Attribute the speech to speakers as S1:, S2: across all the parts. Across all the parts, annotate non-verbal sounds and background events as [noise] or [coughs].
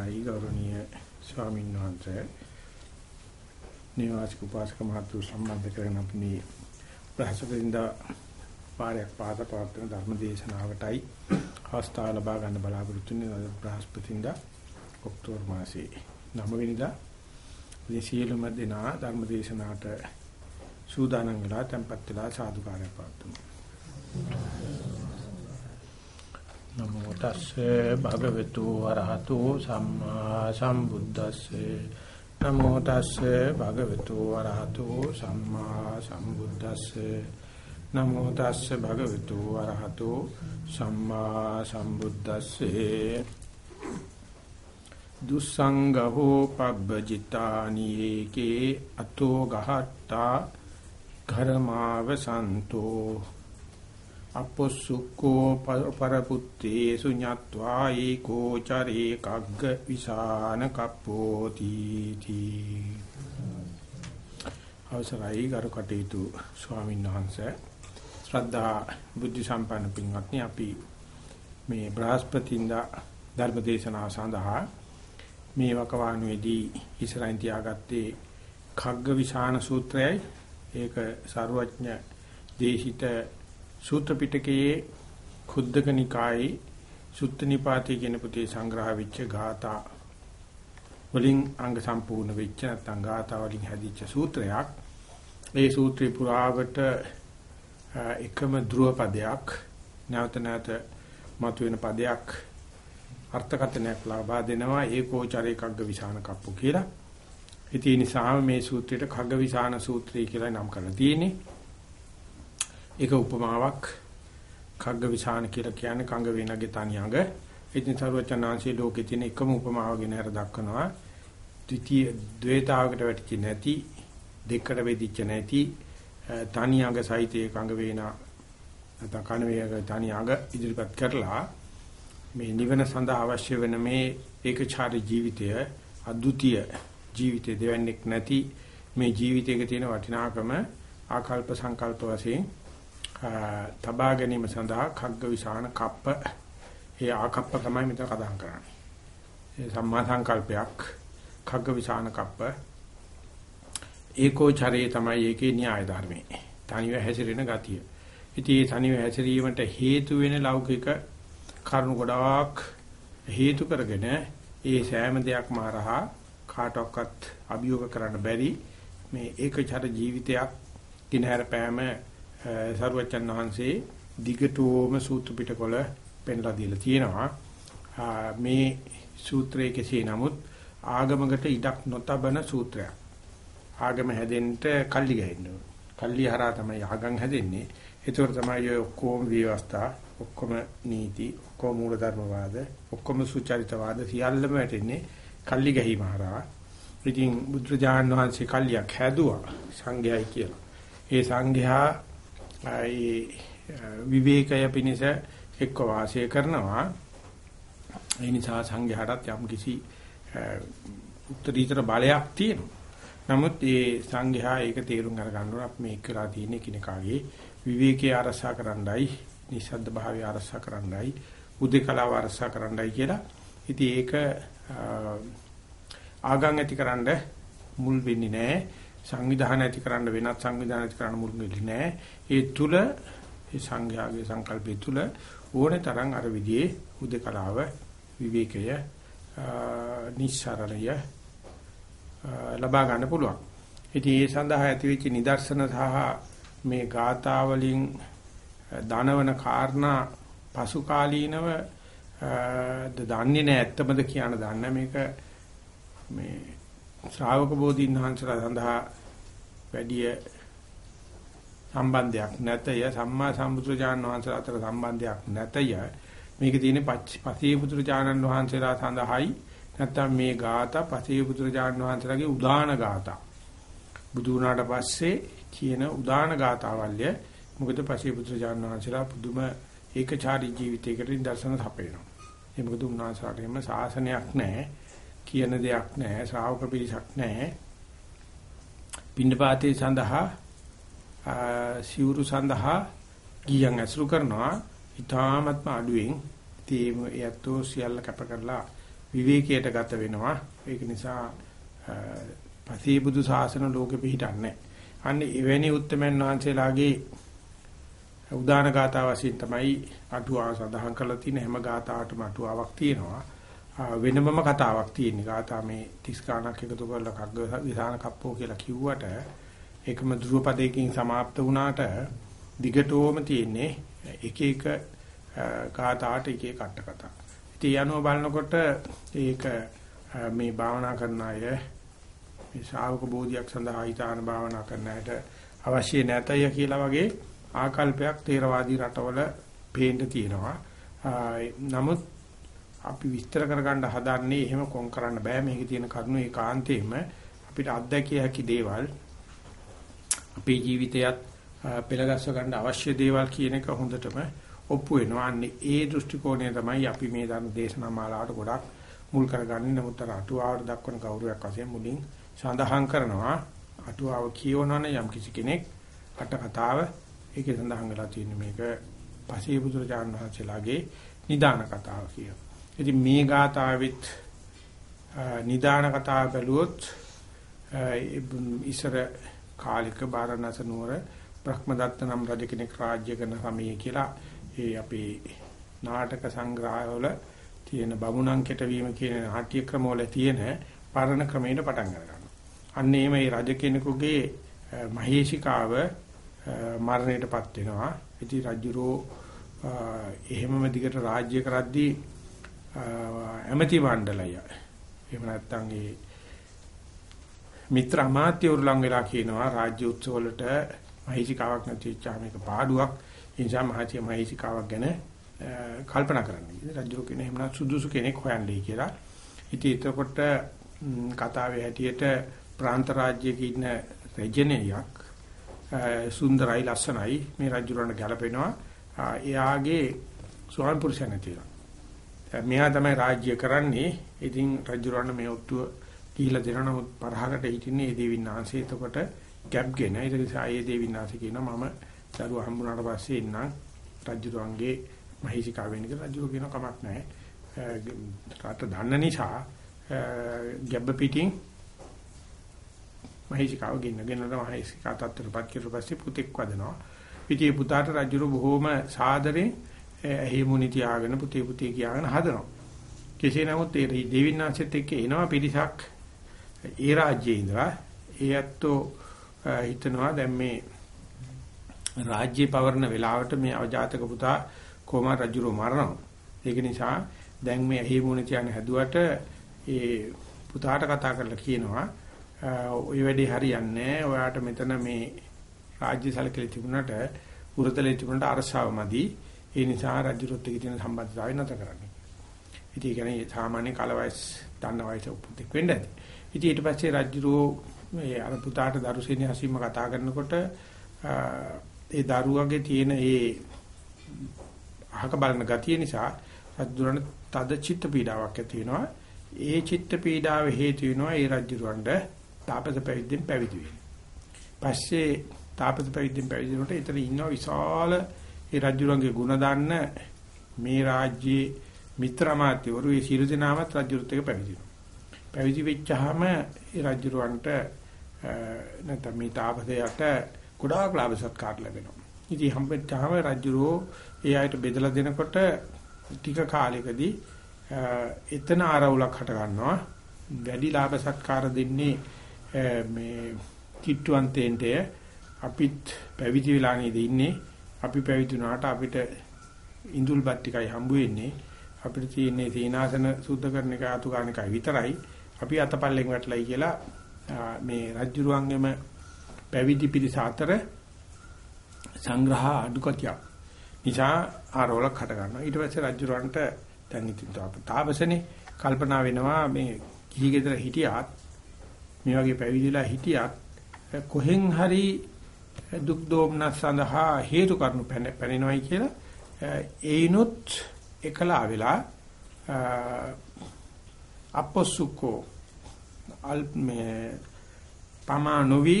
S1: අවසරයි ගෞරවනීය ස්වාමීන් වහන්සේ නිවාසික උපාසක මහතු සම්බන්ධ කරගෙන අපි මේ බ්‍රහස්පතින්දා පාරයක් පාත පවත්වන ධර්ම දේශනාවටයි අවස්ථාව ලබා ගන්න බලාපොරොත්තු වෙන බ්‍රහස්පතින්දා ඔක්තෝබර් මාසයේ 9 වෙනිදා මේ සියලුම දෙනා ධර්ම දේශනාවට සූදානම් වෙලා tempත් වෙලා සාදුකාරය පාත්තුමු. නමෝ තස්සේ භගවතු වරහතු සම්මා සම්බුද්දස්සේ. නමෝ තස්සේ භගවතු වරහතු සම්මා සම්බුද්දස්සේ. නමෝ තස්සේ භගවතු වරහතු සම්මා සම්බුද්දස්සේ. දුස්සංගහෝ පබ්බජිතානීකේ අතෝ ගහට්ටා ඝරමාව සන්තෝ අපොසුකෝ පරපුත්තේ සුඤ්ඤත්වා ඒකෝ චරේ කග්ග විසාන කප්පෝති තී. අවසරයි ගරු කටයුතු ස්වාමීන් වහන්සේ. ශ්‍රද්ධා බුද්ධ සම්පන්න පින්වත්නි අපි මේ බ්‍රහස්පතින්දා ධර්ම දේශනාව සඳහා මේ වකවානුවේදී ඉස්සරහින් තියාගත්තේ khagga විශාන සූත්‍රයයි. ඒක සාරවත්ඥ දේශිත සූත්‍ර පිටකයේ කුද්දක නිකායේ සුත්ත නිපාතේ කියන පුතේ සංග්‍රහ වෙච්ච ගාථා වලින් අංග සම්පූර්ණ වෙච්ච නැත්නම් ගාථා වලින් හැදිච්ච සූත්‍රයක් ඒ සූත්‍රේ පුරාවට එකම ධ්‍රුව පදයක් නැවත නැවත මතුවෙන පදයක් අර්ථකථනයක් ලබා දෙනවා ඒකෝචරේ කග්ග විසාන කප්පු කියලා. ඉතින් නිසා මේ සූත්‍රයට කග්ග විසාන සූත්‍රය කියලා නම් කරලා තියෙන්නේ. ඒක උපමාවක් කග්ග විසාන කියලා කියන්නේ කංග වේනගේ තනියඟ. ඉතින් සර්වචනාංශී ලෝකේ තියෙන එකම උපමාව ගැන හර දක්වනවා. ද්විතීය ද්වේතාවකට වැටිච්ච නැති දෙකට වෙදිච්ච නැති තනියඟ සහිතේ කංග වේනා නැත්නම් කන වේග තනියඟ ඉදිරිපත් කරලා මේ නිවන සඳහා අවශ්‍ය වෙන මේ ඒකචාරී ජීවිතය අද්විතීය ජීවිතය දෙවන්නේක් නැති මේ ජීවිතයක තියෙන වටිනාකම ආකල්ප සංකල්ප වශයෙන් තබා ගැනීම සඳහා khagga විසාන කප්ප ඒ ආකප්ප තමයි මෙතන කතා කරන්නේ. ඒ සම්මා සංකල්පයක් khagga විසාන කප්ප ඒකෝචරේ තමයි ඒකේ න්‍යාය ධර්මයේ. තනිව හැසිරෙන ගතිය. ඉතින් මේ තනිව හැසිරීමට හේතු වෙන ලෞකික කරුණු ගොඩාක් හේතු කරගෙන ඒ සෑම දෙයක්ම හරහා කාටවත් අභියෝග කරන්න බැරි මේ ඒකචර ජීවිතයක් දිනහැර පෑම සරුවචන් වහන්සේ දිගටම සූත්‍ර පිටකොල පෙන්ලා දීලා තියෙනවා. මේ සූත්‍රයේ කෙසේ නමුත් ආගමකට ඉඩක් නොතබන සූත්‍රයක්. ආගම හැදෙන්න කල්ලි ගහින්න ඕන. කල්ලි හරහා තමයි ආගම් හැදෙන්නේ. ඒතකොට තමයි ඔය ඔක්කොම විවස්ථා, ඔක්කොම නීති, ඔක්කොම මූලධර්මවාද, ඔක්කොම සුචරිතවාද සියල්ලම වැටෙන්නේ කල්ලි ගැහිම හරහා. ඉතින් බුදුරජාණන් වහන්සේ කල්ලියක් හැදුවා සංඝයයි කියලා. ඒ සංඝයා ඒ විවේකය පිණිස එක්ක වාසය කරනවා. ඒ නිසා සංඝයාටත් යම් කිසි උත්තරීතර බලයක් තියෙනවා. නමුත් ඒ සංඝයා ඒක තේරුම් අරගන්නවා අපි මේ එක්කලා තියෙන කිනකාගේ විවේකයේ ආරසා කරන්නයි, නිස්සද්ද භාවය ආරසා කරන්නයි, උදේකලාව ආරසා කරන්නයි කියලා. ඉතින් ඒක ආගම් ඇතිකරන්න මුල් වෙන්නේ නැහැ. සංවිධාන ඇතිකරන්න වෙනත් සංවිධාන ඇතිකරන්න මුල් වෙන්නේ නැහැ. ඒ තුල ඒ සංඝයාගේ සංකල්පය තුල ඕනේ තරම් අර විදිහේ උදේකලාව විවේකය නිස්සාරණය ලබා ගන්න පුළුවන්. ඉතින් ඒ සඳහා ඇතිවෙච්ච නිදර්ශන සහ මේ ගාථා වලින් දනවන කාරණා පසු කාලීනව දන්නේ නැහැ ඇත්තමද කියන දන්න මේක මේ ශ්‍රාවක බෝධීන් වහන්සේලා සඳහා වැඩි සම්බන්ධයක් නැතය. සම්මා සම්බුදුරජාණන් වහන්සේලා අතර සම්බන්ධයක් නැතය. මේක තියෙන්නේ පසේ පුදුරජාණන් වහන්සේලා සඳහායි නැත්තම් මේ ગાතා පසේ පුදුරජාණන් වහන්සේලාගේ උදාන ગાතා බුදු වුණාට පස්සේ කියන උදාන ગાතාවල්ය මොකද පසේ පුදුරජාණන් වහන්සේලා පුදුම ඒකචාරී ජීවිතයකට දර්ශන සපයනවා. ඒ මොකද උන්වහන්සේලාට එහෙම සාසනයක් නැහැ. කියන දෙයක් නැහැ ශ්‍රාවක පිරිසක් නැහැ. පින්නපාතේ සඳහා සිවුරු සඳහා ගියන් ඇසුරු කරනවා. ඊ타ත්ම අඩුවෙන් තේම යැත්තෝ සියල්ල කැප කරලා විවේකයට ගත වෙනවා. ඒක නිසා පසේ බුදු සාසන ලෝකෙ පිහිටන්නේ අන්න එවැනි උත්තරමන් වහන්සේලාගේ උදාන ගාථා වශයෙන් තමයි අටුවා සඳහන් කරලා තියෙන හැම ගාථාවකටම අටුවාවක් තියෙනවා. වෙනමම කතාවක් තියෙන. ගාථා මේ 30 ගාණක් එකතු කරලා කග්ග විධාන කප්පෝ කියලා කිව්වට ඒකම ධ්‍රුවපදයකින් સમાપ્ત වුණාට දිගටම තියෙන්නේ එක එක ගාථාට එක එක අට කතා. ඉතින් යනුව බලනකොට ඒක මේ භාවනා කරන අය මේ ශාවක බෝධියක් සඳහා ඊතාන භාවනා කරන අයට අවශ්‍ය නැතය කියලා වගේ ආකල්පයක් තේරවාදී රටවල පේන්න තියෙනවා. නමුත් අපි විස්තර කරගන්න හදන්නේ එහෙම කොන් කරන්න බෑ මේකේ තියෙන කරුණු ඒකාන්තයෙන්ම අපිට අත්දැකිය හැකි දේවල් අපේ ජීවිතයත් පෙළගස්ව ගන්න අවශ්‍ය දේවල් කියන එක හොඳටම ඔප්පු වෙනවා. අන්නේ ඒ දෘෂ්ටි කෝණය තමයි අපි මේ ධර්ම දේශනා මාලාවට ගොඩක් මුල් කරගන්නේ. නමුත් අර අටුවාවට දක්වන ගෞරවයක් වශයෙන් මුලින් සඳහන් කරනවා. අටුවාව කියවනවනේ යම් කිසි කෙනෙක් අට කතාව ඒකේ සඳහන් වෙලා තියෙන මේක පසේ බුදුරජාණන් වහන්සේලාගේ නිදාන කතාව කියලා. ඉතින් මේ ගාතාවෙත් නිදාන කතාව බැලුවොත් ඉසර කාලික බාරණස නුවර බ්‍රහ්මදත්ත නම් රජ කෙනෙක් රාජ්‍ය කරන සමයේ කියලා ඒ අපේ නාටක සංග්‍රහවල තියෙන බමුණන් කෙටවීම කියන නාට්‍ය ක්‍රමවල තියෙන පරණ ක්‍රමයට පටන් ගන්නවා. අන්න ඒ මේ රජ කෙනෙකුගේ මහේශිකාව මරණයටපත් වෙනවා. ඉතින් රජුරෝ එහෙමම දිගට රාජ්‍ය කරද්දී ඇමති මණ්ඩලය එහෙම නැත්නම් ඒ මිත්‍ර අමාත්‍යවරු ළඟ වෙලා කියනවා රාජ්‍ය උත්සව වලට මහේසිකාවක් නැති වෙච්චා මේක පාඩුවක් ඒ නිසා මහතිය මහේසිකාවක් ගැන කල්පනා කරන්න. රජු කියන එහෙම සුදුසු කෙනෙක් හොයන්නයි කියලා. ඉතින් එතකොට කතාවේ හැටියට ප්‍රාන්ත රාජ්‍යයක ඉන්න රජනේයක් සුන්දරයි ලස්සනයි මේ රජුරණ ගැලපෙනවා. එයාගේ ස්වාමි පුරුෂයන් තියෙනවා. මෙයා තමයි රාජ්‍ය කරන්නේ. ඉතින් රජුරණ මේ ඔට්ටුව ගිහිලා දෙනවා නමුත් පරහකට හිටින්නේ ඒ දේවින්නාංශය. එතකොට ගැප්ගෙන. ඒ නිසා ඒ දේවින්නාංශ කියනවා මම දරුවා හම්බුනාට පස්සේ ඉන්නම් රජුරන්ගේ මහේසිකාව වෙන කියලා රජු කියන කමක් නැහැ. රට දන්න නිසා ගැබ්බ පිටින් මහේසිකාව ගෙන්නගෙන මහේසිකා තත්ත්වයටපත් කියලා පස්සේ පුතෙක් වදනවා. ඉතින් පුතාට රජුර බොහෝම සාදරෙන් ඇහි මුනි තියාගෙන පුතේ පුතේ කියාගෙන හදනවා. කෙසේ නමුත් ඒ දෙවිනාසෙත් එක්ක එනවා පිරිසක් ඒ රාජ්‍යයේ ඉඳලා ඒ ඇත්තෝ හිතනවා දැන් මේ රාජ්‍ය පවරන වෙලාවට මේ අවජාතක පුතා කොමා රජුරෝ මරනවා. ඒක නිසා දැන් මේ ඇහි මුනි තියාගෙන හැදුවට ඒ පුතාට කතා කරලා කියනවා ඔය වැඩේ හරියන්නේ ඔයාට මෙතන මේ රාජ්‍ය සැලකලි තිබුණාට උරතලේ තිබුණාට අරසාවමදි ඒ නිසා රජුරුත් එක්ක තියෙන සම්බන්ධතාවය නැතර කරන්නේ. ඉතින් ඒ කියන්නේ සාමාන්‍ය කාල වයස් දන්න වයස උපුතෙක් වෙන්න ඇති. ඉතින් ඊට පස්සේ රජුරෝ මේ අර පුතාට දරුසේනි හසීම කතා කරනකොට ඒ දරුවගේ තියෙන ඒ අහක බලන ගතිය නිසා රජුරණ තද චිත්ත පීඩාවක් ඇති වෙනවා. ඒ චිත්ත පීඩාව හේතු වෙනවා ඒ රජුරවණ්ඩ තාපස පැවිද්දෙන් පැවිදි වෙන්න. පස්සේ තාපස පැවිද්දෙන් පැවිදි වුණාට ඊතර ඉන්න විශාල ඒ රජුරන්ගේ ಗುಣ දන්න මේ රාජ්‍යයේ මිත්‍රාමාත්‍යවරු ඒ සියලු දෙනාමත් රජුරුත් එක පැවිදි වෙනවා. පැවිදි වෙච්චාම ඒ රජුරවන්ට නැත්නම් මේ තාපසයට ගොඩාක් ලාභ සත්කාර ලැබෙනවා. ඉතින් හම්බෙච්චාම රජුරෝ ඒ අයට බෙදලා දෙනකොට ටික කාලයකදී එතන ආරවුලක් හට ගන්නවා. වැඩි ලාභ සත්කාර දෙන්නේ මේ කිට්ටුවන්තෙන්ට අපිත් පැවිදි වෙලා නේද ඉන්නේ අපි පැවිදි වුණාට අපිට ඉඳුල්පත් ටිකයි හම්බ වෙන්නේ. අපිට තියෙන්නේ සීනාසන සුද්ධ කරන එක අතු ගන්න එකයි විතරයි. අපි අතපල්ලෙන් වැටලයි කියලා මේ රජ්ජුරුවන්ගෙම පැවිදි පිරිස අතර සංග්‍රහ අඩුකතියක්. නිසා ආරෝලක් හට ගන්නවා. ඊට පස්සේ රජ්ජුරුවන්ට දැන් ඉතින් තාපසනේ කල්පනා වෙනවා මේ කිහි ගෙදර හිටියත් මේ වගේ පැවිදිලා හිටියත් කොහෙන් හරි දුක් දෝමනස් සඳහා හේතු කරුණු පැනෙනවයි කියලා. ඒනොත් එකලා වෙලා අපොසුකෝ අල්පමේ පමානොවි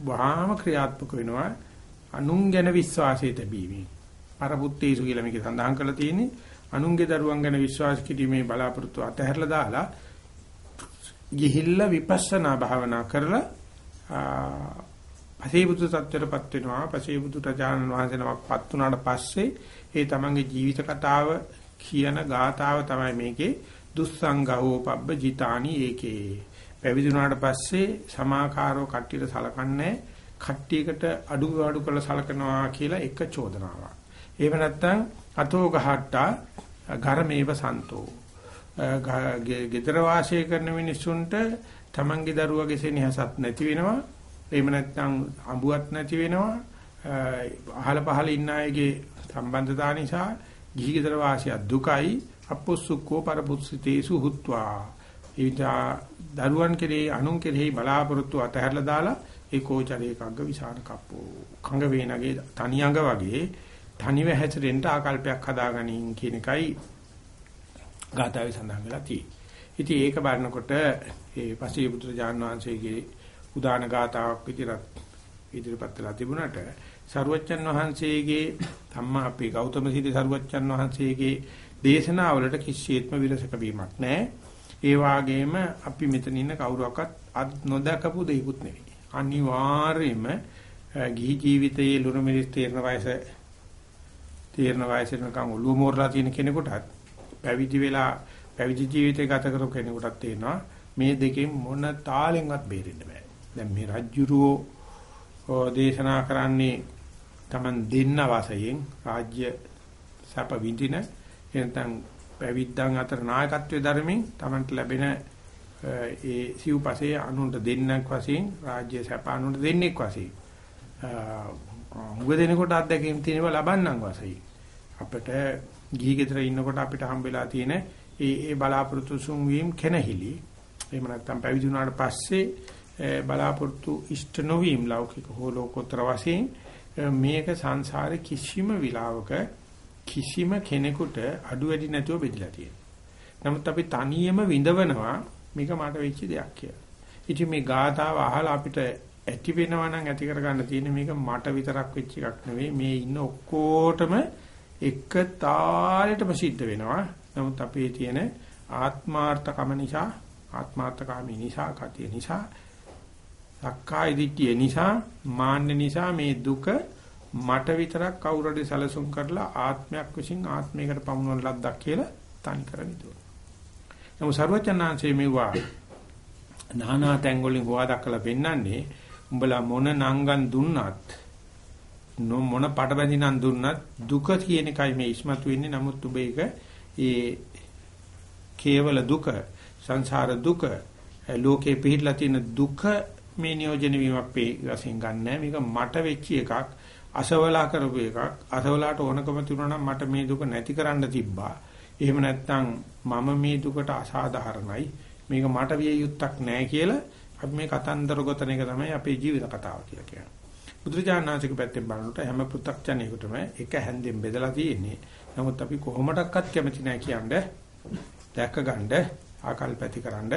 S1: වහාම ක්‍රියාත්මක වෙනවා. අනුන් ගැන විශ්වාසය තැබීමෙන්. පරපුත්තේසු කියලා මේකේ සඳහන් කරලා තියෙන්නේ. අනුන්ගේ දරුවන් ගැන විශ්වාස කිරීමේ බලාපොරොත්තු අතහැරලා දාලා ගිහිල්ලා විපස්සනා භාවනා කරලා පසේබුදු සත්‍යයටපත් වෙනවා පසේබුදු රජාණන් වහන්සේ නමක්පත් වුණාට පස්සේ ඒ තමන්ගේ ජීවිත කතාව කියන ගාතාව තමයි මේකේ දුස්සංගහෝ පබ්බ ජිතානි ඒකේ පැවිදි වුණාට පස්සේ සමාකාරෝ කට්ටියට සලකන්නේ කට්ටියකට අඩු අඩු කරලා සලකනවා කියලා එක චෝදනාවක්. එහෙම නැත්නම් අතෝ ගහට්ටා ගරමේව සන්තෝ. ගෙදර වාසය කරන මිනිස්සුන්ට තමන්ගේ දරුවගේ සෙනෙහසක් නැති වෙනවා. එහෙම නැත්නම් අඹුවක් නැති වෙනවා. අහල පහල ඉන්න අයගේ සම්බන්ධතා නිසා ගිහි ගෙදර වාසිය දුකයි අපොස්සුක්කෝ පරපුස්සිතේසු හුත්වා. ඊට දරුවන් කෙරෙහි අනුන් කෙරෙහි බලාපොරොත්තු අතහැරලා දාලා ඒකෝචරේ කග්ග විසාන කප්පෝ කංග වේනගේ තනි අඟ වගේ තනිව හැසිරෙන්න ආකල්පයක් හදාගනින් කියන එකයි ගාථාවේ සඳහන් වෙලා තියෙන්නේ. ඉතින් ඒක බලනකොට ඒ පසේ පුත්‍ර ජාන වහන්සේගේ උදාන ගාථාවක් විදිහට ඉදිරිපත් වෙලා තිබුණාට සරුවච්චන් වහන්සේගේ ධම්මා අපේ ගෞතම සීල සරුවච්චන් වහන්සේගේ දේශනාවලට කිසියෙත්ම විරසක වීමක් නැහැ. ඒ වාගේම අපි මෙතන ඉන්න කවුරුවක්වත් අත් නොදකපු දෙයක්ුත් නෙවෙයි. අනිවාර්යයෙන්ම ගිහි ජීවිතයේ ලුණු මිරිස් තීරණ වයස තීරණ වයසට නිකන් ඔළුව මෝරලා තියෙන කෙනෙකුටත් පැවිදි වෙලා පැවිදි ජීවිතය ගත කරපු කෙනෙකුටත් තේනවා මේ දෙකෙන් මොන තාලෙන්වත් බේරෙන්න බෑ. දැන් මේ රජ්ජුරුවෝ දේශනා කරන්නේ Taman දෙන්න වශයෙන් රාජ්‍ය සැප විඳින එනතන් පැවිද්දන් අතර නායකත්වයේ ධර්මයෙන් Tamanට ලැබෙන ඒ සිව්පසේ අනුන්ට දෙන්නක් වශයෙන් රාජ්‍ය සැප අනුන්ට දෙන්නෙක් වශයෙන් මුග දෙනකොට අත්දැකීම් තියෙනවා ලබන්නම් වශයෙන්. අපිට ගිහි ගෙදර ඉන්නකොට අපිට හම්බෙලා තියෙන ඒ ඒ බලාපොරොත්තු සුන් වීම කෙනහිලි. එහෙම නැත්නම් පැවිදි වුණාට පස්සේ බලාපොරොත්තු ඉෂ්ට නොවීම ලෞකික හෝ ලෝකෝත්තර වශයෙන් මේක සංසාරේ කිසිම විලාවක කිසිම කෙනෙකුට අඩු වැඩි නැතුව බෙදලා තියෙනවා. නමුත් අපි තනියම විඳවනවා මේක මට වෙච්ච දෙයක් කියලා. ඉතින් මේ ගාථාව අහලා අපිට ඇති වෙනවා නම් ඇති කරගන්න තියෙන්නේ මේක මට විතරක් වෙච්ච එකක් නෙවෙයි මේ ඉන්න ඔක්කොටම එක තාලෙටම සිද්ධ වෙනවා. නමුත් අපේ තියෙන ආත්මාර්ථකම නිසා ආත්මාර්ථකාමී නිසා කතිය නිසා සක්කාය දිට්ඨිය නිසා මාන්න නිසා මේ දුක මට විතරක් කවුරුරි සැලසුම් කරලා ආත්මයක් විසින් ආත්මයකට පමුණවන ලද්දක් කියලා තනි කර විදුවා. නමුත් සර්වචනාංශයේ මෙවුවා නානා තැන් වලින් හොවා දක්වලා පෙන්නන්නේ උඹලා මොන නංගන් දුන්නත් මොන පට බැඳිනන් දුන්නත් දුක කියන එකයි මේ ඉස්මතු වෙන්නේ නමුත් ඔබ ඒක ඒ කේවල දුක සංසාර දුක ලෝකේ පිහිටලා තියෙන දුක මේ නියෝජන වීමක් වශයෙන් ගන්නෑ. මේක මට වෙච්ච එකක් අසවලා කරපු එකක්. අසවලාට ඕනකම තිබුණා නම් මට මේ දුක නැති කරන්න තිබ්බා. එහෙම නැත්නම් මම මේ දුකට අසාධාරණයි. මේක මට විය යුත්තක් නෑ කියලා අපි මේ කතන්දර ගොතන එක තමයි අපේ ජීවිත කතාව කියලා කියන්නේ. බුදුරජාණන්සේක පැත්තෙන් බලනකොට හැම පෘථග්ජනයෙකුටම එක හැන්දෙන් බෙදලා තියෙන්නේ. නමුත් අපි කොහොමඩක්වත් කැමති නෑ කියන්නේ. දැක්ක ගන්න ආකල්පැති කරන්න.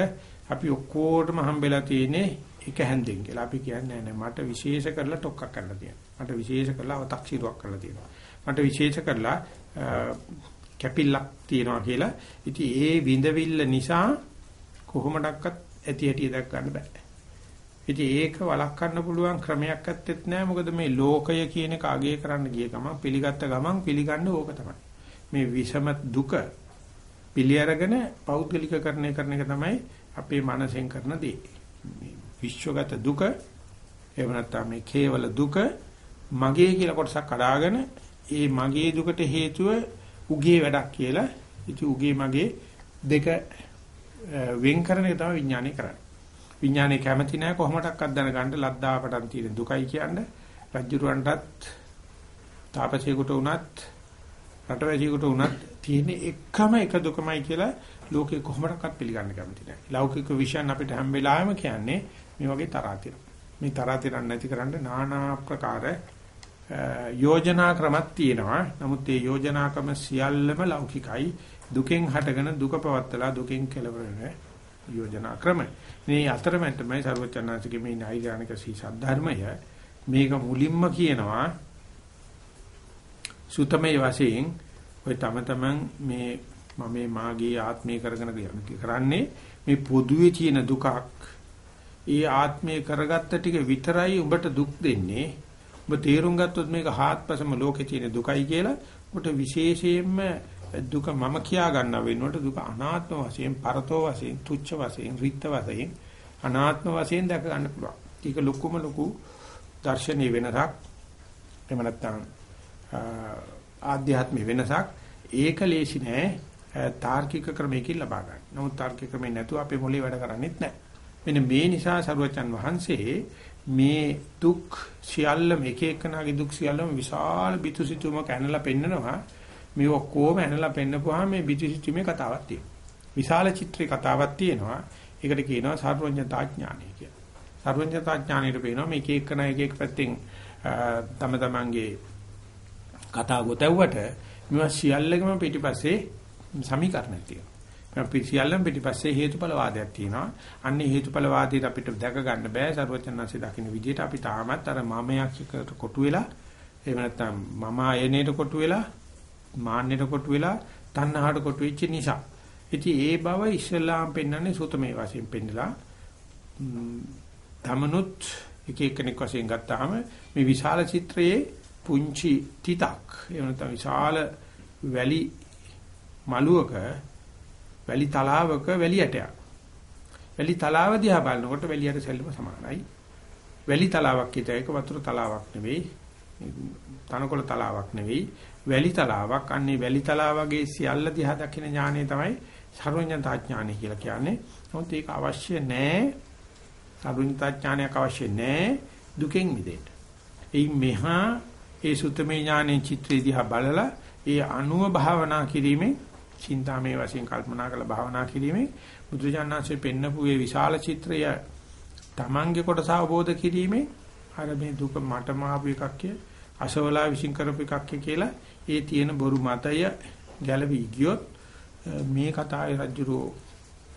S1: අපි ඔක්කොටම හම්බෙලා තියෙන්නේ එක හැන්දෙන් කියලා. අපි කියන්නේ නෑ මට විශේෂ කරලා ටොක්කක් කරලා තියෙනවා. මට විශේෂ කරලා අව탁සිරුවක් කරලා තියෙනවා. මට විශේෂ කරලා කැපිල්ලක් තියෙනවා කියලා. ඉතින් ඒ විඳවිල්ල නිසා කොහොමඩක්වත් ඇති ඇටි දක් ගන්න බෑ. ඉතින් ඒක වළක්වන්න පුළුවන් ක්‍රමයක් ඇත්තෙත් නෑ. මොකද මේ ලෝකය කියන එක අගය කරන්න ගිය ගමන් පිළිගත්ත ගමන් පිළිගන්න ඕක තමයි. මේ විෂම දුක පිළි අරගෙන පෞද්ගලිකකරණය කරන එක තමයි අපේ මනසෙන් කරන දේ. මේ විශ්වගත දුක එහෙම නැත්නම් මේ කේවල දුක මගේ කියලා කොටසක් කඩාගෙන ඒ මගේ දුකට හේතුව උගේ වැඩක් කියලා ඉති උගේ මගේ දෙක වෙන් කරන එක තමයි විඥානය කරන්නේ. විඥානය කැමති නැහැ කොහොමඩක්වත් දැනගන්න ලද්දාපටන් තියෙන දුකයි කියන්නේ. රජ්ජුරුවන්ටත් තාපසයෙකුට උනත් රටවැසියෙකුට උනත් තියෙන එකම එක දුකමයි කියලා ලෝකේ කොහොමඩක්වත් පිළිගන්න කැමති නැහැ. ලෞකික විශ්යන් අපිට හැම වෙලාවෙම කියන්නේ මේ වගේ තරහ මේ තරහ නැති කරන්න নানা ආකාර යෝජනා ක්‍රමක් තියෙනවා. නමුත් මේ යෝජනා ක්‍රම සියල්ලම ලෞකිකයි. දුකෙන් හටගෙන දුක පවත්තලා දුකෙන් කෙලවරන යෝජනා ක්‍රම. මේ අතරමැදමයි ਸਰවචනාසිකේ මේ නෛර්යානික සී සද්ධර්මය මේක මුලින්ම කියනවා සුතමේ වශයෙන් ඔය තම තමන් මේ මම මේ මාගේ ආත්මය කරගෙන කරන්නේ මේ පොදුවේ තියෙන දුකක් ඒ ආත්මය කරගත්ත ටික විතරයි උඹට දුක් දෙන්නේ ඔබ තේරුම් ගත්තොත් මේක හාත්පසම ලෝකේ තියෙන දුකයි කියලා ඔබට විශේෂයෙන්ම දුක මම කියා ගන්න වෙනකොට දුක අනාත්ම වශයෙන් පරතෝ වශයෙන් තුච්ච වශයෙන් රිත්ත වශයෙන් අනාත්ම වශයෙන් දැක ගන්න පුළුවන්. ඒක ලොකුම ලොකු දර්ශනීය වෙනසක්. එහෙම නැත්නම් ආධ්‍යාත්මික වෙනසක්. ඒක ලේසි නෑ තාර්කික ක්‍රමයකින් ලබා ගන්න. නමුත් තාර්කික ක්‍රමේ නැතුව අපේ මොලේ වැඩ කරන්නේත් නෑ. මෙන්න මේ නිසා සරුවචන් වහන්සේ මේ දුක් සියල්ලම එක එකනාගේ දුක් සියල්ලම විශාල බිතුසිතුම කැනලා පෙන්නනවා. මේ ඔක්කොම ඇනලා පෙන්නපුවාම මේ බිතුසිතුමේ කතාවක් තියෙනවා. විශාල චිත්‍රේ කතාවක් තියෙනවා. ඒකට කියනවා සර්වඥතා ඥානය කියලා. සර්වඥතා ඥානයට පේනවා මේක එක්කන එක එක පැත්තෙන් තම තමන්ගේ කතා ගොතවුවට මේවා සියල්ලකම පිටිපස්සේ සමීකරණයක් තියෙනවා. මේ සියල්ලම පිටිපස්සේ හේතුඵල වාදයක් තියෙනවා. අන්නේ හේතුඵල වාදයට අපිට දැක ගන්න බෑ සර්වඥාන්සේ දකින්න විදිහට අපි තාමත් අර මමයාක්ෂිකට කොටු වෙලා එහෙම නැත්නම් මම ආයනයට කොටු වෙලා මාන්නයට කොටු වෙලා තණ්හාවට කොටු වෙච්ච නිසා ඉතින් ඒ බව ඉස්ලාම් පෙන්වන්නේ සූතමේ වශයෙන් පෙන්නලා තමනුත් එක එක්කෙනෙක් වශයෙන් ගත්තාම මේ විශාල චිත්‍රයේ පුංචි තිතක් එහෙම නැත්නම් විශාල වැලි මළුවක වැලි තලාවක වැලි ඇටයක් වැලි තලාව දිහා බලනකොට වැලියට සැල්ලම සමානයි වැලි තලාවක් කිය တဲ့ එක වතුර තලාවක් නෙවෙයි තනකොළ තලාවක් නෙවෙයි වැලි තලාවක් අන්නේ වැලි තලාවගේ සියල්ල දිහා දකින ඥානය තමයි සර්වඥතා ඥානය කියලා කියන්නේ. නමුත් ඒක අවශ්‍ය නැහැ. සර්වඥතා ඥානයක් අවශ්‍ය නැහැ දුකෙන් මිදෙන්න. ඒ මෙහා ඒ සුත්තමේ ඥානෙන් චිත්‍රය දිහා බලලා ඒ අනුව භාවනා කිරීමෙන් චින්තාමේ වශයෙන් කල්පනා කරලා භාවනා කිරීමෙන් බුදුජානනාංශයේ පෙන්නපු ඒ විශාල චිත්‍රය Tamange කොටස අවබෝධ කිරීමෙන් අර මේ දුක මටම ආපු එකක් කිය අසවලා විශ්ින් කරපු එකක් කියලා ඒ තියෙන බොරු මතය ගැලවි ගියොත් මේ කතාවේ රජුරෝ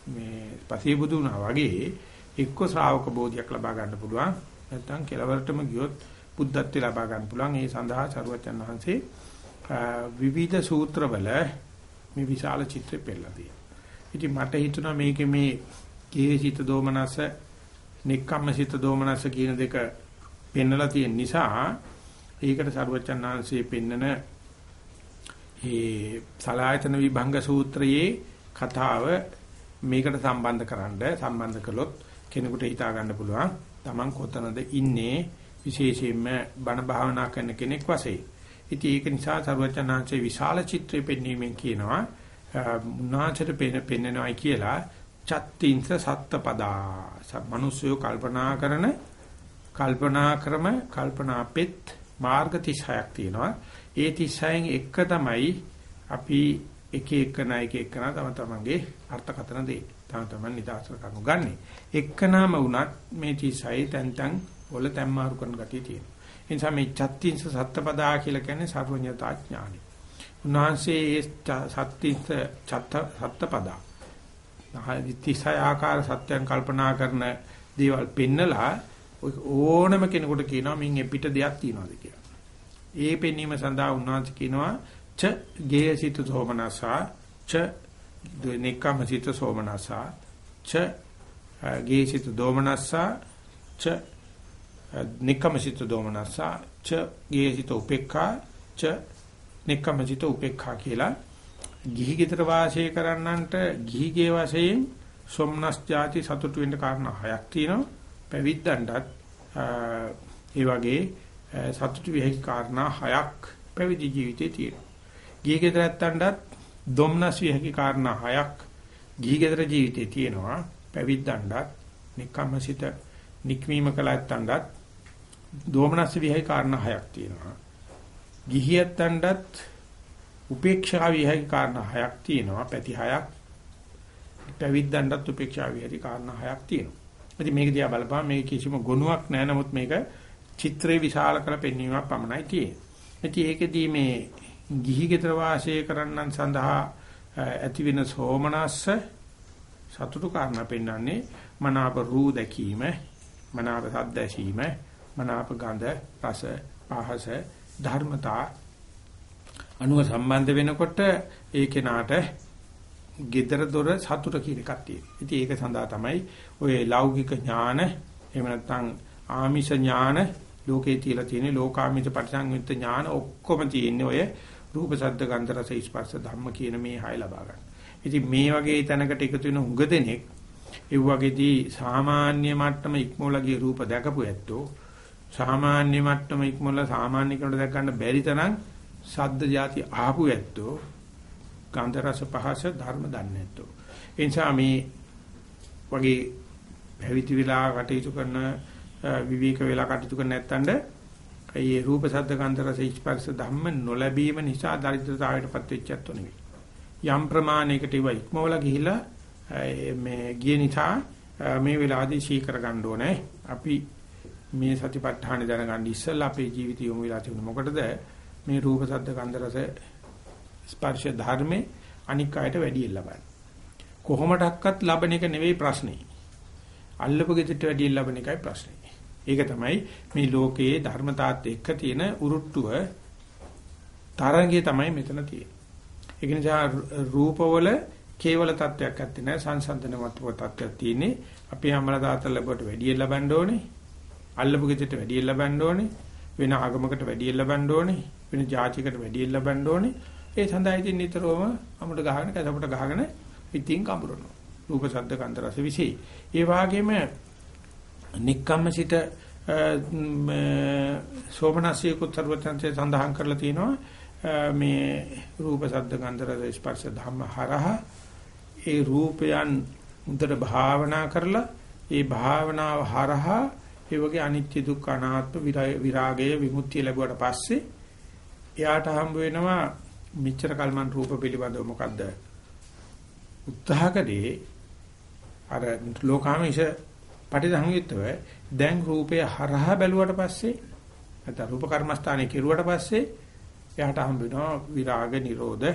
S1: මේ පසේ බුදු වුණා වගේ එක්ක ශ්‍රාවක බෝධියක් ලබා ගන්න පුළුවන්. නැත්නම් කෙලවරටම ගියොත් බුද්ධත්ව ලබා ගන්න පුළුවන්. ඒ සඳහා සරුවචන් වහන්සේ විවිධ සූත්‍රවල මේ විශාල චිත්‍රය පෙළලා තියෙනවා. ඉතින් මට හිතුණා මේකේ මේ කේසිත දෝමනස, නික්කම්මසිත දෝමනස කියන දෙක පෙන්නලා තියෙන නිසා ඒකට සරුවචන් වහන්සේ පෙන්නන ඒ සලායතන විභංග සූත්‍රයේ කතාව මේකට සම්බන්ධ කරන්න සම්බන්ධ කළොත් කෙනෙකුට හිතා ගන්න පුළුවන් Taman කොතනද ඉන්නේ විශේෂයෙන්ම බණ භාවනා කරන කෙනෙක් වශයෙන්. ඉතින් ඒක නිසා සර්වචනාංශයේ විශාල චිත්‍රය පෙන්වීමෙන් කියනවා උන්වහන්සේට පෙන පෙන්නනවායි කියලා චත්තිංස සත්පදා. මිනිස්සු කල්පනා කරන කල්පනා ක්‍රම කල්පනාපෙත් මාර්ග 36ක් තියෙනවා. ඒ 36න් එක තමයි අපි එක එකන එක එකන තම තමන්ගේ අර්ථකථන දෙයි. තම තමන් නිදාසර කරුණු ගන්නෙ. එක්කනම වුණත් මේ 36 තැන් තැන් වල තැම්මාරු කරන ගතිය තියෙනවා. ඒ නිසා මේ චත්තිංස සත්පදා කියලා කියන්නේ සර්වඥතා ඥානයි. උන්වහන්සේ ඒ සත්තිංස චත්ත සත්පදා. 36 ආකාර සත්‍යයන් කල්පනා කරන දේවල් පෙන්නලා ඕනම කෙනෙකුට කියනවා මින් එපිට දෙයක් තියනවාද කියලා. ඒ පෙනීම සඳහා උන්වහන්සේ කියනවා ච ගේයසිත සෝමනසා ච නික්කමසිත සෝමනසා ච ගේයසිත දෝමනසා ච නික්කමසිත දෝමනසා ච ගේයසිත උපේක්ඛා ච නික්කමසිත උපේක්ඛා කියලා ගිහි ගෙදර වාසය කරන්නන්ට ගිහිගේ වශයෙන් සොම්නස් ಜಾති සතුටු වෙන්න කාරණා හයක් තියෙනවා පැවිද්දන්ටත් ඒ වගේ සතුටු වෙහි කාරණා හයක් පැවිදි ජීවිතේ තියෙනවා. ගිහි ගෙදර ඇත්තන්ටත් ධම්නස් වෙහි කාරණා හයක් ගිහි ගෙදර ජීවිතේ තියෙනවා. පැවිද්දන්ටත් නික්කම්මසිත නික්මීම කළ ඇත්තන්ටත් ධම්නස් වෙහි කාරණා හයක් තියෙනවා. ගිහි ඇත්තන්ටත් උපේක්ෂා විහි කාරණා හයක් තියෙනවා. පැති හයක් පැවිද්දන්ටත් උපේක්ෂා විහි කාරණා හයක් තියෙනවා. ඉතින් මේක දිහා බලපුවම මේක කිසිම ගුණයක් නැහැ. නමුත් මේක චිත්‍රේ විශාල කළ පෙන්වීමක් පමණයි තියෙන්නේ. ඉතින් ඒකෙදී මේ ගිහි ගෙදර වාසය කරන්නන් සඳහා ඇති වෙන සෝමනස්ස සතුටු කාරණා පෙන්වන්නේ මනාප රූ දැකීම, මනාප සද්ද ඇසීම, මනාප ගඳ රස පහස ධර්මතා අනුව සම්බන්ධ වෙනකොට ඒ කෙනාට gedara dora සතුට කියන එකක් තියෙනවා. ඉතින් ඒක සඳහා තමයි ඔය ලෞකික ඥාන එහෙම නැත්නම් ආමිෂ ඥාන ලෝකේ තියලා තියෙන ලෝකාමිත පටිසංයුක්ත ඥාන ඔක්කොම තියෙන්නේ ඔය රූප ශබ්ද ගන්ධ රස ස්පර්ශ ධම්ම කියන මේ හය ලබා ගන්න. ඉතින් මේ වගේ තැනකට එකතු වෙන උඟ දෙනෙක් ඒ වගේදී සාමාන්‍ය මට්ටම ඉක්මවලා ගිය රූප දැකපු ඇත්තෝ සාමාන්‍ය මට්ටම ඉක්මවලා සාමාන්‍ය කෙනෙකුට දැක ගන්න බැරි තරම් සද්ද જાති ආපු ඇත්තෝ ගන්ධ රස පහස ධර්ම දන්නේ නැත්තෝ. ඒ නිසා මේ වගේ පැවිදි වෙලා කටයුතු කරන විවේක වෙලා කටයුතු කරන නැත්තඳ ඒ රූප ශබ්ද ගන්ධ රස ස්පර්ශ ධම්ම නොලැබීම නිසා දරිද්‍රතාවයටපත් වෙච්චත් නෙවෙයි. යම් ප්‍රමාණයකට ඒවා ඉක්මවලා ගිහිලා මේ ගිය නිසා මේ වෙලාවදී සීකර ගන්න ඕනේ. අපි මේ සතිපට්ඨාන දැනගන්න ඉස්සෙල්ලා අපේ ජීවිතය යොමු වෙලා තිබුණ. මොකටද? මේ රූප ශබ්ද ගන්ධ රස ස්පර්ශ ධර්මේ අනික් අයට වැඩි ලබන්නේ. කොහොමඩක්වත් ලබන එක නෙවෙයි ප්‍රශ්නේ. අල්ලපු ගෙදරට වැඩි ලබන එකයි ප්‍රශ්නේ. ඒක තමයි මේ ලෝකයේ ධර්මතාවත් එක්ක තියෙන උරුට්ටුව තරංගය තමයි මෙතන තියෙන්නේ. ඒක නිසා රූපවල කේවල තත්වයක් ඇත්තේ නැහැ. සංසන්දනමත්ව තත්වයක් තියෙන්නේ. අපි හැමලා තාත්තලා ලැබුවට වැඩි ලබන්න ඕනේ. අල්ලපු ගෙදරට වැඩි ලබන්න ඕනේ වෙන ආගමකට වැඩි ලබන්න ඕනේ වෙන ජාතියකට වැඩි ලබන්න ඕනේ. ඒ සඳහා ඉතින් නිතරම අමුඩ ගහගෙන කැසපට ගහගෙන ඉතින් කඹරනවා. රූප ශබ්ද ගන්ධ රස විශේෂ ඒ වාගේම නික්කම්මසිත සෝමනසිය කුතරවතන්සේ සඳහන් කරලා තියෙනවා මේ රූප ශබ්ද ගන්ධ රස ස්පර්ශ ධම්ම හරහා ඒ රූපයන් උන්ට භාවනා කරලා ඒ භාවනාව හරහා ඒ වගේ අනිත්‍ය දුක්ඛ අනාත්ම විරාගය විමුක්තිය ලැබුවට පස්සේ එයාට හම්බ වෙනවා මිච්ඡර කල්මන් රූප පිළිබඳව මොකද්ද? උත්සාහකදී අර ලෝකාමීෂ පටිසංයුක්තව දැන් රූපය හරහා බැලුවට පස්සේ නැත්නම් රූප කර්මස්ථානේ කෙරුවට පස්සේ එයාට හම්බ වෙනවා විරාග නිරෝධ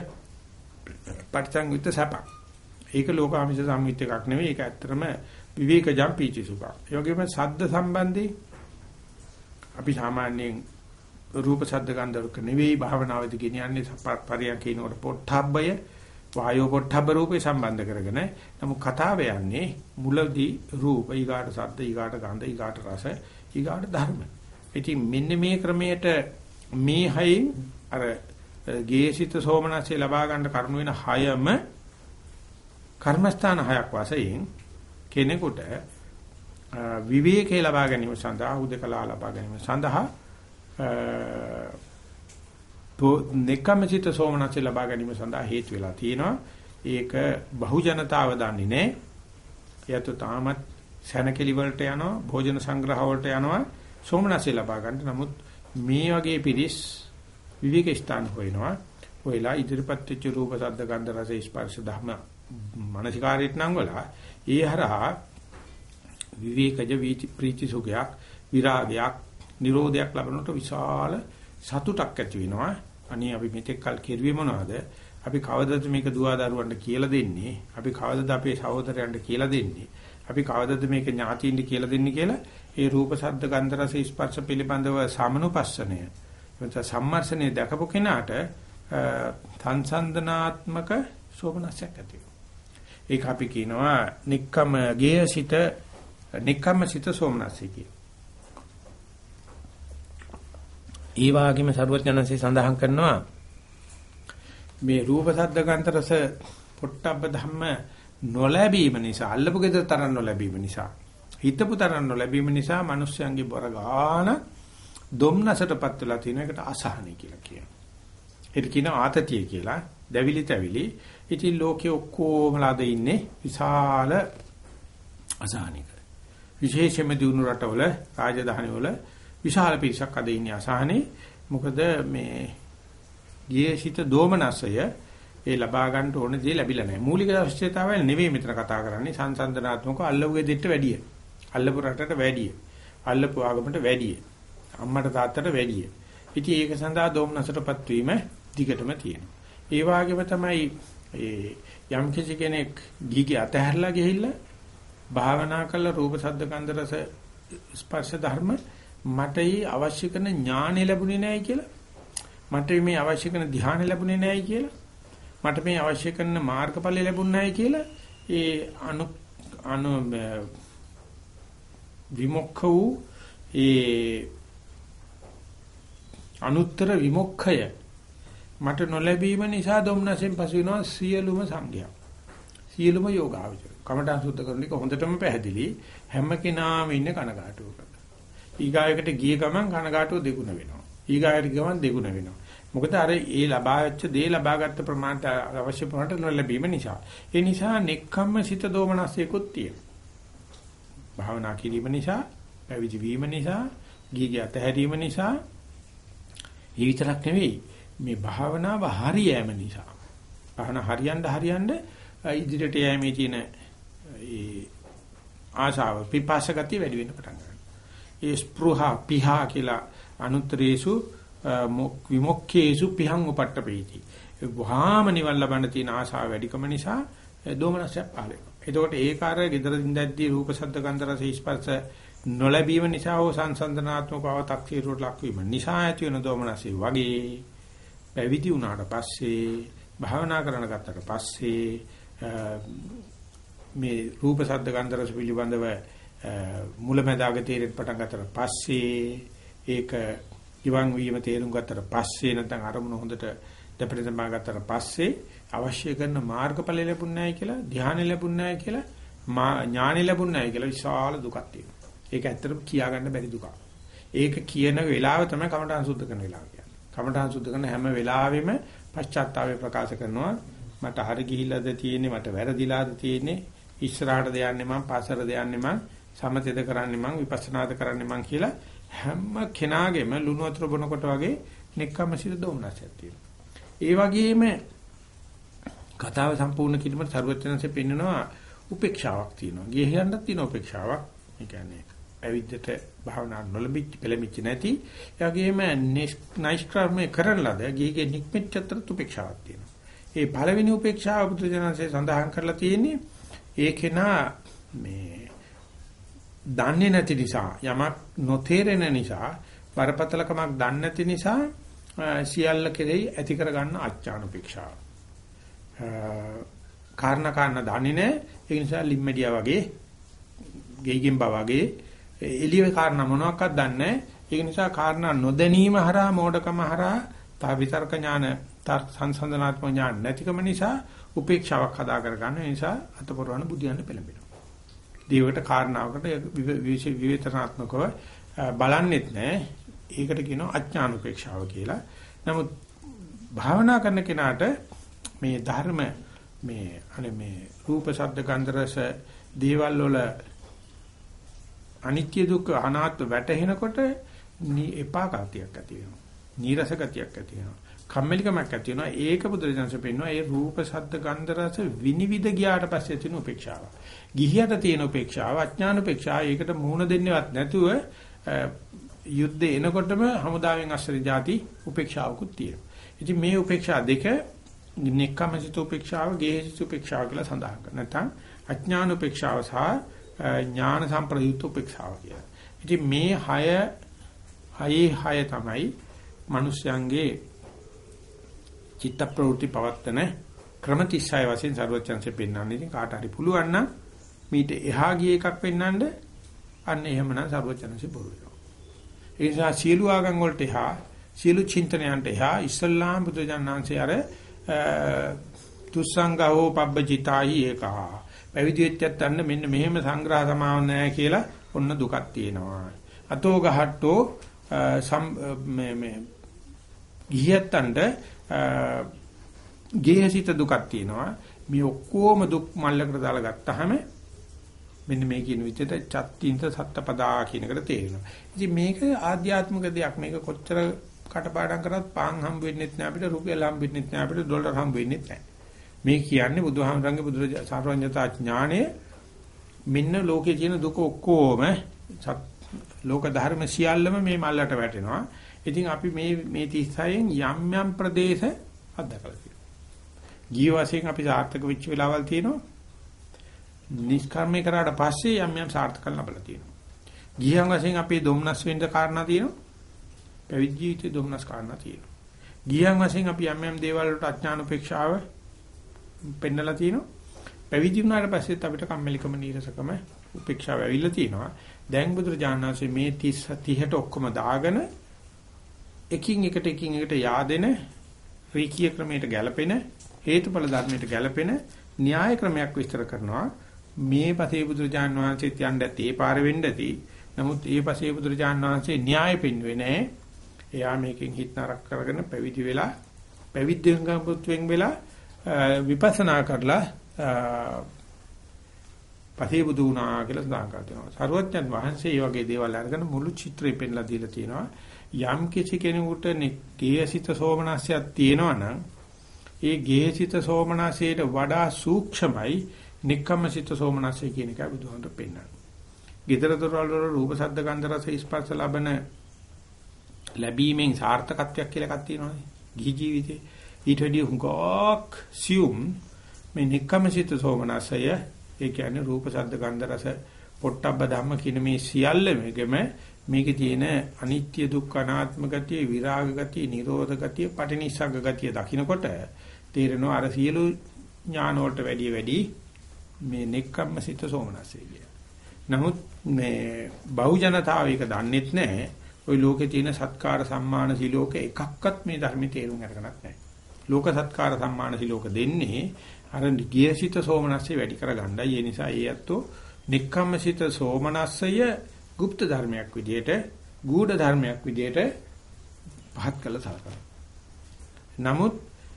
S1: පටිසංයුක්ත සපක්. ඒක ලෝකාමීෂ සම්මිත් එකක් නෙවෙයි. ඒක ඇත්තටම විවේකජම් පීචි සුඛ. ඒ වගේම සද්ද සම්බන්ධයෙන් අපි සාමාන්‍යයෙන් රූප ශබ්ද ගන්ධ රුක නෙවෙයි භාවනාවේදී ගෙනියන්නේ පරියන්කිනකොට පොට්ටබ්බය වායෝ පොට්ටබ්බ රූපේ සම්බන්ධ කරගෙන නමුත් කතාව යන්නේ මුලදී රූප ඊගාට ශබ්ද ඊගාට ගන්ධ ඊගාට රස ඊගාට ධර්ම. ඉතින් මෙන්න මේ ක්‍රමයට මේ හයෙන් අර ගේසිත සෝමනස්සේ ලබා ගන්න කරුණු වෙන හයම කර්මස්ථාන හයක් වශයෙන් කෙනෙකුට විවේකේ ලබා ගැනීම සඳහා උදකලා ලබා ගැනීම සඳහා නෙකමචිත සෝමනස්සේ ලබා ගැනීම සඳහා හේතු වෙලා තියෙනවා. ඒක බහු ජනතාව දන්නේ නැහැ. එයත් තාමත් සැනකෙලි වලට යනවා, භෝජන සංග්‍රහ වලට යනවා, සෝමනස්සේ ලබා ගන්න. නමුත් මේ වගේ පිරිස් විවේක ස්ථාන හොයනවා. හොයලා ඉදිරිපත් වෙච්ච රූප, ශබ්ද, ගන්ධ, රස, ස්පර්ශ ධර්ම මානසිකාරීත් නම් වල ඒ හරහා විවේකජ ප්‍රීති සුඛයක් විරාගයක් නිරෝධයක් ලැබනකොට විශාල සතුටක් ඇති වෙනවා. අනේ අපි මෙතෙක් කල් කෙරුවේ මොනවද? අපි කවදද මේක දුවදරුවන්ට කියලා දෙන්නේ? අපි කවදද අපේ සහෝදරයන්ට කියලා දෙන්නේ? අපි කවදද මේක ඥාතියින්ට කියලා දෙන්නේ කියලා? ඒ රූප ශබ්ද ගන්ධ රස ස්පර්ශ පිළිබඳව සමනුපස්සනය. එතන සම්මර්ෂණය දැකපු කෙනාට සංසන්දනාත්මක සෝමනස්යක් ඇති වෙනවා. ඒක අපි කියනවා නික්කම ගේයසිත නික්කමසිත සෝමනස්සී කිය. ඒ වාගේම සරුවචනන්සේ සඳහන් කරනවා මේ රූප සද්ද ගන්ධ රස පොට්ටබ්බ ධම්ම නොලැබීම නිසා අල්ලපු ගෙදර තරම් නොලැබීම නිසා හිතපු තරම් නොලැබීම නිසා මිනිස්යන්ගේ බර ගාන දුම්නසටපත් වෙලා තියෙන එකට අසහනයි කියලා කියනවා. ඒක කියන ආතතිය කියලා, දැවිලි තැවිලි ඉතින් ලෝකේ ඔක්කොමලාද ඉන්නේ විශාල අසහනික. විශේෂයෙන්ම දිනු රටවල රාජධානි වල විශාල පිරිසක් අද ඉන්නේ අසහනේ. මොකද මේ ගියසිත දෝමනසය ඒ ලබා ගන්න ඕන දේ ලැබිලා නැහැ. මූලික අවශ්‍යතාවය නෙවෙයි මෙතන කතා කරන්නේ සංසන්දනාත්මකව අල්ලපුගේ දෙට වැඩිය. අල්ලපු රටට වැඩිය. අල්ලපු ආගමට වැඩිය. අම්මට තාත්තට වැඩිය. ඉතින් ඒක සඳහා දෝමනසටපත් වීම දිගටම තියෙනවා. ඒ වගේම තමයි ඒ යම් කිසි කෙනෙක් ගිහිගේ අතහැරලා ගිහිල්ලා භාවනා කළ රූප ශබ්ද ගන්ධ රස ස්පර්ශ ධර්ම මට ඊ අවශ්‍ය කරන ඥානෙ ලැබුණේ නැහැ කියලා. මට මේ අවශ්‍ය කරන ධ්‍යාන ලැබුණේ නැහැ කියලා. මට මේ අවශ්‍ය කරන මාර්ගඵල ලැබුණ නැහැ කියලා ඒ අනු අනු විමුක්ඛ වූ ඒ අනුත්තර විමුක්ඛය මට නොලැබීම නිසා දුම්නසෙන් පසු වෙනවා සියලුම සංඝයා. සියලුම යෝගාවචර. කමඨං සුද්ධ කරන එක හොඳටම පැහැදිලි. හැම කෙනාම ඉන්නේ කනගාටුවක. ඊගායකට ගිය ගමන් කනගාටුව දෙගුණ වෙනවා. ඊගායට ගමන් දෙගුණ වෙනවා. මොකද අර ඒ ලබාච්ච දේ ලබාගත් ප්‍රමාණයට අවශ්‍ය ප්‍රමාණයට නොලැබීම නිසා. ඒ නිසා නෙක්ඛම්ම සිත දෝමනස්සයකුත් තියෙනවා. භාවනා කිරීම නිසා, පැවිදි වීම නිසා, ගිහිගේ අතහැරීම නිසා ඒ විතරක් නෙවෙයි මේ භාවනාව හරියෑම නිසා. භාවනා හරියන්න හරියන්න ඉදිරියට යෑමේ තියෙන ඒ ආශාව පිපාස ගතිය වැඩි වෙන්න පටන් ගන්නවා. ඒ ස්පෘහා පිහා කියලා අනුත්‍රේසු විමුක්ඛේසු පිහං උපට්ඨපේති. වහාම නිවන් ලබන්න තියෙන ආශාව වැඩිකම නිසා දෝමනසය පහළ වෙනවා. එතකොට ඒක අර gedara දින්දැද්දී රූප ශබ්ද ගන්ධ රස ස්පර්ශ නොලැබීම නිසා හෝ සංසන්දනාත්මක අවතක්සීරුවට ලක්වීම නිසා ඇති වෙන දෝමනසය වගේ පැවිදි වුණාට පස්සේ භාවනා කරන ගත්තට පස්සේ මේ රූප ශබ්ද ගන්ධ රස පිළිබඳව මුලැමැදාග තේරෙත් පටන් ගත්තට පස්සේ ඒක ඉවන් වීම තේරුම් ගත්තට පස්සේ නැත්නම් අරමුණ හොඳට දෙපිට තමා ගත්තට පස්සේ අවශ්‍ය කරන මාර්ගඵල ලැබුණ නැහැ කියලා ධ්‍යාන ලැබුණ නැහැ කියලා ඥානෙ ලැබුණ නැහැ කියලා විශාල දුකක් තියෙනවා. ඒක ඇත්තටම කියා ගන්න බැරි දුකක්. ඒක කියන වෙලාව තමයි කමඨාන් සුද්ධ කරන වෙලාව කියන්නේ. කමඨාන් සුද්ධ කරන හැම වෙලාවෙම පශ්චාත්තාපය ප්‍රකාශ කරනවා මට හරි ගිහිල්ලාද තියෙන්නේ මට වැරදිලාද තියෙන්නේ ඉස්සරහටද යන්නේ මං පස්සටද යන්නේ මං සමතේද කරන්නේ මං විපස්සනාද කරන්නේ මං කියලා හැම කෙනාගේම ලුණු වතුර බොනකොට වගේ නෙක්කමසිත දෝමනසක් තියෙනවා. ඒ වගේම කතාව සම්පූර්ණ කිරීමට සර්වඥාන්සේ පෙන්නනවා උපේක්ෂාවක් තියෙනවා. ගියහියන්ටත් තියෙන උපේක්ෂාවක්. ඒ කියන්නේ පැවිද්දට භාවනා නොලබිච්ච පෙළමිච්ච නැති. ඒ වගේම නයිස්ක්‍රමයේ කරන ලද ගියගේ නික්මෙච්චතර උපේක්ෂාවක් තියෙනවා. ඒ පළවෙනි උපේක්ෂාව බුදුජානන්සේ සඳහන් කරලා තියෙන්නේ ඒකේනා මේ දන්නේ නැති නිසා යමක් නොතේරෙන නිසා බරපතලකමක් දන්නේ නැති නිසා සියල්ල කෙරෙහි ඇති කර ගන්න අච්චානුපේක්ෂාව. කාරණා කාරණා දන්නේ නැහැ. ඒ නිසා ලිම්මැඩියා වගේ ගෙයිගෙන් බා වගේ එළියේ කාරණා මොනවාක්වත් දන්නේ නැහැ. ඒ නිසා කාරණා නොදැනීම හරහා මෝඩකම හරහා තා විතර්ක ඥාන සංසන්දනාත්මක ඥාන නැතිකම නිසා උපේක්ෂාවක් හදා කර ගන්න නිසා අතපොරවන බුදියන්න පෙළඹෙනවා. දේවකට කාරණාවකට විවේචනාත්මකව බලන්නෙත් නැහැ. ඒකට කියනවා අඥානුපේක්ෂාව කියලා. නමුත් භාවනා කරන කෙනාට මේ ධර්ම මේ අනේ මේ රූප ශබ්ද ගන්ධ රස දේවල් වල අනිත්‍ය දුක්ඛ අනාත්ම වැටහෙනකොට එපා ගතියක් ඇති වෙනවා. නීරස ගතියක් ඇති වෙනවා. කම්මැලිකමක් ඇති වෙනවා. ඒක බුදුරජාණන්සේ පෙන්වනවා. ඒ රූප ශබ්ද ගන්ධ රස විනිවිද ගියාට පස්සේ තියෙන උපේක්ෂාව. ගිහියට තියෙන උපේක්ෂාව අඥාන උපේක්ෂාව. ඒකට මුහුණ දෙන්නේවත් නැතුව යුද්ධේ එනකොටම හමුදාවෙන් අස්සරි જાති උපේක්ෂාවකුත් තියෙනවා. ඉතින් මේ උපේක්ෂා දෙක නික්කමසිත උපේක්ෂාව, ගේහසිත උපේක්ෂාව කියලා සඳහන් කරනවා. නැත්නම් අඥාන උපේක්ෂාව සහ ඥාන සම්ප්‍රයුක්ත උපේක්ෂාව කියලා. ඉතින් මේ හය හයේ හය තමයි මිනිස්යන්ගේ චිත්ත ප්‍රවෘත්ති පවත්තන ක්‍රම 36 වශයෙන් සර්වචන්සේ පෙන්වන්නේ. ඉතින් කාට හරි පුළුවන් නම් මීට එහා ගිය එකක් පෙන්වන්න අන්න එහෙමනම් සර්වචන්සේ බොරු වෙනවා. ඒ නිසා සියලු ආගම් වලට එහා සියලු චින්තනයන්ට එහා ඉස්ලාම් බුදුජානනාංශය අර තුස්සංගහෝ පබ්බජිතායි ඒකා. පැවිදි වෙච්චත් අන්න මෙන්න මෙහෙම සංග්‍රහ සමාව නැහැ කියලා ඔන්න දුකක් තියෙනවා. අතෝ ගහට්ටෝ මේ මේ ගියත්තන්ට ගේහසිත දුකක් තියෙනවා. මේ ඔක්කොම දුක් මල්ලකට දාලා ගත්තාම මෙන්න මේ කියන විදිහට චත්තින්ත සත්තපදා කියන එකට තේරෙනවා. ඉතින් මේක ආධ්‍යාත්මික දෙයක්. මේක කොච්චර කටපාඩම් කරත් පාන් හම්බ වෙන්නෙත් නෑ අපිට රුපියල් හම්බ වෙන්නෙත් නෑ අපිට ඩොලර් හම්බ වෙන්නෙත් නෑ. මේ කියන්නේ බුදුහාමරංගේ බුදුරජාණන්තා ඥාණය මෙන්න ලෝකේ තියෙන දුක ඔක්කොම ලෝක ධර්ම සියල්ලම මේ මල්ලට වැටෙනවා. ඉතින් අපි මේ මේ 36න් යම් යම් ප්‍රදේශ අත්දකලා තියෙනවා. ජීව වශයෙන් අපි සාර්ථක වෙච්ච වෙලාවල් තියෙනවා. නිෂ්කර්මේ කරාට පස්සේ යම් යම් සාර්ථකල් ලැබලා තියෙනවා. ගිහියන් වශයෙන් අපේ දුම්නස් වෙන්න කාරණා තියෙනවා. පැවිදි ජීවිතේ දුම්නස් කාරණා තියෙනවා. ගිහියන් වශයෙන් අපි යම් යම් දේවල් වලට අඥාන උපේක්ෂාව පෙන්නලා තියෙනවා. පැවිදි වුණාට පස්සෙත් අපිට කම්මැලිකම නීරසකම උපේක්ෂාව ඇවිල්ලා තියෙනවා. දැන් බුදුරජාණන් වහන්සේ මේ 30 30ට ඔක්කොම දාගෙන එකින් එකට එකින් එකට yaadෙන රීකී ක්‍රමයට ගැලපෙන හේතුඵල ධර්මයට ගැලපෙන න්‍යාය ක්‍රමයක් විස්තර කරනවා මේ පසේ බුදුරජාන් වහන්සේත් යන්න ඇති ඒ පාර වෙන්න ඇති නමුත් ඒ පසේ බුදුරජාන් වහන්සේ න්‍යාය පෙන්වෙන්නේ නැහැ එයා මේකෙන් හිත නරක කරගෙන පැවිදි වෙලා පැවිද්දෙන් ගම්පුත්වෙන් වෙලා විපස්සනා කරලා පසේ බුදු වුණා කියලා සඳහන් කරනවා. සරුවච්චන් වහන්සේ මේ වගේ දේවල් අරගෙන මුළු චිත්‍රය පෙන්ලා දීලා තියෙනවා. යම් කිසි කෙනෙකුට ගේහසිත සෝමනස්යක් තියෙනවා නම් ඒ ගේහසිත සෝමනසයට වඩා සූක්ෂමයි නික්කම්මසිත සෝමනසය කියන එකයි බුදුහාමර පෙන්නන්නේ. gedara dorwal වල රූප ශබ්ද ගන්ධ රස ස්පර්ශ ලබන ලැබීමෙන් සාර්ථකත්වයක් කියලා එකක් තියෙනවානේ. ගිහි ජීවිතේ ඊට වැඩිය හුඟක් සියුම් මේ නික්කම්මසිත සෝමනසය ඒ කියන්නේ රූප ශබ්ද ගන්ධ රස පොට්ටබ්බ ධම්ම කියන මේ සියල්ලෙම මේකේ තියෙන අනිත්‍ය දුක්ඛ අනාත්ම ගතිය විරාග ගතිය නිරෝධ ගතිය පටිනිස්සග්ග ගතිය දකින්නකොට තේරෙනවා අර සියලු ඥාන වලට වැඩිය වැඩි මේ නෙක්කම්ම සිත සෝමනස්සේ කිය. නමුත් මේ බහුජනතාව එක දන්නෙත් නැහැ. ওই ලෝකේ තියෙන සත්කාර සම්මාන සිලෝක එකක්වත් මේ ධර්මයේ තේරුම් අරගෙනත් නැහැ. ලෝක සත්කාර සම්මාන සිලෝක දෙන්නේ අර ගියසිත සෝමනස්සේ වැඩි කරගන්නයි. ඒ නිසා ඒ ඇත්තෝ නෙක්කම්ම සිත සෝමනස්සය গুপ্ত ධර්මයක් විදියට, ගූඪ ධර්මයක් විදියට පහත් කළ සලකනවා. නමුත්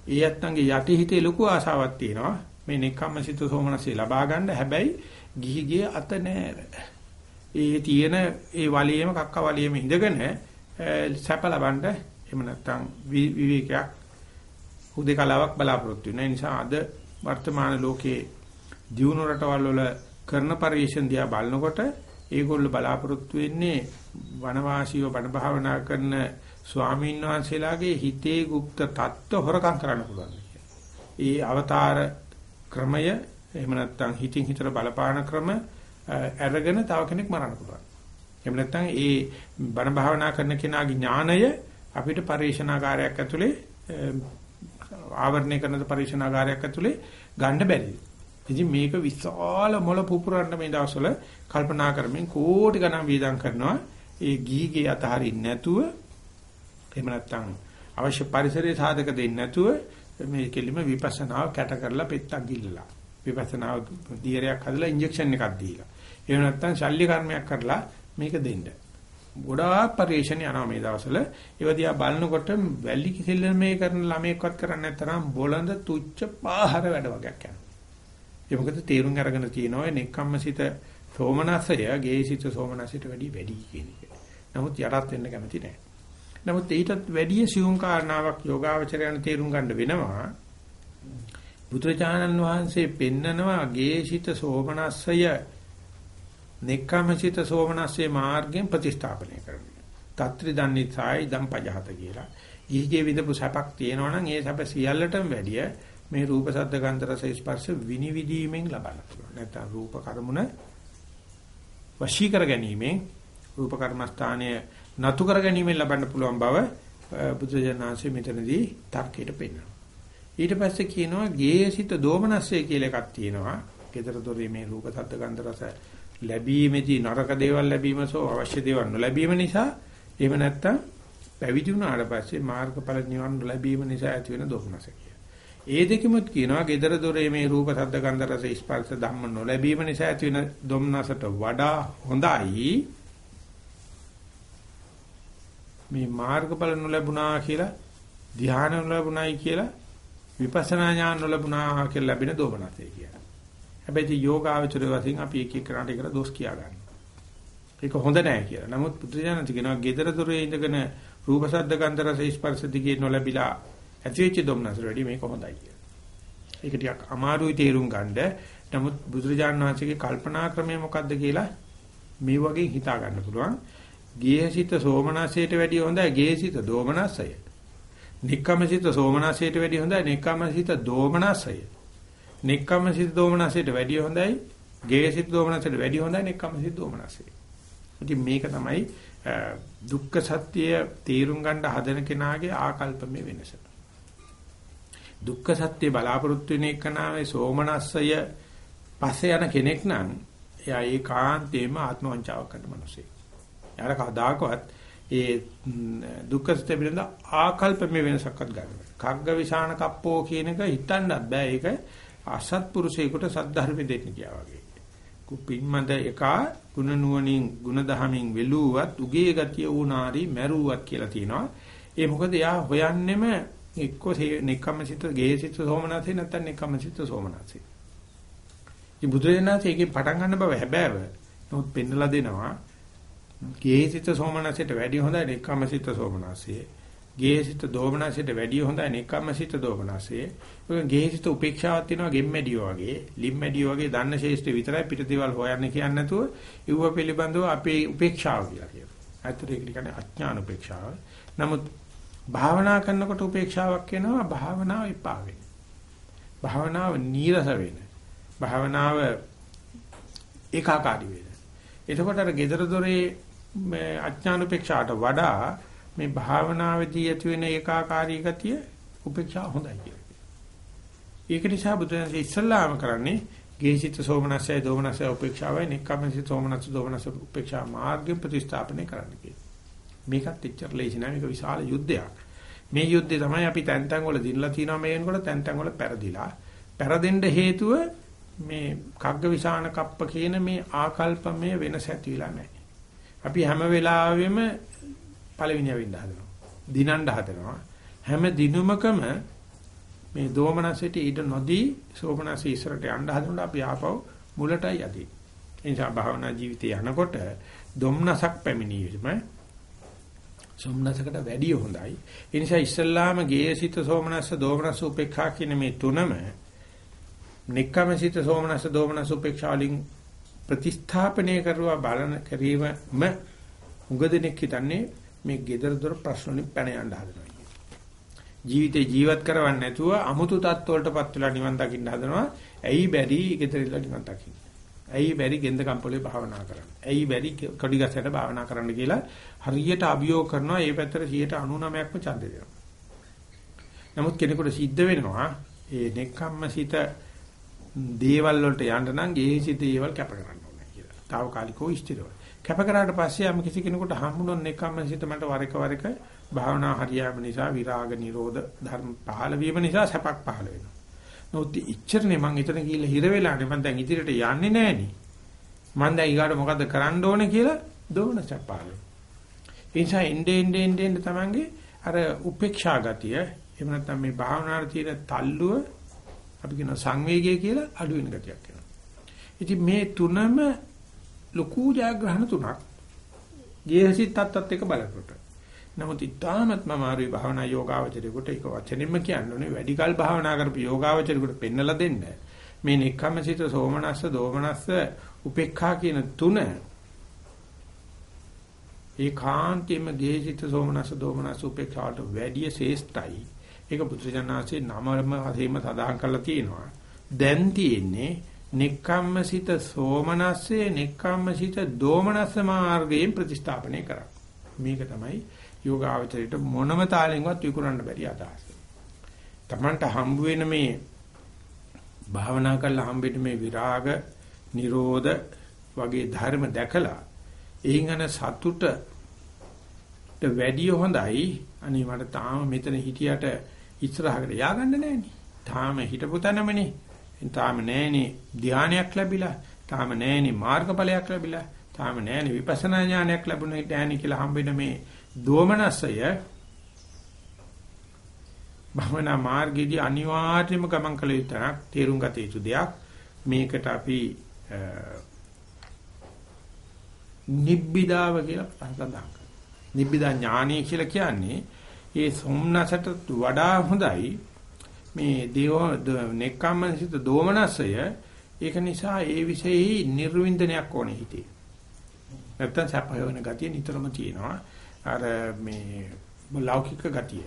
S1: ඒ ඇත්තන්ගේ යටි හිතේ ලොකු ආශාවක් තියෙනවා. මේ නෙක්ඛම්මසිත සෝමනසේ ලබා ගන්න හැබැයි ගිහි ගිය අත නෑර. ඒ තියෙන ඒ වලියෙම කක්ක වලියෙම ඉඳගෙන සැප ලබන්න එහෙම නැත්නම් විවේකයක් හුදේකලාවක් බලාපොරොත්තු වෙන නිසා අද වර්තමාන ලෝකයේ දියුණු රටවල් වල කරන පරිශ්‍රණ දිහා බලනකොට ඒගොල්ලෝ බලාපොරොත්තු වෙන්නේ වනවාසීව බණ භාවනා කරන ස්වාමීන් වහන්සේලාගේ හිතේ গুপ্ত தত্ত্ব හොරකම් කරන්න පුළුවන් ඒ අවතාර ක්‍රමය එහෙම නැත්නම් හිතින් හිතට බලපාන ක්‍රම අරගෙන තව කෙනෙක් මරන්න පුළුවන්. එහෙම නැත්නම් ඒ බණ භාවනා කරන කෙනාගේ ඥාණය අපිට පරිශනාකාරයක් ඇතුලේ ආවරණය කරන පරිශනාකාරයක් ඇතුලේ ගන්න බැරි. ඉතින් මේක විශාල මොළ පුපුරන්න මේ දවස්වල කල්පනා කරමින් කෝටි ගණන් වේදම් කරනවා. ඒ ගීගේ අතහරින්න නැතුව එහෙම නැත්නම් අවශ්‍ය පරිසරයේ සාධක දෙන්නේ නැතුව මේ කෙලිම විපස්සනාව කැට කරලා පෙත්තක් ගිල්ලලා. විපස්සනාව දියරයක් හදලා ඉන්ජෙක්ෂන් එකක් දීලා. එහෙම නැත්නම් ශල්‍ය කර්මයක් කරලා මේක දෙන්න. ගොඩාක් පරිශ්‍රණ යනවා මේ දවස්වල. ඒව දිහා බලනකොට වැලි කිසෙල්ල මේ කරන ළමයෙක්වත් කරන්නේ නැතරම් බොළඳ තුච්ච පාහර වැඩ වගේක් යනවා. ඒ මොකද තේරුම් අරගෙන තියෙනවා නෙක්ඛම්මසිත සෝමනසය ගේසිත සෝමනසිත වැඩි වැඩි කියන එක. නමුත් යටත් වෙන්න කැමති නැහැ. නමුත් ඊටත් වැඩි සියුම් කාරණාවක් යෝගාවචරයන් තේරුම් ගන්න වෙනවා. බුදුරජාණන් වහන්සේ පෙන්නනවා ගේසිත සෝමනස්සය නෙක්ඛම්මසිත සෝමනස්සේ මාර්ගයෙන් ප්‍රතිස්ථාපනය කරනවා. తත්‍රි දන්නිසායි දම්පජහත කියලා. ඊගේ විදපු සැපක් තියෙනවා නම් ඒ සැප සියල්ලටම වැඩිය මේ රූප ශබ්ද ගන්ධ රස ස්පර්ශ විනිවිදීමෙන් ලබන්න පුළුවන්. නැත්නම් රූප කර්මුණ වශී කර ගැනීමෙන් රූප කර්මස්ථානය නතු කර ගැනීමෙන් ලබන්න පුළුවන් බව බුදුජානනාංශයේ මෙතනදී තර්කයට පෙන්නනවා. ඊට පස්සේ කියනවා ගේයසිත දෝමනස්සය කියලා එකක් තියෙනවා. gedara dore මේ රූප ශබ්ද ගන්ධ රස ලැබීමේදී නරක දේවල් ලැබීම සෝ අවශ්‍ය දේවල් නොලැබීම නිසා එහෙම නැත්නම් පැවිදි වුණාට පස්සේ මාර්ගඵල නිවන් ලැබීම නිසා ඇති වෙන දෝමනස ඒ දෙකෙමුත් කියනවා gedara dore මේ රූප ශබ්ද ගන්ධ රස ස්පර්ශ ධම්ම නොලැබීම නිසා ඇති වෙන ධම්නසට වඩා හොඳයි මේ මාර්ගඵල නොලැබුණා කියලා ධ්‍යාන නොලැබුණයි කියලා විපස්සනා ඥාන නොලැබුණා කියලා ලැබෙන දෝමනසය කියලා. හැබැයි යෝගාවචර වශයෙන් අපි එක එක කරාට එකට දොස් කියා ගන්නවා. ඒක හොඳ නෑ කියලා. නමුත් පුදුජනති කියනවා gedara dore ඉඳගෙන රූප ශබ්ද ගන්ධ රස ස්පර්ශ දිගේ නොලැබිලා ඇතිවෙච්ච දුම්නසට වැඩි මේක හොඳයි කියලා. ඒක ටිකක් අමාරුයි තේරුම් ගන්න. නමුත් බුදුරජාණන් වහන්සේගේ කල්පනා ක්‍රමය මොකක්ද කියලා මේ වගේ හිතා ගන්න පුළුවන්. ගේහසිත සෝමනසයට වැඩිය හොඳයි ගේහසිත දෝමනසය. නික්කමසිත සෝමනසයට වැඩිය හොඳයි නික්කමසිත දෝමනසය. නික්කමසිත දෝමනසයට වැඩිය හොඳයි ගේහසිත දෝමනසයට වැඩිය හොඳයි නික්කමසිත දෝමනසය. ඉතින් මේක තමයි දුක්ඛ සත්‍ය තේරුම් ගන්න හදන කෙනාගේ ආකල්පමේ වෙනස. දුක්ඛ සත්‍ය බලාපොරොත්තු වෙන එකනාවේ සෝමනස්සය පස්සේ යන කෙනෙක් නම් එයා ඒකාන්තයෙන්ම ආත්ම වංචාවක් කරන මිනිසෙක්. එයාට කවදාකවත් ඒ දුක්ඛ සත්‍ය පිළිබඳ ආකල්පමේ වෙනසක්වත් ගන්න බෑ. කග්ග විසාන කප්පෝ කියන එක හිතන්නත් බෑ. ඒක අසත්පුරුෂයෙකුට සද්ධර්ම දෙන්න කියා වගේ. කුපින්මද එකා ගුණ නුවණින් ගුණ දහමින් වෙලුවත් උගේ ගතිය වුණාරි මැරුවත් කියලා තියෙනවා. ඒ මොකද එයා හොයන්නෙම එක්ක නෙක්කම්මසිත ගේසිත සෝමනාසේ නැත්නම් නෙක්කම්මසිත සෝමනාසේ. ඉතින් බුදුරජාණන් ඒකේ පටන් ගන්න බව හැබෑව. නමුත් පෙන්නලා දෙනවා ගේසිත සෝමනාසයට වැඩිය හොඳයි නෙක්කම්මසිත සෝමනාසේ. ගේහසිත දෝමනසිත වැඩිය හොඳයි නෙකම්මසිත දෝමනසේ. ඒක ගේහසිත උපේක්ෂාවක් තියෙනවා ගෙම්මැඩියෝ වගේ, ලිම්මැඩියෝ වගේ දන්න ශේෂ්ඨ විතරයි පිටදේවල් හොයන්නේ කියන්නේ නැතුව ඉව පිළිබඳව අපේ උපේක්ෂාව කියලා කියනවා. ඇත්තට ඒක කියන්නේ අඥාන උපේක්ෂාව. නමුත් භාවනා කරනකොට උපේක්ෂාවක් වෙනවා භාවනාව එපා වෙන. භාවනාව නීරස වෙන. භාවනාව ඒකාකාරී වෙන. එතකොට අර gedara dore අඥාන උපේක්ෂාවට වඩා මේ භාවනාවේදී ඇති වෙන ඒකාකාරී ගතිය උපේක්ෂා හොඳයි කියලා. ඒක නිසා බුදුන් ඉස්සල්ලාම කරන්නේ ගේසිත සෝමනස්සය දෝමනස්සය උපේක්ෂාවයි නික්කම්මසිත සෝමනස්ස දෝමනස්ස උපේක්ෂා මාර්ගය ප්‍රතිස්ථාපනය කරන්න කියලා. මේකත් එච්චර ලේසි නෑ මේක විශාල යුද්ධයක්. මේ යුද්ධය තමයි අපි තැන් තැන් වල දිනලා තියෙනවා මේ වෙනකොට තැන් තැන් වල පෙරදිලා. පෙරදෙන්න හේතුව මේ කග්ග විසාන කප්ප කියන මේ ආකල්පමය වෙනස ඇති වෙලා නැහැ. අපි හැම වෙලාවෙම පළවෙනිය වෙන්න හදනවා. දිනන්න හදනවා. හැම දිනුමකම මේ දෝමනසෙට ඊට නොදී සෝමනස ඉස්සරට යන්න හදනකොට අපි ආපහු මුලටයි යදී. ඒ නිසා භාවනා ජීවිතේ යනකොට දොම්නසක් පැමිණීම සෝමනසකට වැඩිය හොඳයි. ඒ නිසා ඉස්සල්ලාම ගේයසිත සෝමනස්ස දෝමනස්ස උපේක්ඛා කියන මේ තුනම නික්කමසිත සෝමනස්ස දෝමනස්ස උපේක්ෂා වලින් ප්‍රතිස්ථාපනය කරුවා බලන කිරීම උගදෙනෙක් හිතන්නේ මේ gedara dor ප්‍රශ්න වලින් පැන යන්න හදනවා. ජීවිතේ ජීවත් කරවන්නේ නැතුව අමුතු තත්ත්වවලටපත් වෙලා නිවන් දකින්න හදනවා. ඇයි බැරි gedara නිවන් දකින්න. ඇයි බැරි ගෙන්ද කම්පලේ භාවනා කරන්න. ඇයි බැරි කඩි ගසට භාවනා කරන්න කියලා හරියට අභියෝග කරනවා. ඒ පැත්තට 99%ක්ම ඡන්දය දෙනවා. නමුත් කෙනෙකුට සිද්ධ වෙනවා ඒ නෙක්ඛම්මසිත දේවල් වලට යන්න නම් ගේහිසිත දේවල් කැප කරන්න ඕනේ කියලා. తాවකාලිකව ස්ථිරව. කැප කරාට පස්සේ යම් කිසි කෙනෙකුට හම්බුනොත් එකම සිත මට වර එක වර එක භාවනා හරියාම නිසා විරාග නිරෝධ ධර්ම පහළ වීම නිසා සැපක් පහළ වෙනවා. නමුත් ඉච්චරනේ මං එතන ගිහිල්ලා හිර වෙලානේ මං දැන් ඉදිරියට යන්නේ නැහෙනි. මං දැන් ඊගාට මොකද්ද කරන්න ඕනේ කියලා දෝන සැප පහළ වෙනවා. ඒ නිසා එnde ende ende ende තමන්ගේ අර උපේක්ෂා ගතිය එහෙම නැත්නම් මේ භාවනාවේ තියෙන තල්ලුව අපි කියන සංවේගය කියලා අඩු වෙන ගතියක් එනවා. ඉතින් මේ තුනම ලොකු ජයග්‍රහණ තුනක් ගියසිත තත්ත්වත් එක බලනකොට. නමුත් ඊටාමත්ම මාරු භාවනා යෝගාවචරයකට ඒක වචනින්ම කියන්නේ වැඩි කල් භාවනා කරපු යෝගාවචරයකට පෙන්නලා දෙන්න. මේ නික්කමසිත සෝමනස්ස දෝමනස්ස උපේක්ඛා කියන තුන ඒකාන්තයෙන්ම ගේසිත සෝමනස්ස දෝමනස්ස උපේක්ඛාට වැඩි ශේෂ්ඨයි. ඒක පුත්‍රජනාසේ නමම වශයෙන්ම සදාහන් කරලා තියෙනවා. දැන් තියෙන්නේ නෙක්ඛම්මසිත සෝමනස්සේ නෙක්ඛම්මසිත දෝමනස්ස මාර්ගයෙන් ප්‍රතිස්ථාපනය කරා. මේක තමයි යෝගාවචරයට මොනම තාලෙන්වත් විකුණන්න බැරි අදහස. Tamanට හම්බ වෙන මේ භාවනා කරලා හම්බෙන්න මේ විරාග, නිරෝධ වගේ ධර්ම දැකලා එයින් අන සතුට වැඩි හොඳයි. අනේ මට තාම මෙතන හිටියට ඉස්සරහකට ය아가න්න නැහෙනි. තාම හිටපු තැනමනේ. තාම නැහෙනේ ධානයක් ලැබිලා, තාම නැහෙනේ මාර්ගඵලයක් ලැබිලා, තාම නැහෙනේ විපස්සනා ඥානයක් ලැබුණේ නැහැ කියලා හම්බෙන මේ දෝමනසය භවනා මාර්ගයේදී අනිවාර්යයෙන්ම ගමන් කළ යුතුක් තේරුම් ගත යුතු දෙයක්. මේකට අපි නිබ්බිදාව කියලා සඳහන් කරනවා. නිබ්බිදා ඥානය කියලා කියන්නේ ඒ සොම්නසට වඩා හොඳයි මේ දේව නෙක්ඛම්මසිත දෝමනසය ඒක නිසා ඒ විශේෂයි නිර්වින්දනයක් ඕනේ හිතේ. නැත්තම් සැපයවන ගතිය නිතරම තියෙනවා. අර මේ ලෞකික ගතිය.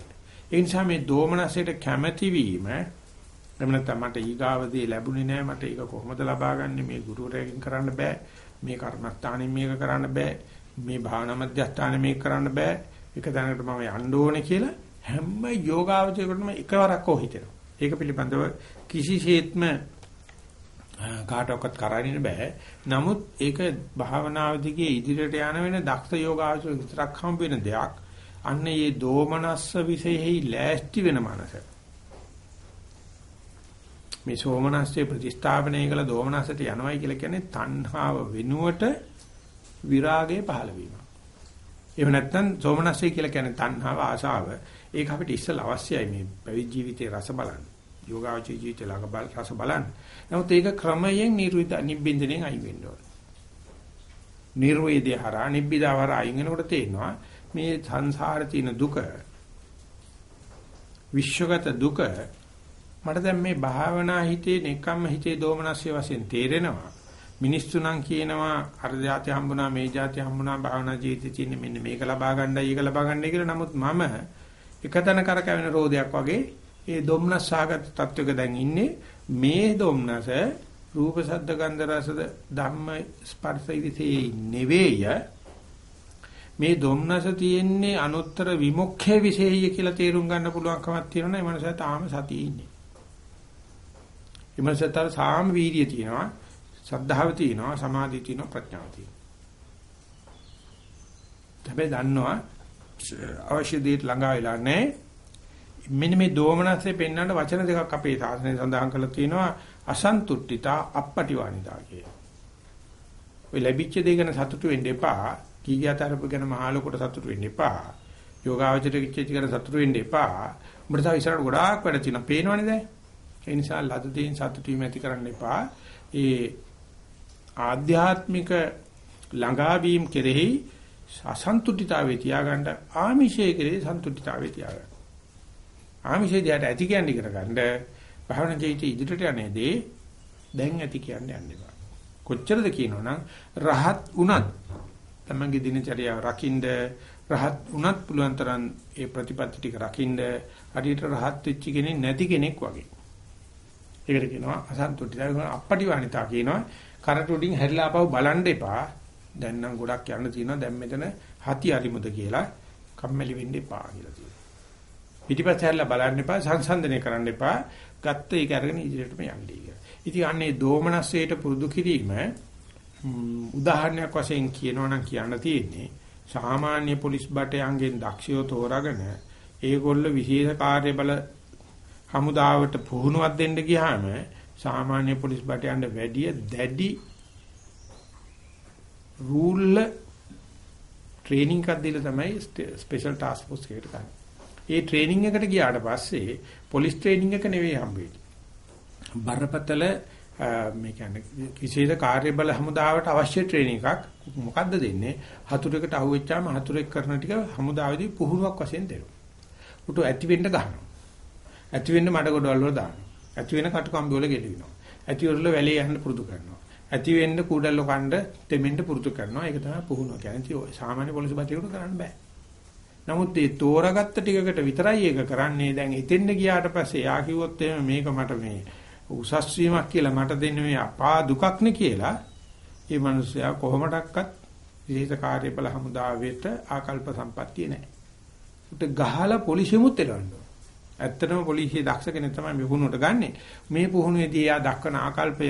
S1: ඒ නිසා මේ දෝමනසයට කැමැති වීම එහෙම නැත්නම් මට ඊගාවදී ලැබුණේ නැහැ මට ඒක කොහොමද ලබාගන්නේ මේ ගුරුවරයෙක්ගෙන් කරන්න බෑ මේ කර්මස්ථානින් මේක කරන්න බෑ මේ භාවනා මධ්‍යස්ථානේ මේක කරන්න බෑ. එක තැනකට මම යන්න ඕනේ කියලා හැම යෝගාවචරයකටම එකවරක් හෝ හිතෙනවා. ඒක පිළිබඳව කිසිසේත්ම කාටවත් කරන්නේ බෑ. නමුත් ඒක භාවනාවේදී ඉදිරියට යන වෙන දක්ෂ යෝගාවචර විතරක් හම්බ වෙන දෙයක්. අන්න මේ දෝමනස්ස විශේෂයි ලෑස්ති වෙන මනස. මේ සෝමනස්සේ ප්‍රතිස්ථාපනය කළ දෝමනසට යනවයි කියලා කියන්නේ තණ්හාව වෙනුවට විරාගය පහළ වීම. එහෙම නැත්නම් සෝමනස්සේ කියලා කියන්නේ තණ්හාව ආශාව. ඒක අපිට ඉස්සෙල්ලා අවශ්‍යයි මේ පැවිදි ජීවිතේ රස බලන්න. යෝගාචර ජීවිතේ ළඟ බල රස බලන්න. නමුත් ඒක ක්‍රමයෙන් නිරුද්ධ නිබ්බින්දණයෙන් අයින් වෙන්න ඕන. නිර්වේදේ හරහා නිබ්බිදා හරහා අයින් වෙනකොට තේනවා මේ සංසාරේ තියෙන දුක විශ්වගත දුක මට දැන් මේ භාවනා හිතේ නෙකම්ම හිතේ දෝමනස්ය වශයෙන් තේරෙනවා මිනිස්සු නම් කියනවා අර જાති හම්බුණා මේ જાති හම්බුණා භාවනා ජීවිතේ තියෙන මෙන්න මේක ලබා ගන්නයි ඒක ලබා ගන්නයි කියලා නමුත් මම එකතන කරකැවෙන රෝදයක් වගේ ඒ දොම්නස් සාගත තත්වයක දැන් ඉන්නේ. මේ දොම්නස රූප ශබ්ද ගන්ධ රස ධම්ම ස්පර්ශ ඉදිතේ නෙවේය. මේ දොම්නස තියෙන්නේ අනුත්තර විමුක්ඛේ විශේෂය කියලා තේරුම් ගන්න පුළුවන්කමක් තියෙනවා ඒ මනස තාම සතියේ ඉන්නේ. ඒ මනසතර සාම වීර්යය තියෙනවා. සද්ධාව තියෙනවා. සමාධිය තියෙනවා. ප්‍රඥාව තියෙනවා. හැබැයි දන්නවා අවශ්‍ය දෙයට ළඟා වෙලා නැහැ. මෙන්න මේ දෝමනස්සේ පෙන්වන්න වචන දෙකක් අපේ සාසනය සඳහන් කරලා තියෙනවා අසන්තුට්ඨිතා අපපටිවාණිතා කිය. ඔය ලැබිච්ච දේ ගැන සතුටු වෙන්න එපා. කීකියාතරප ගැන මහලොකට සතුටු වෙන්න එපා. යෝගාවචර කිච්චි ගැන සතුටු වෙන්න එපා. උඹට තව ඉස්සරහට ගොඩාක් වැඩ තියෙනවා. පේනවනේ දැන්. ඒ නිසා ලද දෙයින් සතුටු වීම ඇති කරන්න එපා. ඒ ආධ්‍යාත්මික ළඟාවීම් කෙරෙහි අසන්තුටිතාවේ තියාගන්න ආමිෂයේ කෙරෙහි සන්තුටිතාවේ තියාගන්න. ආමිෂයේ දිහාට ඇති කියන්නේ ඉගෙන ගන්න භාවනා ජීවිතය ඉදිරියට යන්නේදී දැන් ඇති කියන්නේ යන්න එපා. කොච්චරද කියනවනම් රහත් උනත් තමන්ගේ දිනචරියාව රකින්න රහත් උනත් පුළුවන් තරම් ඒ ප්‍රතිපත්ති ටික රකින්න හරියට රහත් වෙච්ච කෙනෙක් නැති කෙනෙක් වගේ. ඒකට කියනවා අසන්තුටිතා අපටිවාණිතා කියනවා කරට උඩින් හැරිලා ආපහු බලන්න එපා. දැන් නම් ගොඩක් යන්න තියෙනවා. දැන් මෙතන හති අරිමුද කියලා කම්මැලි වෙන්න එපා කියලා තියෙනවා. පිටිපස්ස හැරිලා බලන්න එපා, සංසන්දනය කරන්න එපා. ගත්ත ඒක අරගෙන ඉදිරියටම යන්න කියලා. ඉතින් අන්නේ දෝමනස්සයට පුරුදු කිරීම උදාහරණයක් වශයෙන් කියනවා නම් කියන්න තියෙන්නේ සාමාන්‍ය පොලිස් බටයන්ගෙන් දක්ෂයෝ තෝරාගෙන ඒගොල්ල විශේෂ කාර්ය බල හමුදාවට පුහුණුවක් දෙන්න ගියාම සාමාන්‍ය පොලිස් බටයන්ට වැඩිය දැඩි රූල් ට්‍රේනින් එකක් දීලා තමයි ස්පෙෂල් ටාස්ක් ෆෝස් එකට ගන්න. ඒ ට්‍රේනින් එකට ගියාට පස්සේ පොලිස් ට්‍රේනින් එක නෙවෙයි හම්බෙන්නේ. බරපතල මේ කියන්නේ කිසියද කාර්යබල හමුදාවට අවශ්‍ය ට්‍රේනින් එකක් මොකද්ද දෙන්නේ? හතුරෙකුට අහුවෙච්චාම හතුරෙක් කරන ටික හමුදාවේදී පුහුණුවක් වශයෙන් දෙනවා. උට ඇති වෙන්න ගන්නවා. ඇති වෙන්න මඩ ගොඩවල් වල දානවා. ඇති වෙන කටුකම්බි වල ගෙලිනවා. ඇති වල වැලේ යන්න පුරුදු කරනවා. ඇති වෙන්න කුඩල්ල කණ්ඩ දෙමෙන්න පුරුදු කරනවා. ඒක තමයි පුහුණුව කියන්නේ. සාමාන්‍ය පොලිස් බතියකට කරන්න බෑ. නමුත් මේ තෝරාගත්ත ටිකකට විතරයි ඒක කරන්නේ. දැන් එතෙන්ද ගියාට පස්සේ යා කිව්වොත් එහෙම මේක මට මේ උසස් වීමක් කියලා මට දෙන්නේ මේ අපා දුකක් නේ කියලා. මේ මිනිස්සයා කොහොමඩක්වත් විශේෂ කාර්යබල හමුදාවෙට ආකල්ප සම්පත්තිය නැහැ. උට ගහලා පොලිසියමුත් එලවන්න. ඇත්තටම පොලිසිය දක්ෂ කෙනෙක් තමයි මේ පුහුණුවට ගන්නෙ. මේ පුහුණුවේදී එයා දක්වන ආකල්පය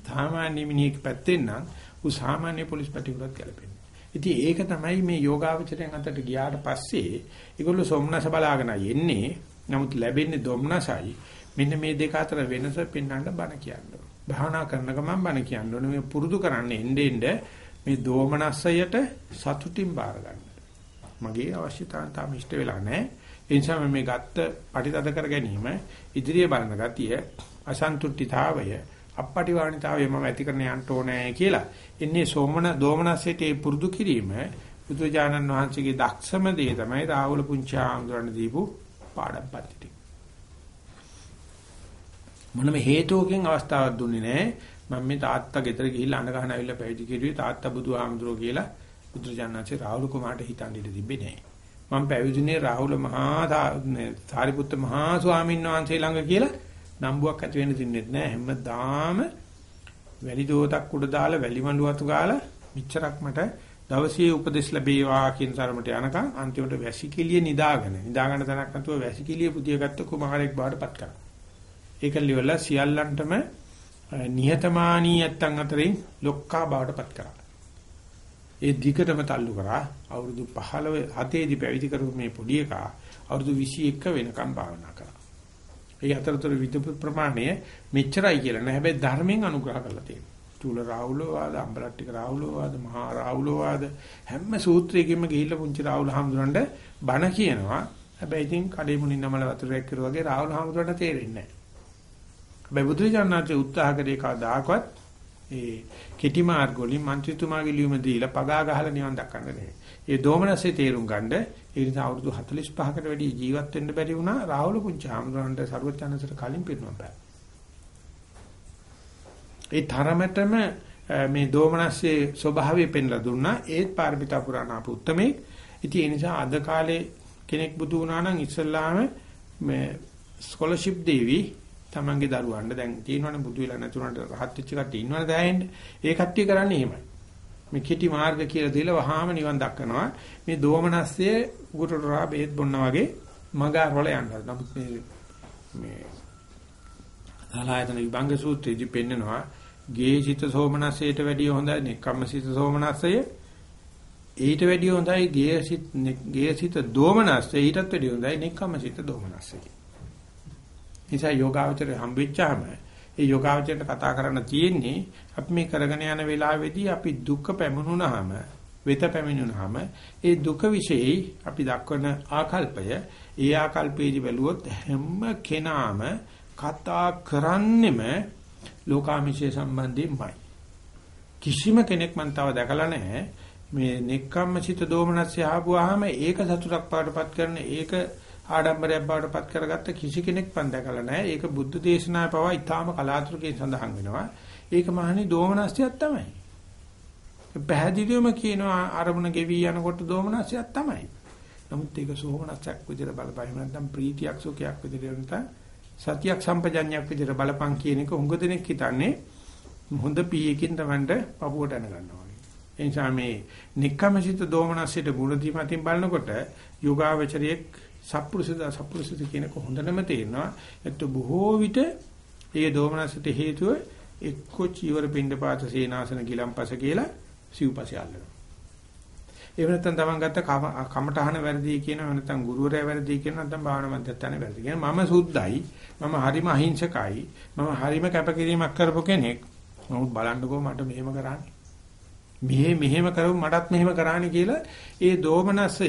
S1: සාමාන්‍ය මිනිහෙක් පැත්තෙන් නම් උ සාමාන්‍ය පොලිස් පැටිවලත් ගැලපෙන්නේ. ඉතින් ඒක තමයි මේ යෝගාවචරයන් අතට ගියාට පස්සේ ඒගොල්ලෝ සොම්නස බලාගෙන යන්නේ. නමුත් ලැබෙන්නේ දුම්නසයි. මෙන්න මේ දෙක අතර වෙනස පෙන්වන්න බණ කියන්නේ. භාවනා කරන ගමන් බණ කියන්නේ මේ පුරුදු කරන්නේ එnde end මේ දෝමනස්සයට සතුටින් බාර ගන්න. මගේ අවශ්‍යතාවය තාම ඉෂ්ට වෙලා නැහැ. ඒ නිසා මේ ගත්ත පටිතද කර ගැනීම ඉදිරිය බලන ගතිය අසන්තුට්ඨිතාවය අපපටිවාණිතාවය මම ඇති කරන්න යන්න ඕනේ කියලා. එන්නේ සෝමන දෝමනසෙට පුරුදු කිරීම බුදුජානන් වහන්සේගේ දක්ෂම දේ තමයි රාහුල පුංචි ආන්දරණ දීපු පාඩම් පද්ධති. මොනම හේතුවකින් අවස්ථාවක් දුන්නේ නැහැ. මම මේ තාත්තා ගෙදර ගිහිල්ලා අඬ ගහන ඇවිල්ලා පැවිදි කෙරුවේ තාත්තා බුදුහාමුදුරුවෝ කියලා බුදුජානන්සේ රාහුල කුමාරට හිතන් ඉඳ තිබ්බේ නැහැ. මම පැවිදිුනේ රාහුල මහා සාරිපුත්ත මහා ස්වාමීන් වහන්සේ ළඟ කියලා නම්බුවක් ඇති වෙන්න දෙන්නේ නැහැ හැමදාම වැලි දෝතක් උඩ දාලා වැලි මඬු වතු ගාලා මිච්චරක් මට දවසේ උපදෙස් ලැබේවා කියන තරමට යනකම් අන්තිමට වැසිකිළිය නිදාගෙන නිදාගන්න තැනක් නැතුව වැසිකිළිය පුදියගත්ත කුමාරයෙක් බවට පත් කරා. ඒක liwala සියල්ලන්ටම නිහතමානී නැත්තන් අතරින් ලොක්කා බවට පත් කරා. ඒ දිගටම තල්ලු කරා අවුරුදු 15 7 දී පැවිදි කරපු මේ පොඩි එකා අවුරුදු 21 වෙනකම් භාවනා කරා. ඒ අතරතුර විදුපු ප්‍රමාණය මෙච්චරයි කියලා නෑ. හැබැයි ධර්මයෙන් අනුග්‍රහ කරලා තියෙනවා. චූල රාහුලවාද, අම්බලට්ටික රාහුලවාද, මහා රාහුලවාද හැම සූත්‍රයකින්ම ගිහිල්ලා පුංචි රාහුල හාමුදුරන්ට බණ කියනවා. හැබැයි ඉතින් කඩේ මුණින් නමල වතුරක් කරුවා වගේ රාහුල හාමුදුරන්ට තේරෙන්නේ නෑ. හැබැයි බුදුරජාණන්ගේ උත්සාහ කරේ කවදාකවත් ඒ කෙටි මාර්ග වලින් മന്ത്രിතුමාගේ ලියුම දීලා පගා ගහලා නිවන් දක්වන්න නෙවෙයි. ඒ දෝමනසේ තේරුම් ගන්න ඒ නිසා අවුරුදු 45කට වැඩි ජීවත් වෙන්න බැරි වුණා රාහුල පුංචි ආමරන්ට ਸਰවඥාන්සට කලින් පිරුණා බෑ. ඒ තරමටම මේ දෝමනස්සේ ස්වභාවය පෙන්ලා දුන්නා ඒත් පාරමිතා පුරාණ ආපු උත්මේ. ඉතින් ඒ නිසා අද කාලේ කෙනෙක් බුදු වුණා නම් ඉස්සල්ලාම මේ ස්කෝලර්ෂිප් දෙවි තමන්ගේ දරුවන්ට දැන් තියෙනවනේ බුදු වෙලා නැතුණට රහත් වෙච්ච කට්ටිය ඉන්නවනේ දැනෙන්න. ඒ කට්ටිය කරන්නේ එහෙමයි. මේ කෙටි මාර්ග කියලා දීලා වහාම නිවන් දක්වනවා. මේ දෝමනස්සේ උගුරටරා බෙහෙත් බොන්න වගේ මගාරවල යනවා. නමුත් මේ මේ සලායතන විභංග සූත්‍රයේදී පෙන්නනවා ගේසිත සෝමනස්සයට වැඩිය හොඳයි නෙක්ඛම්මසිත සෝමනස්සය ඊට වැඩිය හොඳයි ගේසිත ගේසිත දෝමනස්සය ඊටත් වැඩිය හොඳයි නෙක්ඛම්මසිත දෝමනස්සය. නිසා යෝගාවචරය හම්බෙච්චාම ඒ යෝගාවචරයට කතා කරන්න තියෙන්නේ අපි මේ කරගෙන යන වෙලාවේදී අපි දුක පැමුණුනහම වෙත පැමිණුනහම ඒ දුක વિશેයි අපි දක්වන ආකල්පය. ඒ ආකල්පයේදී බැලුවොත් හැම කෙනාම කතා කරන්නෙම ලෝකාමිෂය සම්බන්ධයෙන්මයි. කිසිම කෙනෙක් මන් තව දැකලා නැහැ. මේ නෙක්ඛම්මසිත දෝමනස්ය ආපුවාම ඒක සතුටක් පාටපත් කරන ඒක ආඩම්බරයක් බවට පත් කරගත්ත කිසි කෙනෙක් මන් දැකලා නැහැ. ඒක බුද්ධ දේශනාවේ පවා ඊටාම කලාතුරකින් සඳහන් වෙනවා. ඒක මහණි දෝමනස්යක් තමයි. පැහැදිලිවම කියනවා අරමුණ ගෙවි යනකොට දෝමනස්යක් තමයි. නමුත් ඒක සෝමනස්යක් විදිහට බලපෑම නැත්නම් ප්‍රීතියක් සුඛයක් විදිහට නැත්නම් සතියක් සම්පජඤ්ඤයක් විදිහට බලපං කියන එක උඟ දෙනෙක් හිතන්නේ හොඳ පීයකින් Tamanට පපුවට යන ගන්නවා. ඒ නිසා මේ නික්කමසිත දෝමනස්සිට මුල දීමතින් බලනකොට යෝගාවචරයේ සත්පුරුෂද සත්පුරුෂද කියනක හොඳටම තේරෙනවා. ඒත් බොහෝ විට ඒ දෝමනසට හේතුව එක්ක චීවර පින්ඩපාත සේනාසන ගිලම්පස කියලා සිව්පස්ය අල්ලනවා. එහෙම නැත්නම් තමන් ගත්ත කමටහන වැරදි කියනවා නැත්නම් ගුරුවරයා වැරදි කියනවා නැත්නම් භාවනා මධ්‍යස්ථානේ වැරදි කියනවා. මම සුද්ධයි. මම හරිම අහිංසකයි. මම හරිම කැපකිරීමක් කරපු කෙනෙක්. නමුත් බලන්නකෝ මට මෙහෙම කරන්නේ. මෙහෙ මෙහෙම කරව මටත් මෙහෙම කරානේ කියලා ඒ දෝමනසය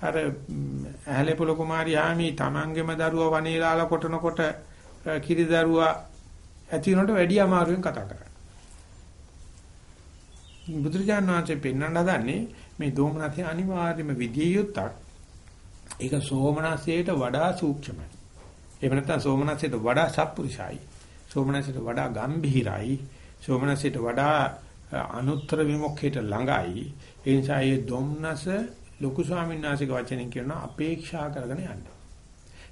S1: අර ඇහැලේපොළ කුමාරි ආමි තමන්ගේම දරුවා වනේලාලා කොටනකොට කිරි දරුවා ඇති වෙනකොට වැඩි අමාරුවෙන් කතා කරා. බුදුරජාණන් වහන්සේ පෙන්වන්න හදන්නේ මේ දෝමනසේ අනිවාර්යම විදිය යුත්තක්. ඒක සෝමනසයට වඩා සූක්ෂමයි. එහෙම නැත්නම් සෝමනසයට වඩා සත්පුරුෂයි. සෝමනසයට වඩා ගම්භීරයි. සෝමනසයට වඩා අනුත්තර විමුක්ඛයට ළඟයි. ඒ නිසා මේ දොම්නස ලොකු ස්වාමීන් වහන්සේගේ වචනෙන් කියනවා අපේක්ෂා කරගෙන යන්න.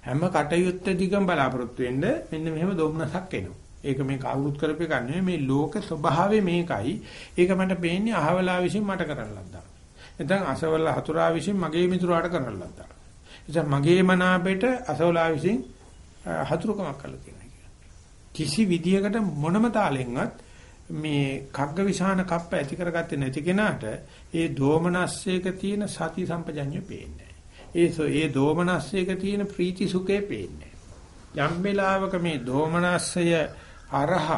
S1: හැම කටයුත්ත දිගම බලාපොරොත්තු වෙන්න මෙන්න මෙහෙම දොම්නසක් එනවා. ඒක මේ කවුරුත් කරපේ ගන්න මේ ලෝක ස්වභාවය මේකයි. ඒක මට පේන්නේ අහවලා විසින් මට කරන්න ලද්දා. නැත්නම් අසවල හතුරා විසින් මගේ මිතුරාට කරන්න ලද්දා. එතන මගේ මනාපෙට අසවලා විසින් හතුරුකමක් කළා කියනවා. කිසි විදියකට මොනම තාලෙන්වත් මේ කග්ග විසාන කප්ප ඇති කරගත්තේ නැති කෙනාට ඒ දෝමනස්සයක තියෙන සති සම්පජඤ්ඤය පේන්නේ ඒ ඒ දෝමනස්සයක තියෙන ප්‍රීති සුඛේ පේන්නේ යම් වෙලාවක මේ දෝමනස්සය අරහ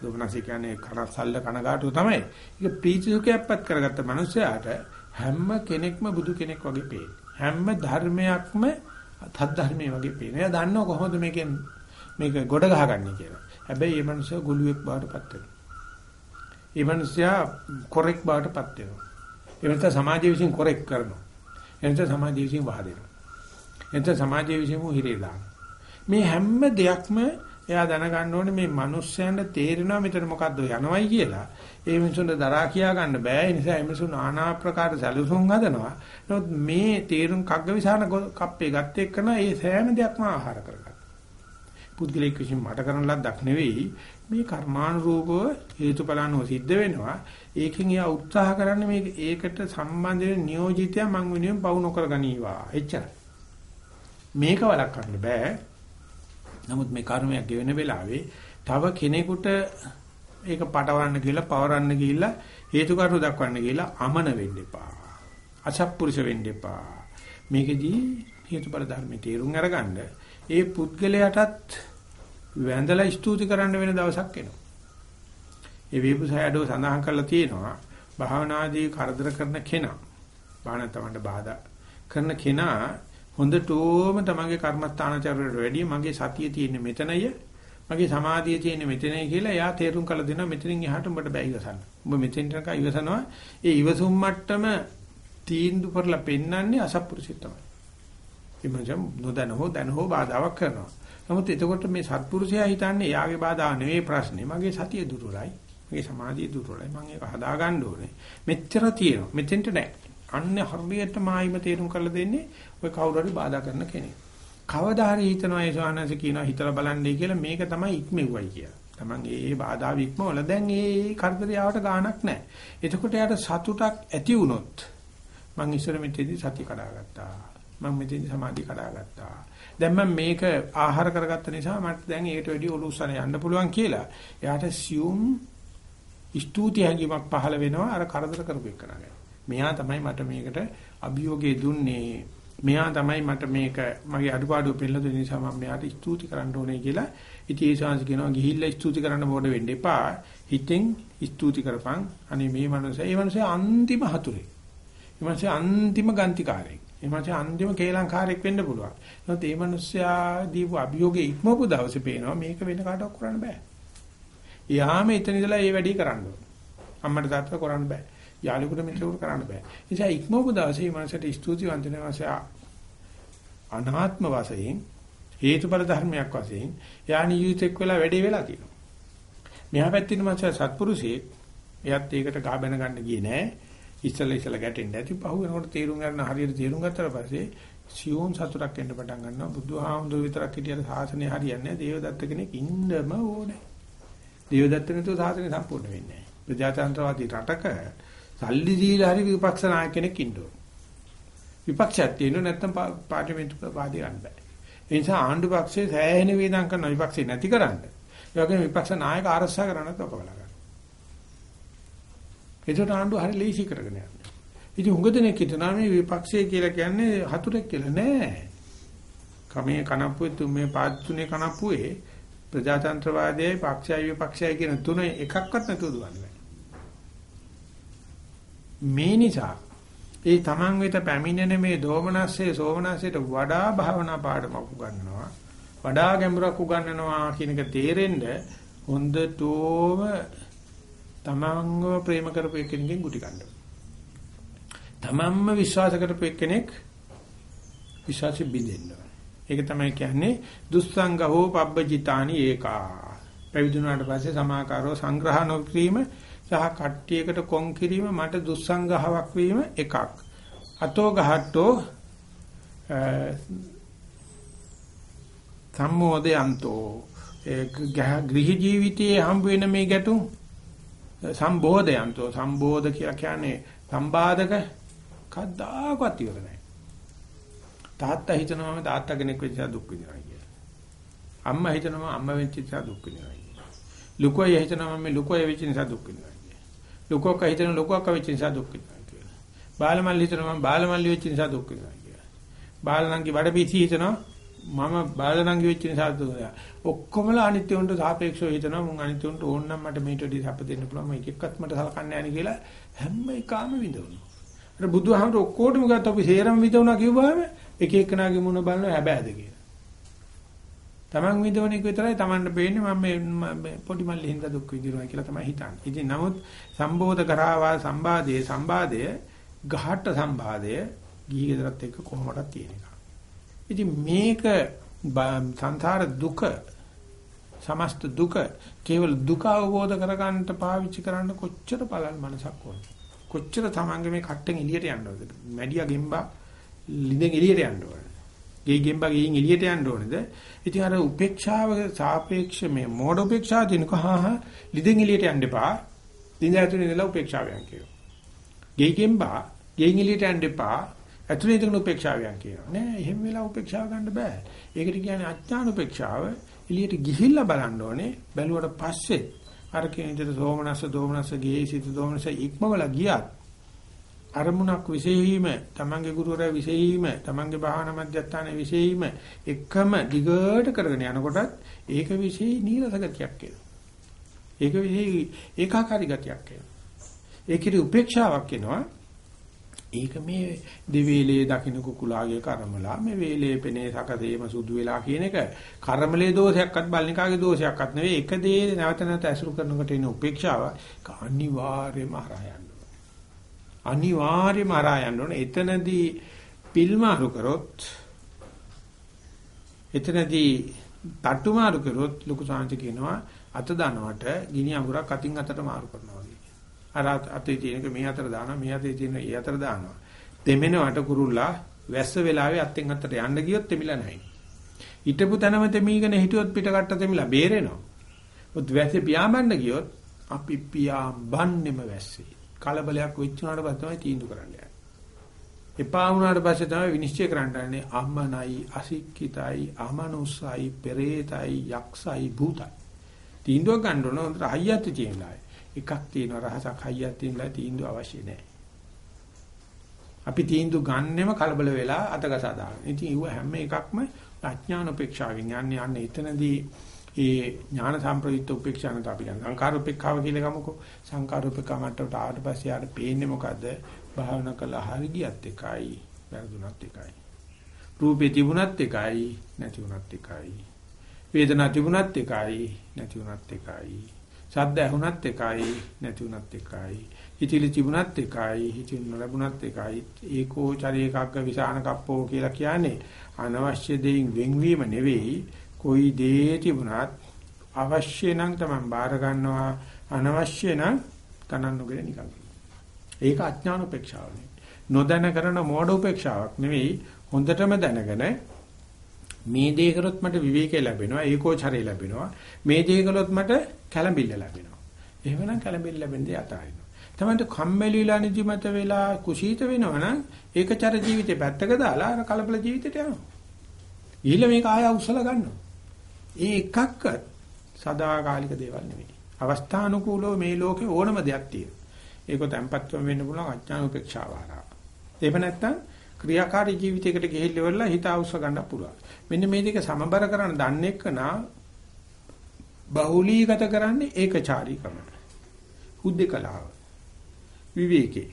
S1: දෝමනස්සය කියන්නේ කනසල්ල කනගාටුව තමයි. ඒක ප්‍රීති සුඛයක්පත් කරගත්ත මනුස්සයාට හැම කෙනෙක්ම බුදු කෙනෙක් වගේ පේන්නේ. හැම ධර්මයක්ම තත් ධර්මයේ වගේ පේනවා එයා දන්නව කොහොමද මේකෙන් මේක ගොඩ ගහගන්නේ කියලා. හැබැයි මේ මනුස්සයා ගුළුෙක් බවට පත් වෙනවා. ඒ මනුස්සයා කොරෙක් බවටපත් වෙනවා. ඒ වෙනත සමාජය විසින් කොරෙක් කරනවා. එනත සමාජය විසින් වහදෙනවා. එනත සමාජය විසින් හිරේ දානවා. මේ හැම දෙයක්ම එයා දැනගන්න ඕනේ මේ මිනිස්යන්ට තේරෙනවා මෙතන මොකද්ද යනවයි කියලා. ඒ මිනිසුන්ට දරා කියා ගන්න බෑ. ඒ නිසා එමිසු নানা ආකාර සැලසුම් හදනවා. නමුත් මේ තේරුම් කග්ගවිසාන කප්පේ ගත්ත එක්කන ඒ සෑම දෙයක්ම ආහාර කරගන්නවා. පුද්ගලික විසින් මට කරන ලද්දක් නෙවෙයි මේ කර්මානුරූපව හේතුඵලano සිද්ධ වෙනවා ඒකෙන් එයා උත්සාහ කරන්නේ මේ ඒකට සම්බන්ධ වෙන නියෝජිතයා මං වෙනුවෙන් පවු නොකර ගනීවා එච්චරයි මේක වළක්වන්න බෑ නමුත් මේ කර්මයක් ගෙවෙන වෙලාවේ තව කෙනෙකුට ඒක පටවන්න කියලා පවරන්න කියලා හේතු කාරණු දක්වන්න කියලා අමන වෙන්න එපා. අසත්පුරුෂ වෙන්න එපා. මේකෙදී හේතුඵල ධර්මයේ තේරුම් අරගන්න ඒ පුද්ගලයාටත් වැඳලා ස්තුති කරන්න වෙන දවසක් එනවා. ඒ වේපුසයඩෝ සඳහන් කරලා තියෙනවා භාවනාදී කරදර කරන කෙනා බාහන තමන්ට බාධා කරන කෙනා හොඳටම තමන්ගේ කර්මස්ථානචරයට වැඩිය මගේ සතිය තියෙන්නේ මෙතනය මගේ සමාධිය තියෙන්නේ මෙතනයි කියලා එයා තේරුම් කළ දෙනවා මෙතනින් එහාට උඹට බෑ ඉවසන්න. උඹ මෙතෙන්ට නිකන් ඉවසනවා. ඒ ඉවසුම් මට්ටම තීන්දුව කරලා පෙන්වන්නේ අසත්පුරුෂය තමයි. එමන්ජම් නොදැන හෝ දැන හෝ බාධාවක් කරනවා. නමුත් එතකොට මේ සත්පුරුෂයා හිතන්නේ එයාගේ බාධා නෙවෙයි ප්‍රශ්නේ. මගේ සතිය දුර්වලයි. මගේ සමාධිය දුර්වලයි. මම ඒක හදා ගන්න ඕනේ. මෙච්චර තියෙනවා. මෙතෙන්ට නෑ. අන්න හරියට මායිම තේරුම් කරලා දෙන්නේ ඔය කවුරු හරි බාධා කරන කෙනෙක්. කවදා හරි හිතනවා ඒ ස්වාමීන් කියනවා හිතලා බලන්නේ කියලා මේක තමයි ඉක්මෙව්වයි කියලා. Taman ඒ බාධා වික්මවල දැන් ඒ කරදරියාවට ගාණක් නැහැ. එතකොට යාට සතුටක් ඇති වුණොත් මං ඉස්සර මෙතෙන්දි සතිය කඩාගත්තා. මං මෙතෙන්දි සමාධිය කඩාගත්තා. දැන් මම මේක ආහාර කරගත්ත නිසා මට දැන් ඒකට වැඩි ඔලුස්සන යන්න පුළුවන් කියලා. එයාට සියුම් ස්තුති හැඟීමක් පහළ වෙනවා අර කරදර කරපු එකනගේ. මෙයා තමයි මට මේකට අභියෝගය දුන්නේ. මෙයා තමයි මට මේක මගේ අඩුපාඩු පෙන්නලා දෙන නිසා මම මෙයාට ස්තුති කරන්න ඕනේ කියලා. ඉතින් ඒ ශාංශ කියනවා ගිහිල්ලා ස්තුති කරන්න බෝඩ වෙන්න එපා. හිතෙන් ස්තුති කරපන්. අනේ මේ මනුස්සයා ඒ මනුස්සයා අන්තිම හතුරේ. ඒ මනුස්සයා අන්තිම ගන්තිකාරයෙක්. ඒ මනුස්සයා අන්තිම කේලංකාරයෙක් වෙන්න පුළුවන් නමුත් ඒ මනුස්සයා දීපු අභියෝගේ ඉක්මවපු දවසේ පේනවා මේක වෙන කාටවත් කරන්න බෑ යාම එතන ඉඳලා ඒ වැඩේ කරන්න ඕන අම්මට තාත්තට කරන්න බෑ යාළුවෙකුට මිත්‍රෙකුට කරන්න බෑ. ඒ නිසා ඉක්මවපු දවසේ මේ මනසට ස්තුති වන්දන වාසය අනාත්ම වශයෙන් හේතුඵල ධර්මයක් වශයෙන් යා නියුතෙක් වෙලා වැඩේ වෙලා තියෙනවා. මෙහා පැත්තේ මනස සත්පුරුෂයෙක් එයත් ඒකට ගා බැන ගන්න ගියේ නෑ. ඉස්සලා ඉස්සලා ගැටෙන්න ඇති පහු වෙනකොට තීරුම් ගන්න හරියට තීරුම් ගත්තට පස්සේ සියෝන් සතුටක් එන්න පටන් ගන්නවා. බුදුහාමුදුරුවෝ විතරක් හිටියට සාසනය හරියන්නේ නැහැ. දේවදත්ත කෙනෙක් ඉන්නම ඕනේ. දේවදත්ත නැතුව සාසනය සම්පූර්ණ වෙන්නේ නැහැ. ප්‍රජාතන්ත්‍රවාදී රටක සල්ලි දීලා හරි විපක්ෂ නායක කෙනෙක් ඉන්න ඕන. විපක්ෂයක් තියෙනවා නැත්නම් පාර්ලිමේන්තු වාදී ගන්න බෑ. ඒ නිසා ආණ්ඩු පක්ෂයේ සෑහෙන වේදම් කරන විපක්ෂේ නැති කරන්න. ඒ වගේම විපක්ෂ නායක ආරක්ෂා කරන්නත් ඔක බලා ගන්න. ඒකට ආණ්ඩුව හරි ලීසි කරගෙන යනවා. ඉතින් හුඟ දෙනෙක් හිතනවා මේ විපක්ෂය කියලා කියන්නේ හතුරෙක් කියලා නෑ. කමේ කනප්පුවේ තුමේ පාත්තුනේ කනප්පුවේ ප්‍රජාතන්ත්‍රවාදයයි පක්ෂයයි විපක්ෂයයි කියන තුන එකක්වත් නැතුව දුවන්නේ. මේ නිසා ඒ තමන් වෙත පැමිණෙන මේ දෝමනස්සේ සෝමනස්සේට වඩා භාවනා පාඩමක් උගන්වනවා වඩා ගැඹුරක් උගන්වනවා කියන එක තේරෙන්න හොඳටම තමන්ව ප්‍රේම කරපු එක්කෙනෙක්ගෙන් ගුටි ගන්න. තමන්ම විශ්වාස කරපු එක්කෙනෙක් විශ්වාසෙ බිඳෙන්න. ඒක තමයි කියන්නේ දුස්සංගහෝ පබ්බජිතානි ඒකා. පැවිදුණාට පස්සේ සමාකාරෝ සංග්‍රහ නොකිරීම සහ කට්ටියකට කොන් කිරීම මට දුස්සංගහවක් වීම එකක්. අතෝ ගහට්ටෝ සම්මෝදයන්තෝ ගෘහ ජීවිතයේ හම්බ වෙන මේ ගැටුම් සම්බෝධයන්තෝ සම්බෝධ කියලා කියන්නේ සම්බාධක කද්දාකවත් ඉවර නැහැ. තාත්තා හිතනවා මම තාත්තා කෙනෙක් වෙච්ච දුක් විඳිනවා කියලා. අම්මා හිතනවා අම්මා වෙච්ච නිසා දුක් විඳිනවා කියලා. ලුකෝය හිතනවා මම ලුකෝය වෙච්ච නිසා දුක් විඳිනවා. ලොකුවක් හිතන ලොකුවක් වෙච්ච නිසා දුක් වෙනවා කියලා. බාලමල්ලි හිතනවා මම බාලමල්ලි වෙච්ච නිසා දුක් වෙනවා කියලා. බාලනන්ගේ බඩපිසි හිතනවා මම බාලනන්ගේ වෙච්ච නිසා දුක් වෙනවා. ඔක්කොමලා අනිත්‍ය උන්ට සාපේක්ෂව හිතනවා මුන් අනිත්‍ය උන්ට ඕන නම් මට මේට වඩා සැප දෙන්න පුළුවන් මම එක එක්කත් මට සලකන්නේ නැහැ කියලා හැම එකම විඳවනවා. අර බුදුහාමර ඔක්කොටම ගත්ත අපි සේරම විඳවනවා කිව්වම එක එක්කනාගේ මුණ බලන හැබෑද කියලා. Taman විඳවන එක විතරයි Tamanට පේන්නේ මම මේ පොඩි මල්ලි හින්දා දුක් විඳිනවා කියලා තමයි හිතන්නේ. ඉතින් නමුත් සම්බෝධ කරාවා සම්බාධයේ සම්බාධය ගහට සම්බාධය ගිහි ගෙදරත් එක්ක කොහොමදක් තියෙන එක. ඉතින් මේක සංසාර දුක සමස්ත දුක කේවල දුක අවබෝධ කරගන්නට පාවිච්චි කරන්න කොච්චර බලල් මනසක් ඕනද කොච්චර තමන්ගේ මේ කට්ටෙන් එළියට යන්න ඕනද මැඩියා ගෙම්බා ලිඳෙන් එළියට යන්න ඕනද ගේ ගෙම්බා ගිහින් එළියට යන්න ඕනේද? ඉතින් අර උපේක්ෂාව සාපේක්ෂ මේ මෝඩ උපේක්ෂාව දිනක හා හා ලිදෙන් එළියට යන්න එපා. දින ඇතුලේ ඉඳලා උපේක්ෂාවයන් කියනවා. ගේ ගෙම්බා ගෙන් එළියට යන්න එපා. ඇතුලේ ඉඳගෙන උපේක්ෂාවයන් කියනවා. නෑ එහෙම වෙලා උපේක්ෂාව ගන්න බෑ. ඒකට කියන්නේ අඥාන උපේක්ෂාව. එළියට ගිහිල්ලා බලන්න ඕනේ. බැලුවට පස්සේ අර කියන විදිහට සෝමනස්ස දෝමනස්ස ගේ සිත දෝමනස්ස ඉක්මවල ගියත් අරමුණක් විශේෂීම තමන්ගේ ගුරුවරයා විශේෂීම තමන්ගේ භාවනා මධ්‍යස්ථානයේ විශේෂීම එකම දිගට කරගෙන යනකොටත් ඒක විශේෂ නීරස ගතියක් එනවා. ඒක විශේෂ ඒකාකාරී ගතියක් එනවා. ඒකේ උපේක්ෂාවක් එනවා. ඒක මේ දෙවේලේ දකින්න කුකුලාගේ කර්මලා මේ වේලේ පෙනේ සකසේම සුදු වෙලා කියන එක කර්මලේ දෝෂයක්වත් බල්නිකාගේ දෝෂයක්වත් නෙවෙයි එක දේ නැවත නැවත ඇසුරු කරනකොට එන උපේක්ෂාව අනිවාර්යයෙන්ම හරහා අනිවාර්යයෙන්ම අරා යන්න ඕනේ. එතනදී පිල්මාරු කරොත් එතනදී තට්ටුමාරු කරොත් ලොකු සාංශ කියනවා අත දනවට ගිනි අඟුරක් අතින් අතට මාරු කරනවා වගේ. අර අතේ තියෙනක මේ අතට දානවා මේ අතේ තියෙන ඒ අතට දානවා. දෙමෙනවට කුරුල්ලා වැස්ස වෙලාවේ අත්ෙන් අතට යන්න ගියොත් තෙමිලා නැහැ. හිටපු තැනම තෙමීගෙන හිටියොත් පිටකට තෙමිලා බේරෙනවා. ඔත් වැස්සේ පියාඹන්න ගියොත් අපි පියාඹන්නෙම වැස්සේ. කලබලයක් වෙච්ච උනාට පස්සේ තමයි තීන්දුව කරන්න යන්නේ. එපා වුණාට පස්සේ තමයි විනිශ්චය කරන්න යන්නේ අම්මනයි අසික්කිතයි අමනුස්සයි පෙරේතයි යක්ෂයි භූතයි. තීන්දුව ගන්න ඕන හොඳට හයියත් තියෙනවා. එකක් තියෙනවා රහසක් හයියක් තියෙනවා තීන්දුව අවශ්‍ය නැහැ. අපි තීන්දුව ගන්නෙම කලබල වෙලා අතගසා දානවා. ඉතින් ඒව හැම එකක්ම අඥාන උපේක්ෂාවෙන් යන්නේ යන්නේ එතනදී ඒ ඥාන සම්ප්‍රයුක්ත උපේක්ෂානත අපි ගන්න. සංකාර උපේක්ඛාව කියලා ගමුකෝ. සංකාර උපේක්ඛා මට්ටමට ආවට පස්සේ ආර පේන්නේ මොකද්ද? භාවනා කළා හරි ගියත් එකයි, වැරදුනත් එකයි. රූපේ තිබුණත් එකයි, නැති වුණත් එකයි. වේදනා තිබුණත් එකයි, නැති වුණත් එකයි. ශබ්ද ඇහුණත් එකයි, නැති වුණත් එකයි. හිතිලි තිබුණත් එකයි, හිතින් නොලැබුණත් එකයි. ඒකෝ චරේකග්ග විසාන කප්පෝ කියලා කියන්නේ අනවශ්‍ය දෙයින් වෙන්වීම නෙවෙයි කොයි දේ තිබුණත් අවශ්‍ය නම් තමයි බාර ගන්නවා අනවශ්‍ය නම් ගණන් නොගෙන නිකන්. ඒක අඥාන උපේක්ෂාවනේ. නොදැන කරන මෝඩ උපේක්ෂාවක් නෙවෙයි හොඳටම දැනගෙන මේ දේ කරොත් මට විවේකය ලැබෙනවා ඒකෝචරය ලැබෙනවා මේ දේ කළොත් මට කැළඹිල්ල ලැබෙනවා එහෙමනම් කැළඹිල්ල ලැබෙන දේ අතාරිනවා තමයි කම්මැලි වෙලා නිදිමත වෙලා කුසීත වෙනවනම් ඒකචර ජීවිතේ පැත්තක දාලා අර කලබල ජීවිතයට යනවා ඊළ මේක ආය උස්සලා ගන්නවා ඒ එකක්වත් සදාකාලික දේවල් නෙවෙයි. අවස්ථානුකූලව මේ ලෝකේ ඕනම දෙයක් තියෙනවා. ඒක තැම්පත්වම වෙන්න පුළුවන් අඥාන උපේක්ෂාව හරහා. එහෙම නැත්නම් ක්‍රියාකාරී ජීවිතයකට ගෙහිල්ලෙවලා හිත අවශ්‍ය ගන්න පුළුවන්. මෙන්න මේ දෙක සමබර කරන දන්නේ කනා බහුලීගත කරන්නේ ඒකචාරීකම. හුද්දකලාව. විවේකේ.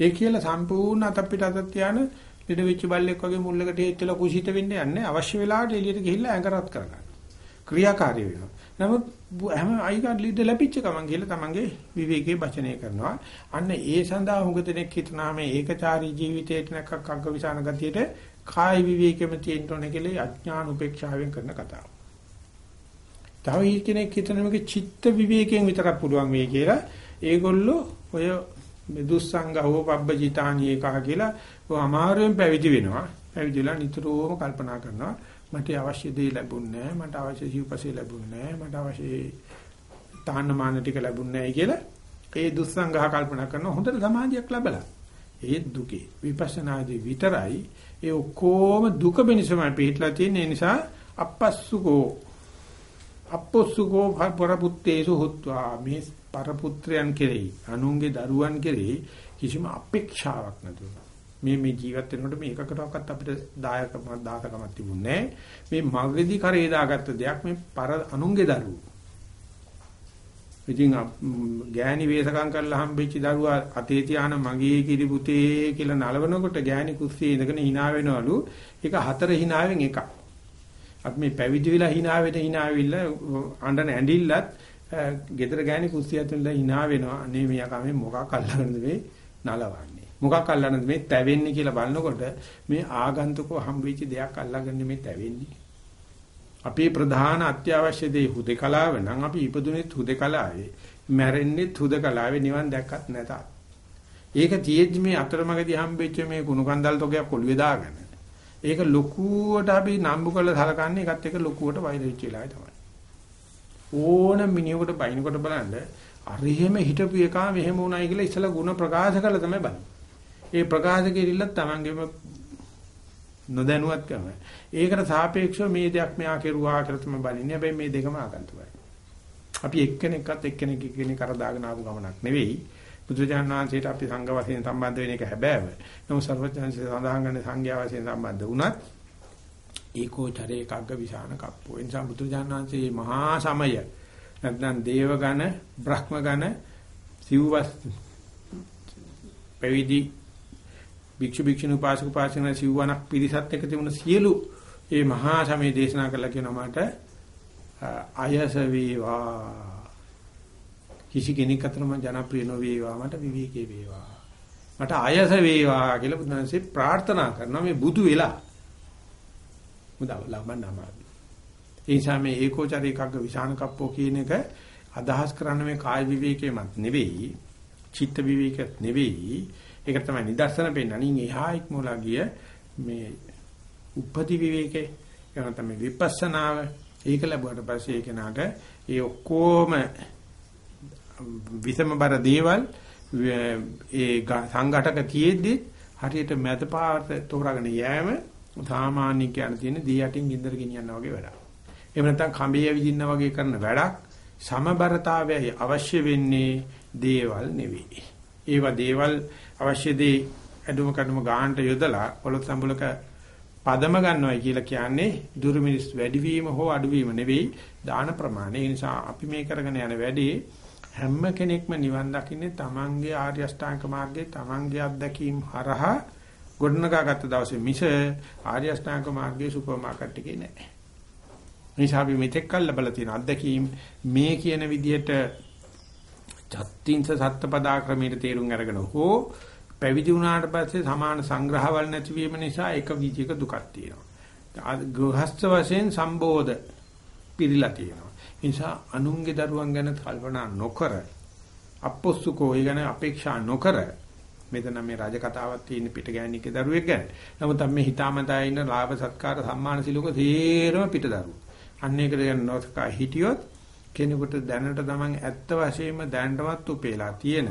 S1: ඒ කියලා සම්පූර්ණ අතප්පිට අතක් තියාන ලෙඩ වෙච්ච බල්ලෙක් වගේ මුල්ලකට හේච්චලා කුසිත වෙන්න යන්නේ අවශ්‍ය වෙලාවට එළියට ගිහිල්ලා ඇඟරත් කරගන්න. ක්‍රියාකාරී වෙනවා. නමුත් හැම අයිකාඩ් ලීඩ් ලැබිච්ච ගමන් ගිහලා තමන්ගේ විවේකයේ වචනය කරනවා. අන්න ඒ සඳහා හුඟ දෙනෙක් හිතනවා මේ ඒකචාරී ජීවිතයට නැක්ක අග්ගවිසාන ගතියට කායි විවේකෙම තියෙන්න ඕනේ කියලා අඥාන උපේක්ෂාවෙන් කරන කතාව. තව කෙනෙක් හිතන මේක චිත්ත විවේකයෙන් විතරක් පුළුවන් වෙයි කියලා ඒගොල්ලෝ ඔය දුස්සංගහෝ පබ්බජිතානී එකහ කියලා ඔය අමාරුවෙන් පැවිදි වෙනවා. පැවිදිලා නිතරම කල්පනා කරනවා මට අවශ්‍ය දේ ලැබුණේ නැහැ. මට අවශ්‍ය සිව්පසේ ලැබුණේ නැහැ. මට අවශ්‍ය තාන්නමාන ටික ලැබුණේ නැහැ කියලා ඒ දුස්සංගහ කල්පනා කරන හොඳට සමාධියක් ලැබලා. ඒ දුකේ විපස්සනාදී විතරයි ඒ ඔක්කොම දුක වෙනසමයි පිටලා තියෙන නිසා අපස්සුකෝ අපොස්සුකෝ පරපුත්තේසු හුත්වා මේ පරපුත්‍රයන් කෙරෙහි අනුන්ගේ දරුවන් කෙරෙහි කිසිම අපේක්ෂාවක් නැතුව මේ මේ ජීවත් වෙනකොට මේ එකකටවත් අපිට දායකම දාතකමක් තිබුණේ මේ මගදී කරේ දාගත්ත දෙයක් මේ පර අනුන්ගේ දරුවෝ. ඉතින් ගෑණි වේසකම් කරලා හම්බෙච්ච දරුවා අතේ තියාන මගේ කිරි පුතේ කියලා නලවනකොට ගෑණි කුස්සියේ ඉඳගෙන hina වෙනවලු. ඒක හතර hinaවෙන් එකක්. අපි මේ පැවිදි වෙලා hina වෙන hina වෙilla අඬන ඇඬිල්ලත් ගෙදර ගෑණි කුස්සියට ඉඳලා hina වෙනවා. අනේ මෙයා කමෙන් මොකක් අල්ලගෙනද මේ නලවන්නේ? මොකක් අල්ලන්නද මේ තැවෙන්නේ කියලා බලනකොට මේ ආගන්තුකව හම්බෙච්ච දෙයක් අල්ලගන්න මේ තැවෙන්නේ. අපේ ප්‍රධාන අත්‍යවශ්‍ය දේ හුදකලාව නම් අපි ඉපදුනේත් හුදකලාවේ, මැරෙන්නේත් හුදකලාවේ නිවන් දැක්කත් නැතත්. ඒක තියෙද්දි මේ අතරමඟදී හම්බෙච්ච මේ කුණු කන්දල් තොගයක් ඔළුවේ දාගෙන ඒක ලොකුවට අපි නම්බු කරලා සලකන්නේ ඒකත් එක්ක ලොකුවට වෛර වෙච්ච වෙලාවයි තමයි. ඕන මිනිහෙකුට බයින්කොට බලන්න අර එහෙම හිටපු එකා මෙහෙම වුණයි කියලා ඉස්සලා ಗುಣ ප්‍රකාශ කළා තමයි බලන්නේ. ඒ ප්‍රකාශ කිරිල්ල තමන්ගේම නොදැනුවත්කම. ඒකට සාපේක්ෂව මේ දෙයක් මෙයා කෙරුවා කියලා තමයි බලන්නේ. හැබැයි මේ දෙකම ආගන්තුකයි. අපි එක්කෙනෙක්වත් එක්කෙනෙක් එක්කෙනෙක් කර දාගෙන ආපු ගමනක් නෙවෙයි. බුදුරජාණන් වහන්සේට අපි සංඝ වශයෙන් සම්බන්ධ වෙන එක හැබෑව. නමුත් සර්වඥාන්සේ සඳහන් කරන සංඝයා වශයෙන් සම්බන්ධ වුණත් ඒකෝ චරේ කග්ග විසාන කප්පෝ. ඒ නිසා බුදුරජාණන් වහන්සේ මහා සමය නැත්නම් දේවගණ, බ්‍රහ්මගණ, සිව්වස් පැවිදි භික්ෂු භික්ෂුණී උපාසක උපාසිකන සිව්වනක් පිරිසත් එක්ක තිබුණ සියලු මේ මහා සමය දේශනා කළා කියනවා මට අයස වේවා. කිසි කෙනෙක් අතර මම ජනප්‍රිය නොවේවා මට විවේකී වේවා. මට ආයස වේවා කියලා බුදුන්සේ ප්‍රාර්ථනා කරනවා මේ බුදු වෙලා. මුදා ලබන්න අමාරුයි. ඒ නිසා මේ ඒකෝචරී එකක්ග විසාන කප්පෝ කියන එක අදහස් කරන්න මේ කාය විවේකයමත් නෙවෙයි චිත්ත විවේකයක් නෙවෙයි. ඒක තමයි නිදර්ශන පෙන්නනින් එහා ඉක්මෝලා ගිය මේ උපදි විවේකේ එහෙනම් තමයි විපස්සනාව ඒක ලැබුවට පස්සේ ඒ කෙනාට ඒ ඔක්කොම විසමබර දේවල් ඒ සංඝටක තියෙද්දි හරියට මැද පාට තෝරාගෙන යෑම සාමාන්‍ය කියන තියෙන දී යටින් ගින්දර ගෙනියනවා වගේ වැඩක්. එහෙම නැත්නම් කඹේ විදින්න වගේ කරන වැඩක් සමබරතාවයයි අවශ්‍ය වෙන්නේ දේවල් නෙවෙයි. ඒවා දේවල් අවශ්‍ය දේ අඩුම කඩුම ගාහන්ට යොදලා පොළොත් සම්බුලක පදම ගන්නවයි කියලා කියන්නේ දුරු මිනිස් වැඩිවීම හෝ අඩුවීම නෙවෙයි දාන ප්‍රමාණය. ඒ නිසා අපි මේ කරගෙන යන වැඩේ හැම කෙනෙක්ම නිවන් දකින්නේ තමන්ගේ ආර්ය අෂ්ටාංග මාර්ගයේ තමන්ගේ අත්දැකීම් හරහා ගොඩනගාගත්ත දවසේ මිස ආර්ය අෂ්ටාංග මාර්ගයේ සුපර් මාකට් එකේ නෑ. නිසා අපි මෙතෙක් කල් ලැබලා තියෙන අත්දැකීම් මේ කියන විදිහට චත්තිංස සත්පදා ක්‍රමයට තේරුම් අරගෙන හෝ පැවිදි වුණාට පස්සේ සමාන සංග්‍රහවල නැතිවීම නිසා එක විදිහක දුකක් තියෙනවා. ගෘහස්ත වශයෙන් සම්බෝධ පිළිලා තියෙනවා. නිසා අනුන්ගේ දරුවන් ගැන කල්පනා නොකර අපොස්සුකෝ ඒ ගැන අපේක්ෂා නොකර මෙතන මේ රජ කතාවක් තියෙන පිට ගෑණිකේ දරුවෙක් ගැන. නමුත් මේ හිතාමතා ඉන්න ලාභ සත්කාර සම්මාන සිලෝක තේරම පිට දරුවෝ. අන්න ඒක ගැන නොසකා හිටියොත් කෙනෙකුට දැනට තමන් ඇත්ත වශයෙන්ම දැනටවත් උපේලා තියෙන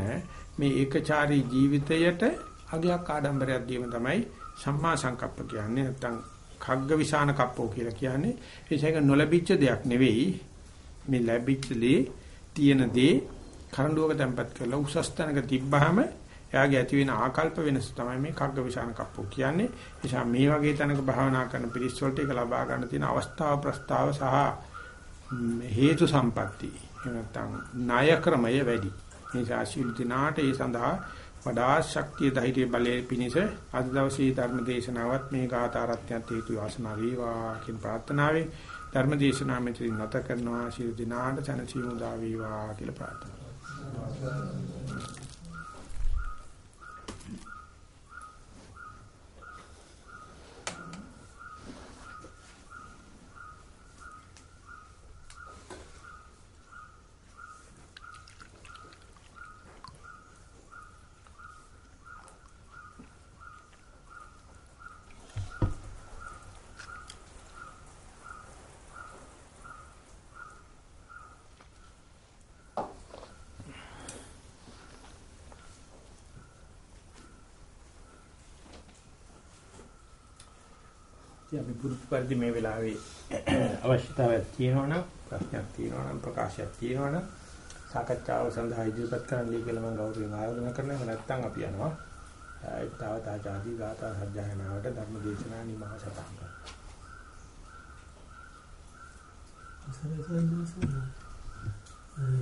S1: මේ ඒකචාරී ජීවිතයට අගයක් ආඩම්බරයක් දීම තමයි සම්මා සංකප්ප කියන්නේ. නැත්තම් කග්ග විසාන කප්පෝ කියලා කියන්නේ. ඒක නොලැබිච්ච දෙයක් නෙවෙයි. මේ ලැබිච්ච දේ තියෙන දේ කරඬුවක තැම්පත් කරලා උසස් තැනක තිබ්බහම එයාගේ ඇති වෙන ආකල්ප වෙනස තමයි මේ කග්ග විසාන කප්පෝ කියන්නේ. නිසා මේ වගේ තැනක භාවනා කරන පිරිස් වලට ඒක ලබා ගන්න තියෙන අවස්ථාව ප්‍රස්තාව සහ හේතු සම්පatti. එහෙම නැත්නම් ණය ක්‍රමය වැඩි. නිසා ශීල දිනාට ඒ සඳහා වඩා ශක්තිය ධෛර්ය බලයේ පිණිස අද දවසේ ධර්ම දේශනාවත් මේ ගාථාරත්‍යත් හේතු වාසනා වේවා කියන ප්‍රාර්ථනාවෙන් ධර්ම දේශනාව මෙතනින් නැත කරනවා ශිරු දිනාට සනසීමු දා වේවා කියලා ප්‍රාර්ථනා කරනවා ඉතින් අපි පුරුදු පරිදි මේ වෙලාවේ [coughs] අවශ්‍යතාවයක් තියෙනවා නම් ප්‍රශ්නයක් තියෙනවා නම් ප්‍රකාශයක් තියෙනවා නම් සාකච්ඡාව සඳහා ඉදිරිපත් කරන්න කියලා මම ගෞරවයෙන් ආයෝජනය කරනවා. නැත්නම් අපි යනවා. ඒතාවත ආදී ගාථා සජ්ජායනාවට ධර්ම දේශනා නිමා සටහන්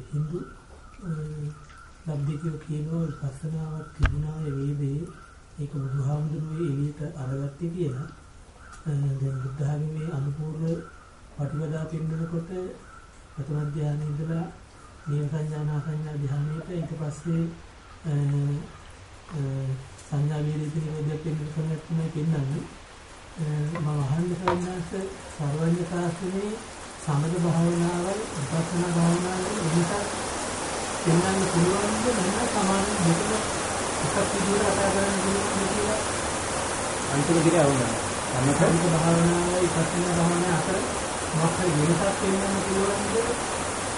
S2: හින්දු ලබ්ධිකයෝ කියනවා පස්සනාවක් තිබුණා ඒ වේදේ ඒක බුදුහාමුදුරුවෝ එළියට අරගත්තේ කියලා දැන් බුද්ධ ආගමේ අනුපූර්ව ප්‍රතිපදා පිළිනකොට ප්‍රථම ධානයේ ඉඳලා නීව සංඥා සංඥා ධානයට ඊට පස්සේ සංඥා වේදිත නිරෝධයක් වෙන ක්‍රමයක් තමයි පෙන්වන්නේ. මම අහන්න සම්මාස සර්වඥ ශාස්ත්‍රයේ සමද භාවනාවල් විපස්සනා භාවනාවල් එනිසා පෙන්වන්න පුළුවන්ද නැත්නම් සමාන දෙකම එකක් විදිහට අදා ගන්න පුළුවන්ද කියලා?
S1: අන්තිම දිනේ වුණා සමත
S2: සමත භාවනාවයි විපස්සනා භාවනාව අතර මොකක් හරි වෙනසක් වෙන්නම පුළුවන්ද?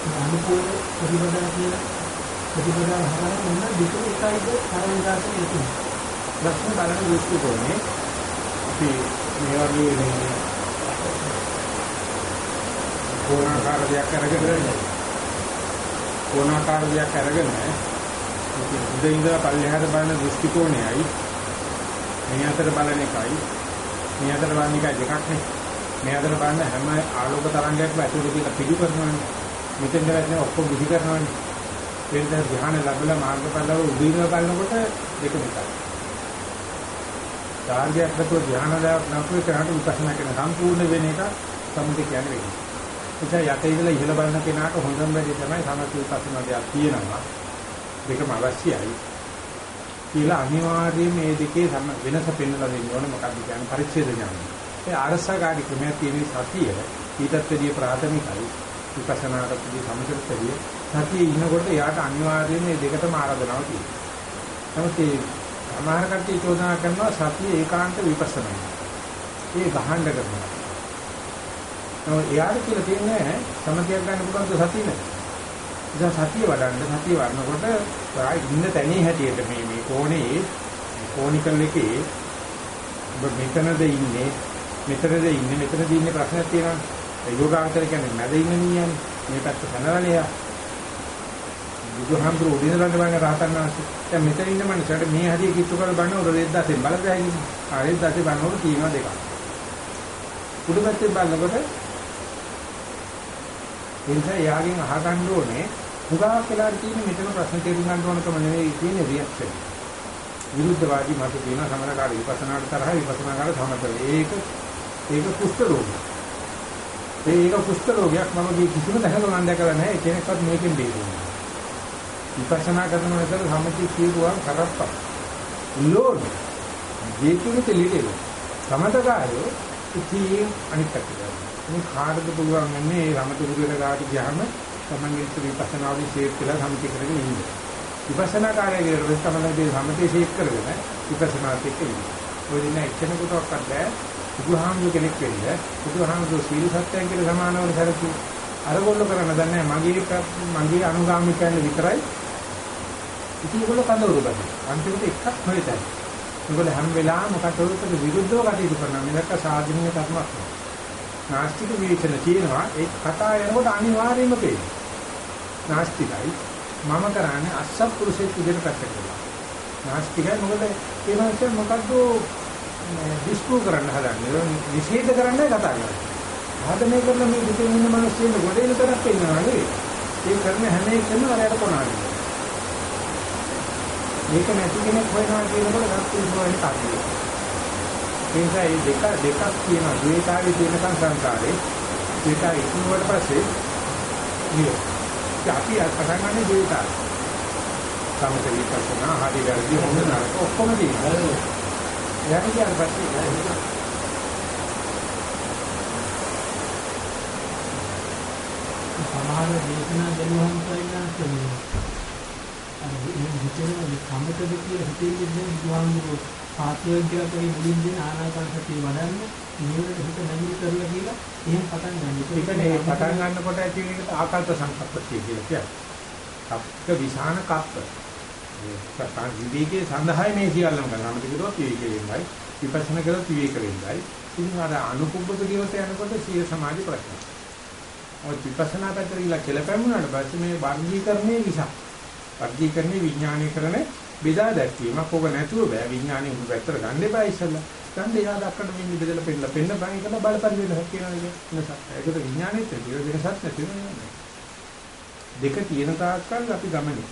S2: මේ අනුකූල ප්‍රතිපදා කියන ප්‍රතිපදා හරහා මොන දෙකම එකයිද කරවිදාසනේ එතුනේ.
S1: ලක්ෂණ බලන දෘෂ්ටි කෝණේ අපි මේ වගේ මේ කෝණාකාර දෙයක් අරගෙන කෝණාකාර දෙයක් අරගෙන උදේ ඉඳලා පල්ලෙහාට බලන දෘෂ්ටි කෝණයයි මේ අතර බලන එකයි මේ අතර බලන එකයි දෙකක් නේ මේ අතර බලන හැම ආලෝක තරංගයක්ම ඇතුළේ තියෙන පිටු කරනවානේ මෙතෙන් දැක්නේ ඔක්කොම විදි කරනවානේ වෙනද ධ්‍යාන ලැබලා මාර්ගඵලව උදේ ඉඳලා බලනකොට දෙක එකයි කාර්යයක් නැතුව ධ්‍යානදායක් නැතුව කරාට විපස්සනා කරන සම්පූර්ණ වෙන එක සම්මුති කියන්නේ වෙන්නේ. ඒ යට ඉඳලා ඉහළ බලන කෙනාට හොඳම වැඩි තමයි සමථ විපස්සනා දෙයක් තියෙනවා. දෙකම අවශ්‍යයි. කියලා අනිවාර්යයෙන් මේ දෙකේ වෙනස පෙන්වලා දෙන්න ඕනේ මොකක්ද කියන්නේ පරිච්ඡේද ඥානය. ඒ ආරසකාරී ක්‍රමයක් තියෙන සතිය ඊටත් වැඩිය ප්‍රාථමිකයි. විපස්සනාටදී සමථකදී සතියේ ඉන්නකොට යාට අනිවාර්යයෙන් මේ දෙකටම ආරාධනාවක් තියෙනවා. නමුත් සමහර කට්ටිය චෝදනා කරනවා සතිය ඒකාන්ත විපස්සනායි. ඒ ගහන්න කරනවා. නෝ එයාට කියලා තියෙන්නේ සමතියක් ගන්න පුළුවන් සතිය නෑ. ඉතින් සතිය වඩන්න සතිය වඩනකොට ආයි ඉන්න තැනේ හැටියට මේ මේ කෝණේ කෝනිකල් එකේ ඔබ මෙතනද ඉන්නේ මෙතනද ඉන්නේ මෙතනද ඉන්නේ ප්‍රශ්නයක් තියෙනවා. යෝගාන්තර කියන්නේ මැද ඉන්න නියන්නේ මේ පැත්ත සනවලේ බුදුහාමුදුරු උදින ගන්න බංග රහතන් වහන්සේ. දැන් මෙතන ඉන්න මනුස්සයට මේ හරිය කිට්ටු කරලා බලන උර රෙද්දාසෙන් බලද හැකියි. ආ රෙද්දාසේ බලනකොට තියෙනවා දෙකක්. උඩ පැත්තේ බලනකොට එනිසා යාගෙන් අහගන්න ඕනේ හුඟක් වෙලා තියෙන මෙතන ප්‍රශ්න තේරුම් ගන්න ඕනකම නෙවෙයි තියෙන රියැක්ෂන්. විරුද්ධවාදී මත තියෙන සමනකාර විපස්සනාට තරහ විපස්සනාකාර සමතල. ඒක ඒක කුෂ්ඨ රෝගයක්. ඒක කුෂ්ඨ රෝගයක් මම කිසිම තැනක මම දැකලා නැහැ කෙනෙක්වත් මේකෙන් බේරෙන්නේ. විපස්සනා කරන විතර සමථි කියුවා කරප්පා. ලෝඩ් ජීතුනේ දෙලිදේ. සමතකාරයෝ ඉතින් අනිත් පැත්තට. මේ කාටද පුළුවන් වෙන්නේ මේ රමත ගුරුවර ගාට ගියාම තමන්ගේ විපස්සනාවේදී ෂේප් කියලා සමථි කරගෙන ඉන්න. විපස්සනා කාර්යයේ රෙස් තමන්ගේ සමථි ෂේප් කරගෙන විපස්සනාත් එක්ක ඉන්න. ඔය දින එක්කෙනෙකුටවත් බෑ. බුදුහාමුදුර කෙනෙක් වෙන්න. බුදුහාමුදුර සීල සත්‍යයන් කියලා සමානවල සැලකී අරගොල්ල කරන්න දන්නේ මගේ මගේ අනුගාමිකයන් විතරයි ඉතින් ඒගොල්ලෝ කඳවුරු ගන්න. අන්තිමට එකක් හොයතයි. ඒගොල්ලෝ හැම වෙලාවෙම මොකටද විරුද්ධව කටයුතු කරනවා. මේක සාධනීය කර්මයක්. නාස්තික විචන තියෙනවා ඒ කතා යනකොට අනිවාර්යයෙන්ම පේනවා. නාස්තිකයි මම කරන්නේ අසත්පුරුෂයෙක් විදිහට පැත්තට කරලා. නාස්තිකයි මොකද ඒ මාසේ මොකද්ද ඩිස්ප්‍රූව් කරන්න හදන්නේ. නිෂේධ කරන්නයි කතා කරන්නේ. ආදමේ කරන මේ පිටින් ඉන්න මිනිස්සුන්ට ගොඩේන තරක් ඉන්නවා නෙවෙයි. ඒ කරන හැම එකම අරයට කොනාගෙන. මේක නැති කෙනෙක් හොයනවා කියනකොට ගත්තු ඉස්සරහින් තාක්ෂණය. ඒ නිසා මේ දෙක දෙකක් තියෙනවා. ද්වේතාවේ තියෙනකන් සංකාරේ. ද්වේතා ඉක්මුවට පස්සේ නිය. අපි ගන්න ද්වේතාව. සමත විපස්සනා හරි වැරදි හොඳ නරක ඔක්කොම තියෙනවා. එයාට කියන පස්සේ
S2: සමහර දේශනා දෙනුවම් කරනවා අර මේ හිතේ සමතද කියලා හිතෙන්නේ දැන් බුදුහාමුදුරුවෝ පාත්‍යෝග්‍යයක් වගේ මුලින් දෙන ආනාපාන සතිය වඩන්න නිවනට හිත නැගිලි කරලා කියලා එහෙම පටන් ගන්න.
S1: ඒ කියන්නේ පටන් ගන්නකොට ඇති වෙන එකට ආකල්ප සංකප්පතිය කියලා කියන්නේ. කප්ප විසාන කප්ප. ඒ ප්‍රකාශ විවේකයේ සඳහායි මේ සියල්ලම කරනවා. මම කිව්වා විවේකයෙන් වෙන්නයි. විපස්සනා කරලා විවේක වෙන්නයි. ඉතින් අර අනුකුබ්බක දිවස යනකොට සිය සමාධි ප්‍රශ්න. ඔය විපස්සනා පැත්තට ඉලා කියලා පැමුණාට පස්සේ මේ වර්ගීකරණයේ විසක්. වර්ගීකරණයේ විඥානීකරණ බෙදා දැක්වීමක් ඕක නැතුව බෑ විඥානේ උඹ පැත්තට ගන්න එපා ඉස්සෙල්ලා. ගන්න එයා දක්කට මෙන්න බෙදලා පෙන්නලා පෙන්න බෑ කියලා බලපරිවේදයක් කියනවා නේද? ඒකට විඥානෙත් තියෙන වෙනසක් නැති වෙනවා. දෙක තියෙන තාක්කල් අපි ගමනේ.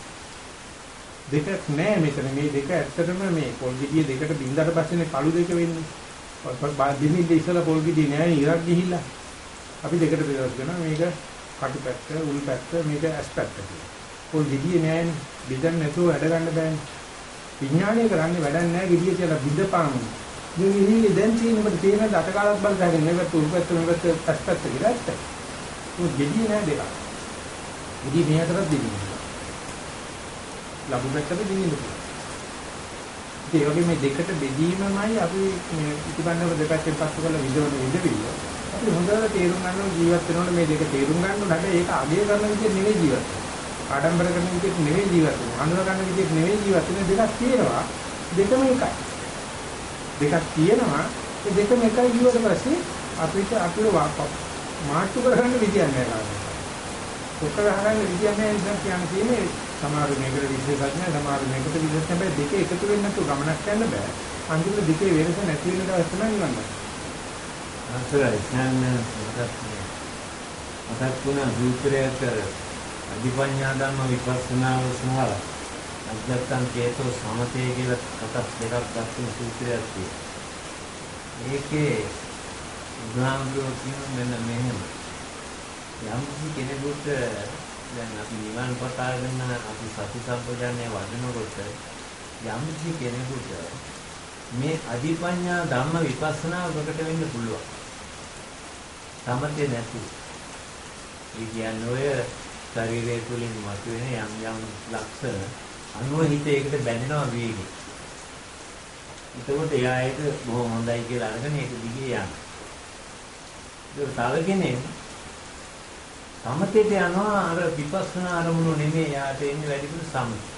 S1: දෙකක් නෑ මෙතන මේ දෙක ඇත්තටම මේ පොල් ගෙඩිය දෙකට බින්දට පස්සේනේ කළු දෙක වෙන්නේ. බින්දින් ඉස්සලා පොල් ගෙඩිය නෑ ඉරක් ගිහිල්ලා. අපි දෙකට බෙදලා කරනවා මේක කටු පැත්ත උල් පැත්ත මේක ඇස් පැත්ත කියලා. පොල් ගෙඩිය නෑනේ. බෙදන්න නැතුව වැඩ ගන්න බෑනේ. විඥානය කරන්නේ වැඩක් නෑ ගෙඩිය කියලා බින්දපාමු. මේ විහිලි දැන් තියෙනකොට තියෙන දතකාලක් බල ගන්න මේක උල් පැත්ත මේ පැත්ත ඇස් පැත්ත කියලා ඇත්ත. මොකද ගෙඩිය නෑ දෙකක්. ගෙඩිය මේ අතරත් දෙන්නේ. ලබු පැත්තට දෙන්නේ. ඒ වගේ මේ දෙකට බෙදීමමයි අපි මේ ඉතිබන්නව දෙපැත්තෙන් පස්සු කරලා විදවන විදවිල්ල. අපි හොඳට තේරුම් ගන්න ජීවත් වෙනකොට මේ දෙක තේරුම් ගන්න ඕනේ. හැබැයි ඒක අගය කරන විදිහ නෙවෙයි ජීවත් ආඩම්බර කරන විදිහට නෙවෙයි ජීවත් වෙන්නේ. අනුර ගන්න විදිහට නෙවෙයි ජීවත් වෙන්නේ. දෙකක් තියෙනවා. දෙකම එකයි. දෙකක් තියෙනවා. ඒ දෙකම එකයි ජීවත් පස්සේ අපිට අපිව මාට්ටු කරගන්න විදියක් නැහැ. ඔක ගහගන්න විදියක් නැහැ නිසා කියන්නේ තියෙන්නේ සමහර මේකට විශේෂඥ සමහර මේකට විශේෂඥ හැබැයි දෙක එකතු වෙන්නේ නැතුව ගමනක් යන්න බෑ. අන්තිමට දෙකේ වෙනස නැති වෙන දවස් තමයි නිවන්න.
S3: අන්තරයි ඥාන මතක් වුණා සූත්‍රයක අධිපඤ්ඤා ධම්ම විපස්සනාව සහ අධ්‍යාත්ම කේතෝ සමතේ කියලා කොටස් දෙකක් ගන්න සූත්‍රයක් තියෙනවා. ඒකේ උදාහරණයක් කියන මෙන්න මෙහෙම. යම් කෙනෙකුට දැන් අපි නිවන් පතාගෙන අපි සති සම්පජාන්නේ වඩනකොට යම් කෙනෙකුට මේ අධිපඤ්ඤා ධම්ම විපස්සනා ප්‍රකට වෙන්න පුළුවන්. සමතේ නැති. ඒ කියන්නේ ඔය ශරීරය තුලින් මතුවෙන යම් යම් ලක්ෂණ අනුව හිත ඒකට බැඳෙනවා වේගෙ. එතකොට එයා ඒක බොහොම හොඳයි කියලා අරගෙන ඒක දිගේ යනවා. ඒක තව කෙනෙක් සමතේට යනවා අර විපස්සනා අරමුණු නෙමෙයි යාට එන්නේ වැඩිපුර සමතේ.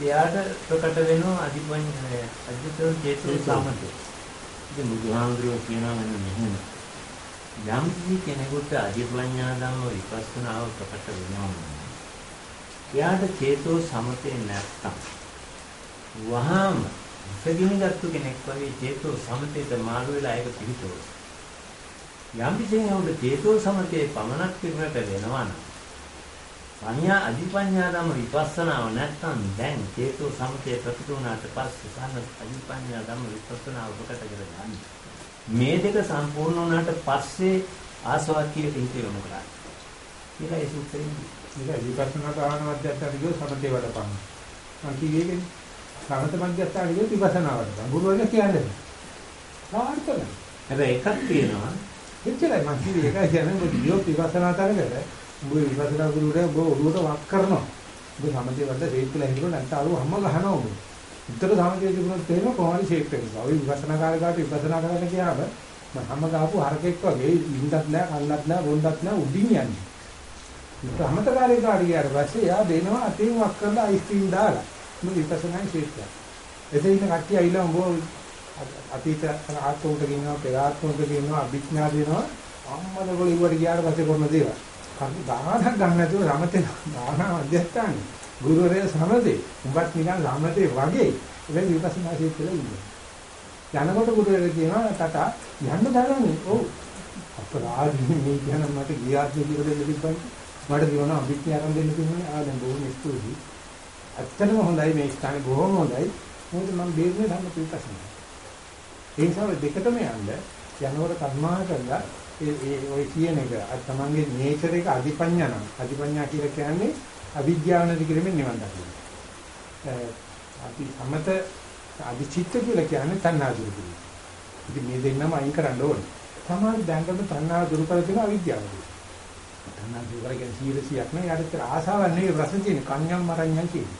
S3: එයාට ප්‍රකට වෙනවා අධිපඤ්ඤය අධිතෝ චේතෝ සමතේ. ඉතින් බුදුහාමුදුරුවෝ කියනවා මෙන්න මෙහෙම. යම් කෙනෙකුට අධිපඤ්ඤා ධම්ම විපස්සනාව ප්‍රකට වෙනවා එයාට චේතෝ සමතේ නැත්තම් වහාම ඉපදිනගත්තු කෙනෙක් වගේ චේතෝ සමතේට මාරු වෙලා ඒක පිළිතෝ යම් කෙනෙකුට චේතෝ සමතේ පමණක් පිරකට වෙනවා නම් පඤ්ඤා අධිපඤ්ඤා ධම්ම විපස්සනාව නැත්තම් දැන් චේතෝ සමතේ ප්‍රකට වුණාට පස්සේ සම්ම අධිපඤ්ඤා ධම්ම විපස්සනාව ප්‍රකට කරගන්න. මේ දෙක සම්පූර්ණ වුණාට පස්සේ ආසවාක්‍යයට හිත යොමු කරා කියලා ඒ සූත්‍රයෙන්
S1: මේක විපස්සනා භාවන මධ්‍යස්ථාන කියෝ සමතේ වඩපන්. මම කිව්වේ සමත මධ්‍යස්ථාන කියෝ විපස්සනා වඩපන්. ගුරුවරයා කියන්නේ සාර්ථකයි.
S3: හැබැයි එකක් තියෙනවා.
S1: එච්චරයි මම කිව්වේ. ඒකයි කියන්නේ ඔබ ගියොත් විපස්සනා තරකට ඔබ විපස්සනා ගුරුවරයා ඔබ ඔළුවට වක් කරනවා. ඔබ සමතේ වඩ රේත් කියලා හිතන නැත්නම් අරු හැම ගහනවා ඔබ උත්තර සමතේ තිබුණොත් තේරෙන කොහොමද ෂේප් වෙනවා ඔය විපස්සනා කාර්යකාට විපස්සනා කරන්න ගියාම මම හැම ගාපු හරකෙක් වගේ ඉන්නත් නෑ කන්නත් නෑ බොන්නත් නෑ උඩින් යන්නේ. සමතකාරී කාර්යයට පස්සේ යා දෙනවා අතින් වක් කරලා අයිස්ක්‍රීම් දාලා. මොකද විපස්සනා ෂේප් එක එතේ ඉන්න කට්ටිය ඇවිල්ලා උඹ අතීත ආත්මෝට කියනවා පෙරාත්මෝට කියනවා අභිඥා දෙනවා. අම්මද ගොල්ලෝ ඉවට ගියාට පස්සේ කරන දේවල්. කර්ම දානක් ගන්න නැතුව රමතේ දාන අධ්‍යස්ථානේ. ගුරුවරයා සමතේ. උඹත් නිකන් රමතේ වගේ ඉතින් විපස්සනා ශීක්‍රලා ඉන්නේ. යනකොට ගුරුවරයා කියනවා තාතා යන්න දාන්නේ. ඔව්. අපරාධී මේ කියන මට ගියාත් කියලා දෙන්න තිබ්බන්නේ. මට දිවන අභිඥා දෙන්න තිබුණේ ආ දැන් බොහොම ස්තුතියි. ඇත්තටම හොඳයි මේ ස්ථානේ බොහොම හොඳයි. මොකද මම බේරුනේ ධම්ම විපස්සනා. ඒ නිසා දෙකටම යන්න යනකොට කර්මා කරලා ඒ ඒ ඔය කියන එක අර තමන්ගේ නේචර් එක අධිපඤ්ඤා නම් අධිපඤ්ඤා කියලා කියන්නේ අවිද්‍යාව නැති කිරීමෙන් නිවන් දකින්න. අපි සමත අධිචිත්ත කියලා කියන්නේ තණ්හා දුරු කිරීම. ඉතින් මේ දෙන්නම අයින් කරන්න ඕනේ. තමයි දැනගන්න තණ්හා දුරු කර දෙන අවිද්‍යාව. තණ්හා දුරු කරගෙන 100ක් නෑ යාට ආසාවක් නෙවෙයි රස තියෙන කන්‍යම් මරණ්‍යම් කියන්නේ.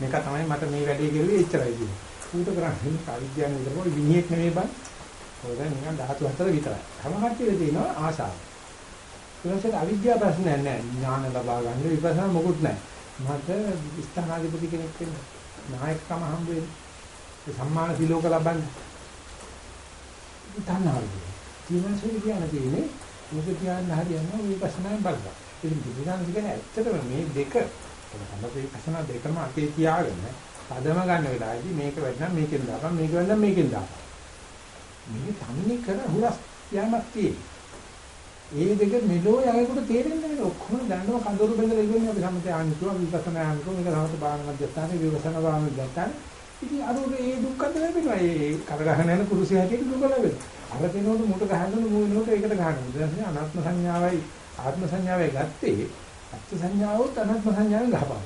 S1: මේක තමයි මට මේ වැඩේ කරුවේ එච්චරයි කියන්නේ. ඌට කරන්නේ අවිද්‍යාව විතරම විනියෙක් නෙමෙයි බං. ඔය දැන් නිකන් 14 විතරයි. හැම කට්ටියද තියෙනවා ආශාව. ඊළඟට අවිද්‍යාව ප්‍රශ්නයක් නැහැ. ඥාන ලබා ගන්න විපස්සනා මොකුත් නැහැ. මට ස්ථානාධිපති කෙනෙක් වෙන්න. නායකකම හම්බ වෙන්න. ඒ සම්මාන සිලෝක ලබන්න. තණ්හාවයි. ජීවන්සෙ කියන තියෙන්නේ මොකද කියන්නේ හරියන්නේ විපස්සනාෙන් බලන්න. ඉතින් බුදුදහම කියන්නේ ඇත්තටම මේ දෙක තමයි විපස්සනා දෙකම අතේ තියාගෙන පදම ගන්න වෙලාවේදී මේක වැඩනම් මේකෙන් දාපන් මේක වැඩනම් මේකෙන් දාපන්. මේ තන්නේ කර හුරස් යamak ඒ දෙක මෙලෝ යනකොට තේරෙන්නේ නැහැ. ඔක්කොම දන්නවා කඳුරු බෙදලා ඉන්නේ අපි සම්මත ආනිතුව විපස්සනා ආනිතුව මේක සමත බාහන මධ්‍යස්ථානේ විපස්සනා බාහන මධ්‍යස්ථානේ ඉතින් අර ඒ දුක්ඛද ලැබෙනවා. ඒ කර ගහන යන කුරුසි හැටියට දුක ලැබෙනවා. අර කෙනෝට මුට ගහනකොට මූලිනෝට ඒකට ගහනවා දැන් අනාත්ම සංඥාවයි ආත්ම සංඥාවයි ගත්තේ අත්ථ සංඥාවොත් අනාත්ම සංඥාවෙන් ගහපනවා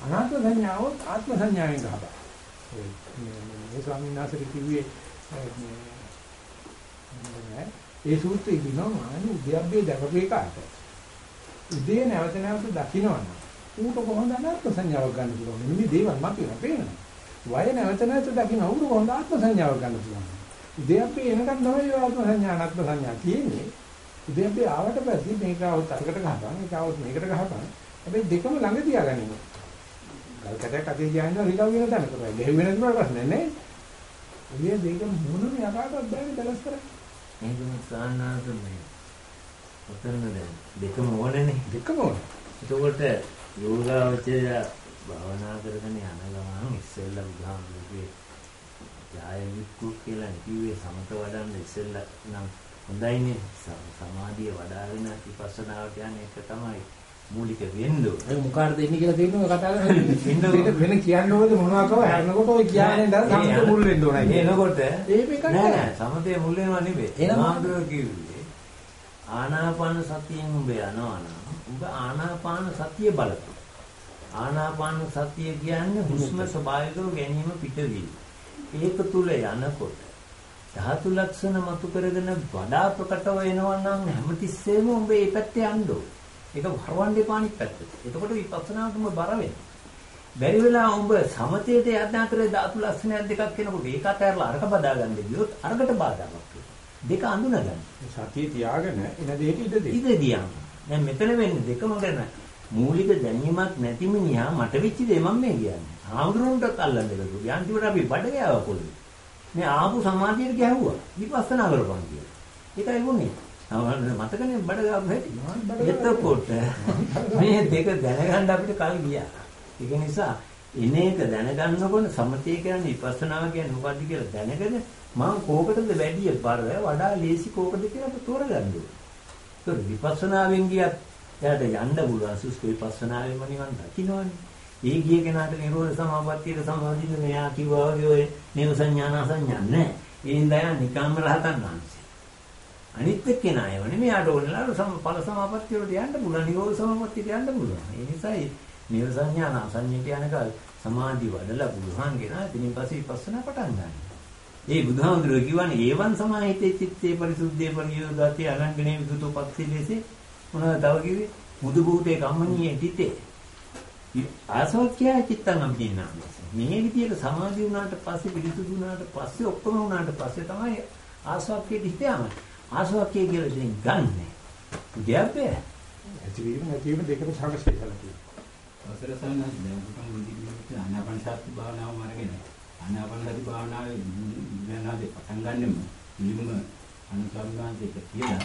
S1: අනාත්ම සංඥාවොත් ආත්ම සංඥාවෙන් ගහපා. මේ ස්වාමීන් වහන්සේ කිව්වේ ඒ සූත්‍රයේ කියනවා මානු උද්‍යප්පේ දැකපු එකට. උදේ නැවත නැවත දකින්නවනම් ඌට කොහොමද අනාත්ම සංඥාවක් ගන්න පුළුවන්? නිදි දේවල් මතුවෙලා පේනවා. වය නැවත නැවත දකින්න ඌට කොහොමද ආත්ම සංඥාවක් ගන්න පුළුවන්? උදේ අපි එනකන් තමයි ආත්ම සංඥා අනාත්ම සංඥා තියෙන්නේ. උදේ අපි ආවට පස්සේ මේක આવත් අරකට ගහපන්, ඒක આવත් මේකට ගහපන්. හැබැයි දෙකම ළඟ තියාගන්න ඕනේ. කල්කටයක් අතේ ගියානවා රිලව් වෙන තැනකට. ගෙහෙ වෙන දුරට ප්‍රශ්නේ නැහැ. ඔය දෙක මොනම යකාටවත් බෑ දැලස් කරන්නේ.
S3: මේකම සාන්නාස මේ ඔතන දැන් දෙකම ඕනනේ.
S1: දෙකම ඕන.
S3: එතකොට යෝගාවචරය භාවනා කරගෙන යන ගමන් ඉස්සෙල්ලා බුදුහාමුදුරුගේ යාය වික්කු කියලා කිව්වේ සමත වඩන්න ඉස්සෙල්ලා නම් හොඳයිනේ සමාධිය වඩාගෙන විපස්සනාවට යන එක තමයි මූලික වෙන්නේ.
S1: ඒ මොකාටද එන්නේ කියලා තේරෙනව කතා කරන්නේ. වෙන කියන්න ඕනද මොනවාකව හැරනකොට ඔය කියන්නේ දැන් සමත මුල් වෙන්න ඕනයි.
S3: එනකොට නෑ නෑ සමතේ මුල් වෙනවා නෙවෙයි.
S1: එහෙනම්
S3: මාඳුර කිව්වේ ආනාපාන සතියෙන් උඹ යනවා නම් උඹ ආනාපාන සතිය බලපන්. ආනාපාන සතිය කියන්නේ හුස්ම ස්වභාවිකව ගැනීම පිටවීම. ඒක තුල යනකොට ධාතු ලක්ෂණ මතු කරගෙන වඩා ප්‍රකටව එනවා නම් හැමතිස්සෙම උඹ ඒ පැත්තේ යන්න ඕනේ. ඒක වරවන්නේ පානික් පැත්තට. එතකොට විපස්සනාටම බර වෙනවා. බැරි වෙලා උඹ සමතේට යන්න අතරේ ධාතු ලක්ෂණයක් දෙකක් වෙනකොට ඒක අතහැරලා අරක බදා ගන්න ගියොත් අරකට වෙනවා. දෙක අඳුනගන්න.
S1: සතිය තියාගෙන එන දෙයට ඉඩ දෙන්න.
S3: ඉතින් දියම්. දැන් මෙතන වෙන්නේ දෙකම කරන මූලික දැනීමක් නැති මිනිහා මට වෙච්ච දේ මම මේ කියන්නේ. ආඳුරුන්ටත් අල්ලන්න බැලුවා. යාන්තිමට අපි බඩ ගෑවා පොළේ. මේ ආපු සමාධියට ගැහුවා. විපස්සනා කරපන් කියලා. ඒකයි වුනේ. මතකනේ බඩ ගාපු හැටි. එතකොට මේ දෙක දැනගන්න අපිට කල් ගියා. ඒක නිසා එන එක දැනගන්නකොට සමතේ කියන්නේ විපස්සනාව කියන්නේ මොකද්ද කියලා දැනගෙන මම කෝකටද වැඩි බර වඩා ලේසි කෝකද කියලා අපිට තෝරගන්න ඕනේ. ඒක විපස්සනාවෙන් ගියත් එයාට යන්න පුළුවන් සුස්ක විපස්සනාවෙන්ම නිවන් දකින්නවනේ. ඒ ගිය කෙනාට නිරෝධ සමාපත්තියට සමාදින්න මෙයා කිව්වා වගේ ඔය නේව සංඥාන සංඥා නැහැ. ඒ හින්දා යා නිකම්ම රහතන් වහන්සේ. අනිත් එක්කෙනා ඒව නෙමෙයි යාට ඕනලා සම ඵල සමාපත්තිය වලට යන්න පුළුවන්. නිරෝධ සමාපත්තියට යන්න පුළුවන්. ඒ නිසායි නේව සංඥාන සංඥාට යනකල් සමාධි වඩලා බුදුහාන් ගෙනා ඉතින් පස්සේ විපස්සනා පටන් ගන්නවා. ඒ බුදුහාමුදුරුවෝ කියවනේ ඒවන් සමාහිතේ චිත්තේ පරිසුද්ධේ පරියෝදාති අනංගනේ විදුතෝ පක්ෂිලේසේ මොනවද තව කිව්වේ? මුදු භූතේ කම්මනීයේ තිතේ. ආසවක්ඛ්‍ය චිත්තං අම්පිනා මේ විදියට සමාධි වුණාට පස්සේ පිරිසුදු වුණාට පස්සේ ඔක්කොම වුණාට පස්සේ තමයි ආසවක්ඛ්‍යෙ හිතෑම ආසවක්ඛ්‍ය කියලා දෙන් ගන්නෙ. දෙයපේ
S1: ඇතිවීම නැතිවීම දෙකම සමස්තය කියලා කියනවා.
S4: අවසර සන්නස් දැන් උතුම් විදිහට ආනාපාන සති භාවනාව මාර්ගෙන ආනාපාන සති භාවනාවේ වෙනාදී පටන් ගන්නෙම නිමුම අනුසම්මාන්තික කියලා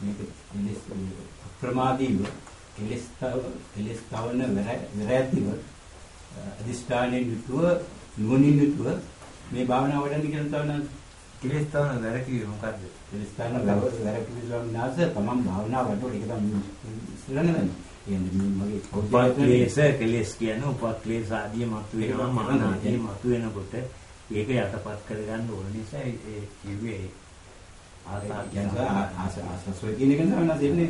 S4: මේක එලෙස් ප්‍රමාදීව එලෙස් එලෙස් තවන වැරැද්දිව අදිෂ්ඨානයේ යුතුව නුවණින් යුතුව මේ භාවනාව වඩන්න කියන තවන
S3: කෙලස් තවන වැරකි මොකද්ද?
S4: එලෙස් තවන වැරැද්දි ස්වාමීනාස තමන් භාවනාව වඩනකොට ඒක තමයි ඉස්සරහනේ මගේ
S3: උපක්ලේශ කෙලස් කියන්නේ උපක්ලේශ ආදී මතු වෙනවා මාන ආදී මතු වෙනකොට ඒක යටපත් කරගන්න ඕන නිසා ඒ කිව්වේ
S4: ආසාව කියන එක තමයි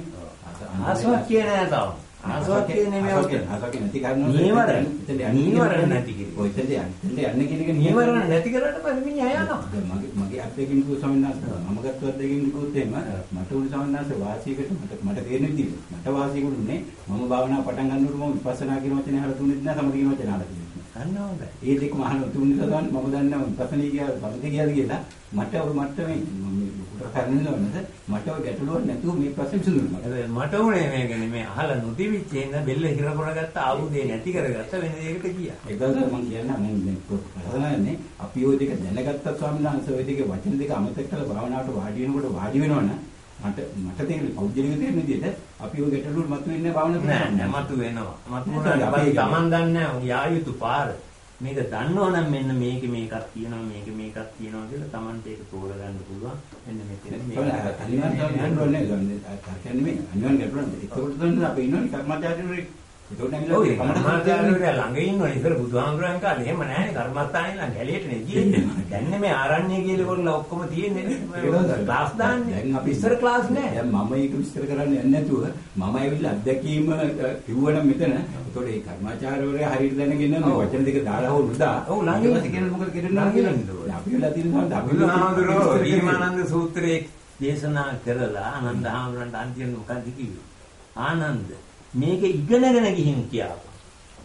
S3: ආසාවක් කියන නෑ තාම ආසාවක් කියන්නේ මේ ඔක
S4: ආසාවක් නැති කරනවා
S3: නීවරණ. නීවරණ නැති කිරි
S4: ඉතින් යන්නේ. යන්නේ කියන එක
S3: නීවරණ. නැති කරලා පස්සේ මිනිහා යනවා.
S4: මගේ මගේ අත්දැකීම් කිව්ව ස්වාමීන් වහන්සේ මම ගත්ත අත්දැකීම් කිව්වොත් එහෙම මට උණු ස්වාමීන් වහන්සේ වාසියකට මට මට තේරෙන විදිහට මට වාසියකට උනේ මම භාවනා පටන් ගන්නකොට මම විපස්සනා කියන වචනේ අහලා තුනෙත් නෑ සමථ කියන වචනේ අහලා තිබුණේ
S3: අන්න හොඳයි.
S4: ඒ දෙක මහන තුන් නිසා තමයි මම දන්නවා විපස්සනා කියලා සමථ කියලා කියලා මට ඔය මට්ටමේ උඩ කරන්නවනද මට ඔය ගැටලුවක් නැතුව මේ ප්‍රශ්නේ විසඳුණා.
S3: හැබැයි මට උනේ මේක නෙමෙයි අහලා නොතිවිච්ච ඉන්න බෙල්ල හිර කරගත්ත ආයුධේ නැති කරගත්ත වෙන දෙයකට ගියා.
S4: ඒක තමයි මම කියන්නේ මම මේ ප්‍රශ්නන්නේ අපි ওই දෙක දැනගත්ත ස්වාමීන් වහන්සේ ওই දෙකේ වචන දෙක අමතක කරලා භාවනාවට වාඩි වෙනකොට වාඩි වෙනවනම් මට මට තේරෙන්නේ පෞද්ගලික තේරෙන විදිහට අපි ওই ගැටලුවට මතුවෙන්නේ භාවනාවට
S3: නෑ නෑ මතු වෙනවා. මතු වුණාට පස්සේ Taman දන්නේ නෑ යා යුතු පාර. මේක දන්නවනම් මෙන්න මේක මේකක් තියෙනවා මේක මේකක් තියෙනවා කියලා Tamanට ඒක තෝරගන්න පුළුවන්. මෙන්න මෙතන මේක.
S4: අනිවාර්යයෙන් යන්න ඕනේ. ඒක කියන්නේ මේ අනිවාර්යෙන් ගැටලුවක්. ඒකවල තමයි අපි ඉන්නෝනේ කර්මජාතිනේ ඒකට
S3: ඔව් ඒ කර්මස්ථානේ ළඟ ඉන්නවනේ ඉතල බුදුහාමුදුරන් කාලේ එහෙම නැහැනේ කර්මස්ථානේ ළඟ ගැලියටනේ ගියේ. දැන් නේ ආරණ්‍ය කියලා කොල්ල ඔක්කොම තියෙන්නේ. ක්ලාස් දාන්නේ.
S4: දැන් අපි
S3: ඉස්සර ක්ලාස් නෑ.
S4: දැන් මම ඒක විස්තර කරන්න යන්නේ නැතුව මම ඇවිල්ලා අත්දැකීම කිව්වනම් මෙතන ඒතකොට ඒ කර්මාචාර්යවරයා හරියට දැනගෙන මේ වචන දෙක දාලා හෝ නුදා
S3: ඔව් ළඟ ඉන්න.
S4: කියලා මොකද කරන්නේ කියලා. අපි වෙලා තියෙන සමහර අපි
S3: බුදුහාමුදුරෝ දීමානන්ද සූත්‍රයේ දේශනා කරලා ආනන්ද හාමුදුරන්ට අන්තිම මොකක්ද කිව්වේ? ආනන්ද මේක ඉගෙනගෙන ගිහින් කියාපන්.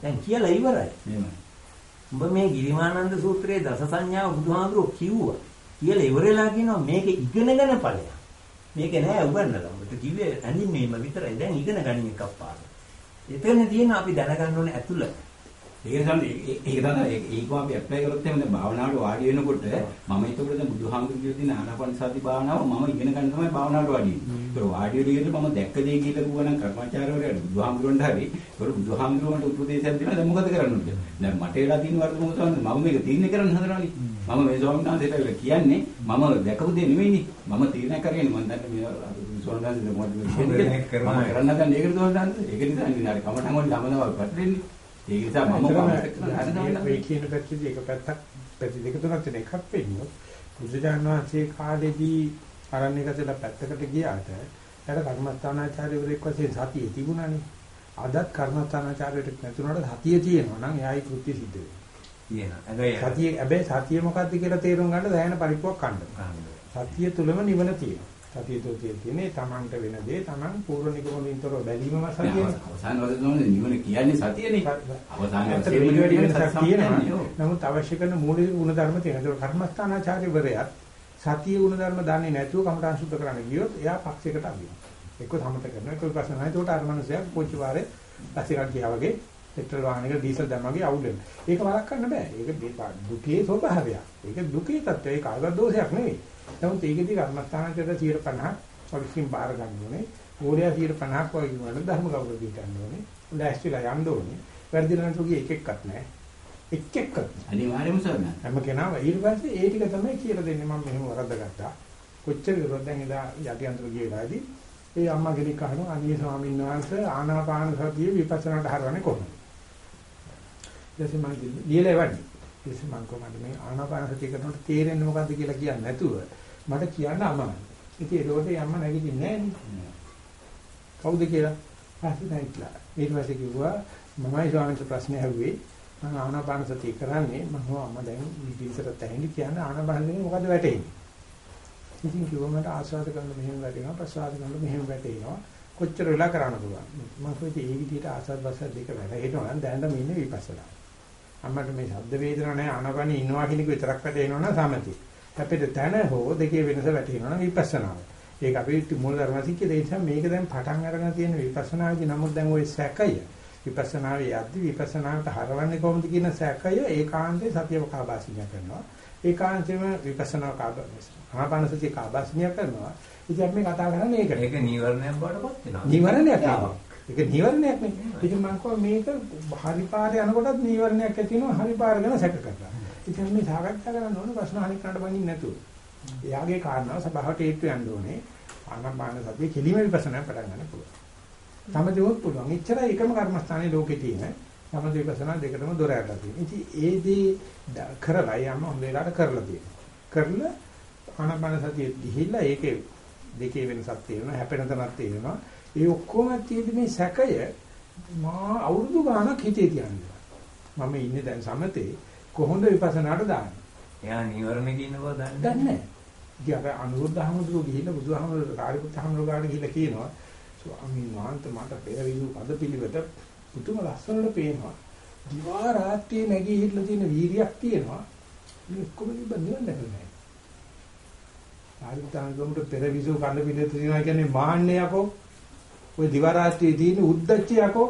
S3: දැන් කියලා ඉවරයි.
S4: එහෙමයි.
S3: උඹ මේ ගිරිමානන්ද සූත්‍රයේ දස සංඥා බුදුහාමුදුරුවෝ කිව්වා. කියලා ඉවරලා කියනවා මේක ඉගෙනගෙන ඵලයක්. මේක නෑ උගන්නලා. උඹට කිව්වේ ඇඳින්මේම විතරයි. දැන් ඉගෙන ගනින් එකක් පාර. එතන තියෙන අපි දැනගන්න ඕනේ ඇතුළ.
S4: ඒක තමයි ඒක තමයි ඒක අපි ඇප්ලයි කරොත් එහෙනම් දැන් භාවනාවට වාඩි වෙනකොට මම ඒකවල දැන් බුදුහාමුදුරු කියලා තියෙන ආනාපාන සති භාවනාව මම ඉගෙන ගන්න තමයි භාවනාවට වාඩි වෙන්නේ. ඒක වාඩි වෙලා මම දැක්ක දේ කියලා කිව්වා නම් කර්මචාරවරයාට බුදුහාමුදුරන්ට හරි ඒක බුදුහාමුදුරුවන්ට උපදේශයක් දෙනවා දැන් මොකද කරන්න ඕනේ. දැන් මට එලා තියෙන වර්ධ මොකද මම මේක තීරණය කරන්න හදනවානේ. මම මේ ස්වාමීන් වහන්සේට කියන්නේ මම දැකපු දේ නෙවෙයිනේ. මම තීරණය කරගෙන මම දැන් මේ ස්වාමීන් වහන්සේ මොකද කරන්න හදන්නේ. ඒක නිසා නේ අර කමටන් වල ළමනවා පැටලෙන්නේ. ඒ නිසා මම
S1: මේ කියන පැත්තේ එක පැත්තක් පැති දෙක තුනක් තියෙන එකක් වෙන්නේ. බුදුජාන විශ්ේ කාලේදී අරණ්‍යගතලා පැත්තකට ගියාට එයාට කර්මස්ථානාචාර්යවරයෙක් වශයෙන් සතිය තිබුණානේ. අදත් කර්මස්ථානාචාර්යවරයෙක් නැතුණාට සතිය තියෙනවා නම් එයායි කෘත්‍ය සිද්ධ
S3: වෙනවා. තියෙනවා.
S1: සතිය හැබැයි සතිය මොකක්ද කියලා තේරුම් ගන්න දැයන පරිප්පුවක් ගන්න සතිය තුලම නිවන තියෙනවා සතිය තුළ තියෙන්නේ තමන්ට වෙන දේ තමන් පූර්ව නිගමනින්තර බැලීමම සතියනේ.
S4: අවසාන වශයෙන් නිවන කියන්නේ සතියනේ. අවසාන
S1: වශයෙන් සතියනේ. නමුත් අවශ්‍ය කරන මූලික ගුණ ධර්ම තියෙනවා. ඒක කර්මස්ථානාචාර්යවරයාත් සතිය ගුණ ධර්ම දන්නේ නැතුව කමඨාන් සුද්ධ කරන්න ගියොත් එයා පක්ෂයකට අදිනවා. එක්ක සමත කරනවා. එක්ක විපස්සනා. ඒකට අර මනුස්සයා පොච්චි වාරේ පස්සේ ගියා වගේ පෙට්‍රල් වාහනයක ඩීසල් දැම්මගේ අවුල් වෙනවා. ඒක වරක් කරන්න බෑ. ඒක දුකේ ස්වභාවයක්. ඒක දුකේ තත්ත්වය. ඒක කාගවත් දෝෂයක් නෙවෙයි. නමුත් ඒකෙදි කර්මස්ථානකට 150ක් පරිස්සම් බාර ගන්න ඕනේ. ඕලයා 150ක් වගේ වුණාට ධර්ම කවුරුද ගන්න ඕනේ. ලෑස්තිලා යන්න ඕනේ. වැඩි දිනකට ගියේ එක එක්කත් නැහැ. එක් එක්ක
S4: අනිවාර්යයෙන්ම සරණ.
S1: හැම කෙනාම ඊට පස්සේ ඒ ටික තමයි කියලා දෙන්නේ මම මෙහෙම වරද්දගත්තා. කොච්චර කරුවත් දැන් එදා යටි අන්තර ගිය වෙලාවේදී ඒ අම්මා කෙනෙක් අහනවා අනිය ස්වාමීන් වහන්සේ ආනාපාන සතිය විපස්සනාට හරවන්නේ කොහොමද? ඊට පස්සේ මම ලියලා එවන්නේ. ඊට පස්සේ මම කොහොමද මේ ආනාපාන සතිය කරනකොට තේරෙන්නේ මොකද්ද කියලා කියන්නේ නැතුව මට කියන්න අමාරුයි. ඉතින් ඒකට යම්ම නැගිටින්නේ නැහැ කවුද කියලා පස්සේ නැගිටලා. ඊට පස්සේ කිව්වා මමයි ස්වාමීන් ප්‍රශ්නේ ඇහුවේ මම ආනාපාන සතිය කරන්නේ මම අම්ම දැන් විදිහට තැහෙන්නේ කියන්නේ ආනාපානෙ මොකද්ද වැටෙන්නේ. ඉතින් කිව්වා මට ආස්වාද කරන මෙහෙම වැටෙනවා ප්‍රසවාද කරන මෙහෙම වැටෙනවා කොච්චර වෙලා කරන්න පුළුවන්. මම කිව්වා ඒ විදිහට ආස්වාද ප්‍රසවාද දෙක වැටෙනවා නම් දැන් නම් ඉන්නේ විපස්සනා. අම්මට මේ ශබ්ද වේදනා නැහැ ආනාපානෙ ඉන්නවා කියන එක විතරක් වැටෙනවා නම් සමති. අපිට තන හෝ දෙකේ වෙනස වැටෙනවා නම් විපස්සනාව. ඒක අපි මූල ධර්මසිකේ ඒ නිසා මේක දැන් පටන් අරගෙන තියෙන විපස්සනාදී නමුත් දැන් ওই සැකය විපස්සනාවේ යද්දි විපස්සනාවට හරවන්නේ කොහොමද කියන සැකය ඒකාන්තේ සතියව කාබාසිනිය කරනවා. ඒකාන්තෙම විපස්සනා ආනාපාන සතිය කාබාසිනිය කරනවා. ඉතින් අපි කතා කරන්නේ ඒක.
S3: ඒක නීවරණයක් බවටපත් වෙනවා.
S1: නීවරණයක් නෙවෙයි. ඒක නීවරණයක් නෙවෙයි. ඉතින් මම කිව්වා මේක හරි පාරේ යනකොටත් නීවරණයක් ඇති වෙනවා හරි පාර ගැන සැක කරනවා. ඉතින් මේ සාකච්ඡා කරන්න ඕන ප්‍රශ්න අහන්න කරන්න බඳින්න නැතුව. එයාගේ කාරණාව සභාවට හේතු යන්න ඕනේ. ආනපාන සතිය කෙලිම විපස්සනා පටන් ගන්න පුළුවන්. සමදෙවොත් පුළුවන්. එච්චරයි එකම කර්මස්ථානයේ ලෝකේ තියෙන. සමද විපස්සනා දෙකටම දොර ඇරලා තියෙනවා. ඉතින් ඒ දේ කරලා යම හොඳ වෙලාවට කරලා තියෙනවා. කරලා ආනපාන සතිය ගිහිල්ලා ඒකේ දෙකේ වෙනසක් තියෙනවා. හැපෙන තැනක් තියෙනවා. ඒ ඔක්කොම තියෙදි මේ සැකය මා අවුරුදු ගාණක් හිතේ තියන්නේ. මම ඉන්නේ දැන් සමතේ කොහොමද විපස්සනාට දාන්නේ?
S3: එයා නිවරණේ කියන බව දන්නේ
S1: නැහැ. ඉතින් අර අනුරුද්ධ හමුදුරු ගිහිල්ලා බුදුහාමුදුරු කාර්යපුත් හමුදුරු ගාන ගිහිල්ලා කියනවා ස්වාමීන් වහන්සේ මට පෙරවිසු පදපිලිවෙත පුදුම ලස්සනට පේනවා. දිවා රාත්‍රියේ නැගී හිටලා තියෙන වීරියක් තියෙනවා. මේ කොහොමද නිවන් දැකලා කාර්යපුත් හමුදුරුට පෙරවිසු පදපිලිවෙත තියෙනවා කියන්නේ මාන්නේ යකෝ. ඔය දිවා රාත්‍රියේ තියෙන උද්දච්චය යකෝ.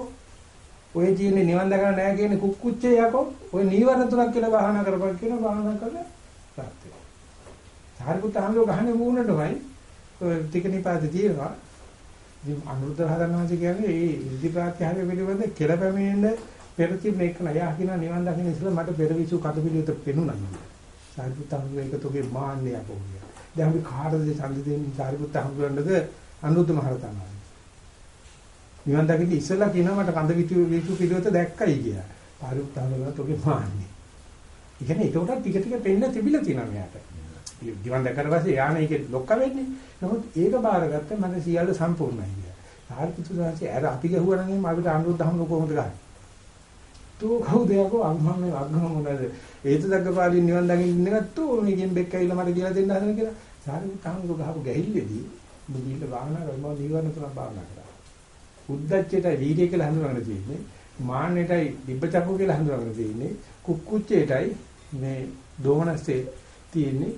S1: ඔය ජීනේ නිවන් දකලා නැහැ කියන්නේ කුක්කුච්චේ යකෝ. ඔය නීවරණ තුනක් කියලා බාහනා කරපන් කියන බාහනා කරලා ප්‍රාර්ථය. සාරිපුත් අහමෝ ගහන්නේ මූණටමයි. ඔය ටිකනිපාතේ තියෙනවා. ඉතින් අනුරුද්ධ රහතන්වහන්සේ කියන්නේ මේ ඉර්ධි ප්‍රාත්‍යහාරය පිළිබඳ කෙලපැමිණෙන්න පෙර තිබෙන එක නයා කියන නිවන් දකින්න ඉස්සෙල්ලා මට පෙරවිසු කඩ පිළිවෙත පෙනුණා. සාරිපුත් අහමෝ ඒක තෝගේ මාන්නය අපෝ. දැන් අපි කාටද ඡන්ද දෙන්නේ සාරිපුත් අහමෝන්නද අනුරුද්ධ මහරතන්වහන්සේ. නිවන් දකින්න ඉස්සෙල්ලා කියනවා මට කඳ විතු විතු පිළිවෙත දැක්කයි කියලා. පාරිඋත්තානවලත් ඔගේ මාන්නේ. ඒ කියන්නේ ඒකට ටික ටික පෙන්න තිබිලා තියෙනවා මෙයාට. නිවන් දැක්කට පස්සේ යාන ඒකේ ලොක්ක වෙන්නේ. නමුත් ඒක බාරගත්ත මට සියල්ල සම්පූර්ණයි කියලා. සාරිපුත්‍ර සාංශය අර අපි ගහුවා නම් අපිට අනුරුද්ධහම කොහොමද ගන්නේ? තෝ කවුද යකෝ අම්මා මේ අග්ගම මොනද? ඒත දග්ගපාලින් නිවන් දකින්න ඉන්නකත්තු මේකෙන් බෙක් ඇවිල්ලා මට කියලා දෙන්න හදන කියලා. සාරිපුත්‍ර ගහපු ගැහිල්ලේදී මුදීල භාවනා කරනවා නිවන තුනක් භාවනා කරා. උද්දච්චයට වීර්ය කියලා හඳුනගෙන තියෙන්නේ. මාන්නයටයි දිබ්බචක්කු කියලා හඳුනගෙන තියෙන්නේ. කුක්කුච්චේටයි මේ දෝමනස්සේ තියෙන්නේ.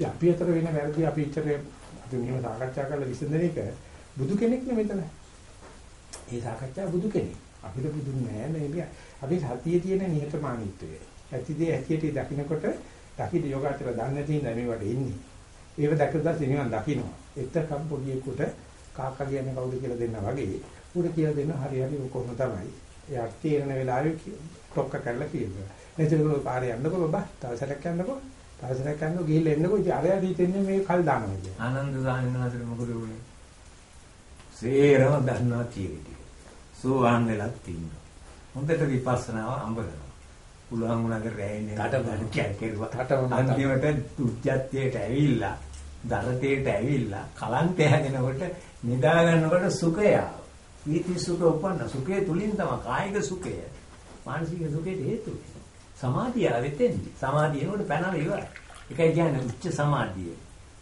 S1: ඉතින් අපි අතර වෙන වැරදි අපි ඉච්චරේ අපි මෙහෙම සාකච්ඡා කරලා විසඳන එක බුදු කෙනෙක් නෙමෙයි මෙතන. ඒ සාකච්ඡා බුදු කෙනෙක්. අපිට බුදු නෑ නේ. අපි සතියේ තියෙන නිහතමානීත්වය. ඇතිදී ඇතියට දකින්නකොට දකින්න යෝගාචර දන්නේ නැති ඉඳන් මේවට ඉන්නේ. ඒව දැකලා සිනිවන් දකින්නවා. එතකම් පොඩියෙකුට කාකා කියන්නේ කවුද කියලා දෙන්න වගේ උඩ කියලා දෙන්න හරි හරි කොහොම තමයි. එයා තීරණ වෙලාවේ ටොක්ක කරලා කියනවා. එතකොට පාරේ යන්නකෝ බබා. තව සැරයක් යන්නකෝ. තව සැරයක් යන්නකෝ ගිහිල්ලා එන්නකෝ. ඉතින් අරයා දීතෙන්නේ මේ කල් දානවා කියන්නේ.
S3: ආනන්ද සාමිනාතර මොකද වුනේ? සේරම දන්නවා කීවිටි. සෝවාන් වෙලක් තියෙනවා. හොඳට විපස්සනාව අඹ කරනවා. පුළුවන් වුණාගේ රැයිනේ
S1: තටමන.
S3: කැකේරුවා.
S1: තටමන.
S3: අන්තිමට දුක්ජත්‍යයට ඇවිල්ලා, දරතේට ඇවිල්ලා, කලන්තය හැදෙනකොට නිදා ගන්නකොට සුඛය ආවා. ඊති සුඛ උපන්න සුඛය තුලින් තමයි කායික සුඛය. මානසික සුඛයට හේතු. සමාධිය ආවෙතෙන්දි. සමාධියනකොට පැනලා ඉවරයි. ඒකයි කියන්නේ උච්ච සමාධිය.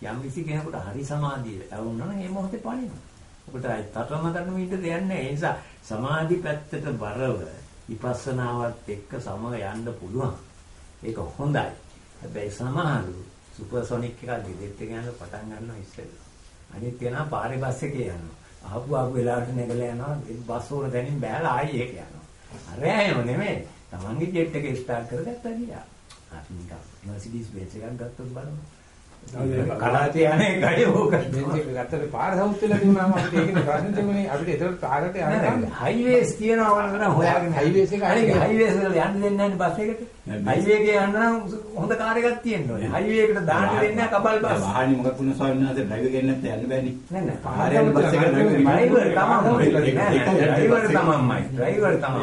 S3: යම් කිසි කෙනෙකුට හරි සමාධිය ලැබුණා නම් ඒ මොහොතේ පණිනවා. ඔකට තටම කරන විදිහට දෙන්නේ නැහැ. ඒ නිසා සමාධි පැත්තට බරව විපස්සනාවත් එක්ක සමග යන්න පුළුවන්. ඒක හොඳයි. හැබැයි සමහරු සුපර්සොනික් එකක් ගෙදෙට්ට ගන්න පටන් ගන්නවා ඉස්සෙල්ලා. අනිත් කෙනා පාරේ බස් එකේ යනවා. ආපු ආපු වෙලාවට නැගලා යනවා. බස් වල දැනින් බෑලා ආයි ඒක යනවා. අර ඇයම නෙමෙයි. Tamange ජෙට් එක ස්ටාර්ට් කරගත්තා ගියා. අපි නිකන් මර්සිඩීස් බෙන්ස් එකක් ගත්තොත් බලමු. කලාතේ යන්නේ ගඩේ ඕක.
S1: බෙන්ස් එක ගත්තට පාර සවුත් වෙලා තිබුණාම අපිට ඒකනේ ප්‍රශ්න තිබුණේ. අපිට ඒතකොට පාරට යන්න
S3: හයිවේස් තියෙනවා වල හොයාගෙන
S1: හයිවේස් එක
S3: අනික හයිවේස් වල යන්න දෙන්නේ නැහැ බස් එකට. හයිවේ එකේ යන්න නම් හොඳ කාර් එකක් තියෙන්න ඕනේ. හයිවේ එකට දාන්න දෙන්නේ නැහැ කබල් බස්.
S4: වාහනේ මොකක් වුණා ස්වාමීන් වහන්සේ ඩ්‍රයිවර් ගෙන්න නැත්නම් යන්න බෑනේ.
S3: නෑ නෑ
S4: පාරේ යන බස් එක ඩ්‍රයිවර්
S3: තමයි.
S4: ඒක-
S3: ඩ්‍රයිවර් තමයි. ඩ්‍රයිවර් තමයි.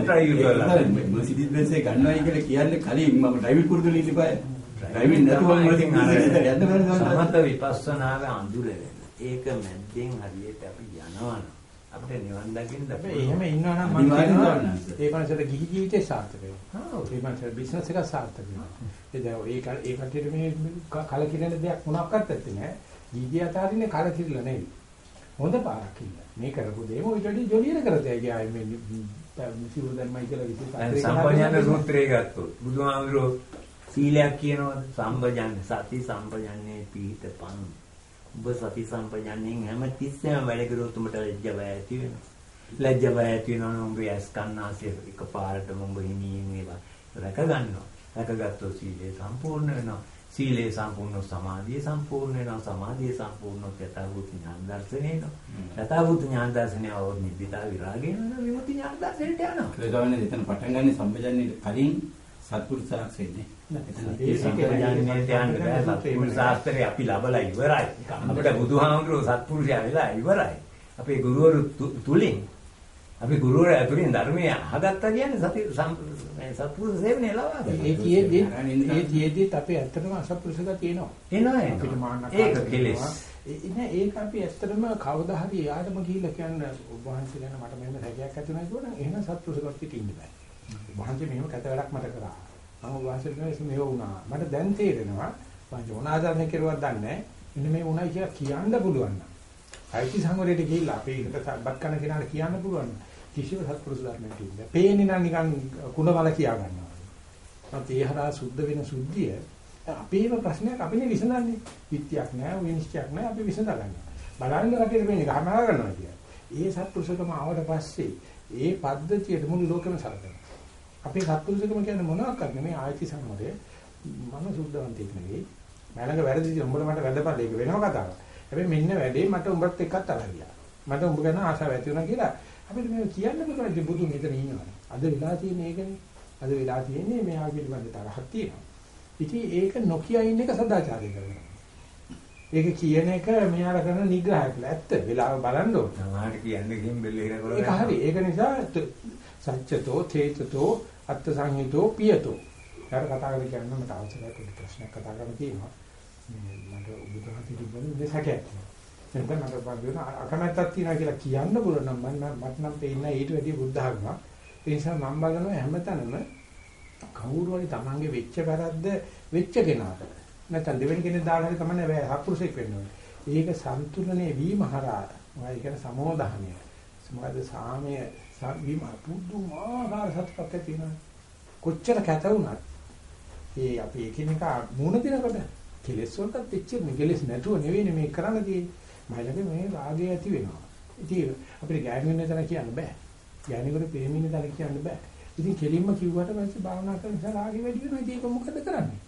S3: ඩ්‍රයිවර් කරලා.
S4: මර්සිඩීස් බෙන්ස් එක ගන්නවයි කියලා කියන්නේ කලින් මම ඩ්‍රයිවිං පුරුදු වෙන්න ඩ්‍රයිවිං නැතුව යන්න බැරි
S3: සමත විපස්සනාවේ අඳුරගෙන ඒක මැද්දෙන් හරියට අපි යනවනම් අපිට නිවන් දකින්න
S1: හැබැයි එහෙම ඉන්නවා නම් මම
S4: කරන්න.
S1: ඒ මනසට ගිහි ජීවිතේ සාර්ථක වෙනවා.
S3: ඔව්.
S1: ඒ මනසට බිස්නස් එක සාර්ථක වෙනවා. ඒ දැන් ඒ ක- ඒ කටියට මේ කලකිරෙන දෙයක් මොනක්වත් නැත්තේ නෑ. ජීවිතය අතාරින්නේ කලකිරලා නෙවෙයි. හොඳ පාරක් ඉන්න. මේ කරපු දේම ඔය වැඩි ජොලියර කරතයි ගියා මේ සිවුරු දැම්මයි කියලා
S3: සම්පජාන
S1: හදන්න
S3: සූත්‍රය ගත්තොත් බුදුහාමුදුරුවෝ සීලයක් කියනවාද? සම්පජාන සති සම්පජාන්නේ පීත පන්. ඔබ සති සම්පජාන්නෙන් හැම තිස්සෙම වැඩ කරොත් උඹට ලැජ්ජ බය ඇති වෙනවා. ලැජ්ජ බය ඇති වෙනවා නම් උඹේ ඇස් කන්නාසය එකපාරටම උඹ හිමියෙන් ඒවා රැක ගන්නවා. රැකගත්තොත් සීලය සම්පූර්ණ වෙනවා. සීලය සම්පූර්ණ සමාධිය සම්පූර්ණ වෙනවා. සමාධිය සම්පූර්ණ යථාභූත ඥාන දර්ශනය එනවා යථාභූත ඥාන දර්ශනය අවොත් නිබ්බිදා විරාගය වෙනවා. විමුක්ති ඥාන දර්ශනයට යනවා.
S4: ඒ ස්වාමීන් වහන්සේ එතන පටන් ගන්න සම්පජන්ණයට කලින් සත්පුරුෂාක්ෂයනේ. එතන
S3: ඒ සම්ප්‍රදායන්නේ ධ්‍යාන බෑ සත්පුරුෂ ශාස්ත්‍රය අපි ලබලා ඉවරයි. අපිට බුදුහාමුදුරුවෝ සත්පුරුෂයා වෙලා ඉවරයි. අපේ ගුරුවරු තු- තුලින් අපි ගුරුවරයා ඇතුලින් ධර්මය අහගත්තා කියන්නේ සති සම්- මේ සත්පුරුෂ සේවනය ලබා
S1: ඒ
S3: ගන්න.
S1: තියේදී ඒ තියේදීත් අපේ ඇත්තටම අසපුරුෂක තියෙනවා.
S3: එනවා
S1: අපිට
S3: එනවා.
S1: මාන්නකාර
S3: ඒක
S1: වෙනවා.
S3: කෙලෙස්.
S1: ඒ නෑ ඒක අපි ඇත්තටම කවදා හරි එයාටම ගිහිල්ලා කියන්නේ ඔබ වහන්සේ ගැන මට මෙහෙම හැකියාවක් ඇති වෙනවා කියනනම් එහෙනම් සත්පුරුෂකත් පිට ඉන්න බෑ. ඔබ වහන්සේ මෙහෙම කැත වැඩක් මට කරා. මම ඔබ වහන්සේට මේක මෙහෙ වුණා. මට දැන් තේරෙනවා මම ජෝනාදාන කෙරුවක් දන්නේ නෑ. මෙන්න මේ වුණයි කියලා කියන්න පුළුවන් නම්. අයිති සංවරයට ගිහිල්ලා අපි එකට බත් කන කෙනාට කියන්න පුළුවන්. කිසිම සත්පුරුෂ ධර්මයක් ඉන්නේ. පේන්නේ නම් නිකන් කුණවල කියා ගන්නවා. නැත්නම් ඒ හරහා සුද්ධ වෙන සුද්ධිය අපේම ප්‍රශ්නයක් අපිනේ විසඳන්නේ. විත්‍යක් නෑ, විනිශ්චයක් නෑ අපි විසඳා ගන්නවා. බලන්න කටියට මේක ගහනවා ගන්නවා කියන්නේ. ඒ සත්පුරුෂකම ආවට පස්සේ ඒ පද්ධතියට මුළු ලෝකෙම සලකනවා. අපේ සත්පුරුෂකම කියන්නේ මොනවාක්වත් නෙමෙයි ආයති සංවරය. මම සුද්ධවන්තයෙක් නෙවෙයි. මලඟ වැරදි තියෙන උඹට මට වැදපල් ඒක වෙනම කතාවක්. හැබැයි මෙන්න වැඩේ මට උඹත් එක්කත් අරගියා. මට උඹ ගැන ආසාව ඇති වුණා කියලා අපිට මේ කියන්න පුළුවන් ඉතින් බුදුන් මෙතන ඉන්නවනේ. අද වෙලා තියෙන්නේ ඒකනේ. අද වෙලා තියෙන්නේ මෙයා පිළිබඳ තරහක් තියෙනවා. ඉතින් ඒක නොකිය ඉන්න එක සදාචාරය කරනවා. ඒක කියන එක මෙයාලා කරන නිග්‍රහයක් නෑ. ඇත්ත වෙලාව බලන්න ඕන.
S3: සමහරට කියන්නේ කිම් බෙල්ල
S1: ඒක හරි. ඒක නිසා සත්‍යතෝ තේතතෝ අත්ථ සංහිතෝ පියතෝ. ඊට කතා කරලා කියන්න මට අවශ්‍යයි පොඩි ප්‍රශ්නයක් කතා කරන්න තියෙනවා. මේ මට උබුදහති තිබුණේ දෙසකයක්. එතන මට බලන්න අකමැත්තක් තියෙනවා කියලා කියන්න පුළුවන් නම් මම මට නම් පේන්නේ ඊට වැඩිය බුද්ධ ධර්ම. ඒ නිසා මම බලනවා හැමතැනම කවුරු හරි Tamange වෙච්ච වැරද්ද වෙච්ච කෙනාට නැත්නම් දෙවෙනි කෙනෙක් දාලා හරි තමයි සත්පුරුෂෙක් වෙන්න ඕනේ. ඒක සම්තුලනේ වීම හරහා මම කියන සමෝධහණය මොකද සාමය සම්විම පුදුමාකාර සත්‍යක් තියෙනවා. කොච්චර කැත වුණත් ඒ අපි එකිනෙකා මූණ දෙනකොට කෙලස් වලට එච්චර කෙලස් නැතුව නෙවෙයි මේ කරන්න තියෙන්නේ. මයිලගේ මේ රාගය ඇති වෙනවා. ඉතින් අපිට ගෑනු වෙන තැන කියන්න බෑ. ගෑනුකට ප්‍රේමින තැන කියන්න බෑ. ඉතින් කෙලින්ම කිව්වට පස්සේ භාවනා කරන නිසා රාගය වැඩි වෙනවා. ඉතින් ඒක මොකද කරන්නේ?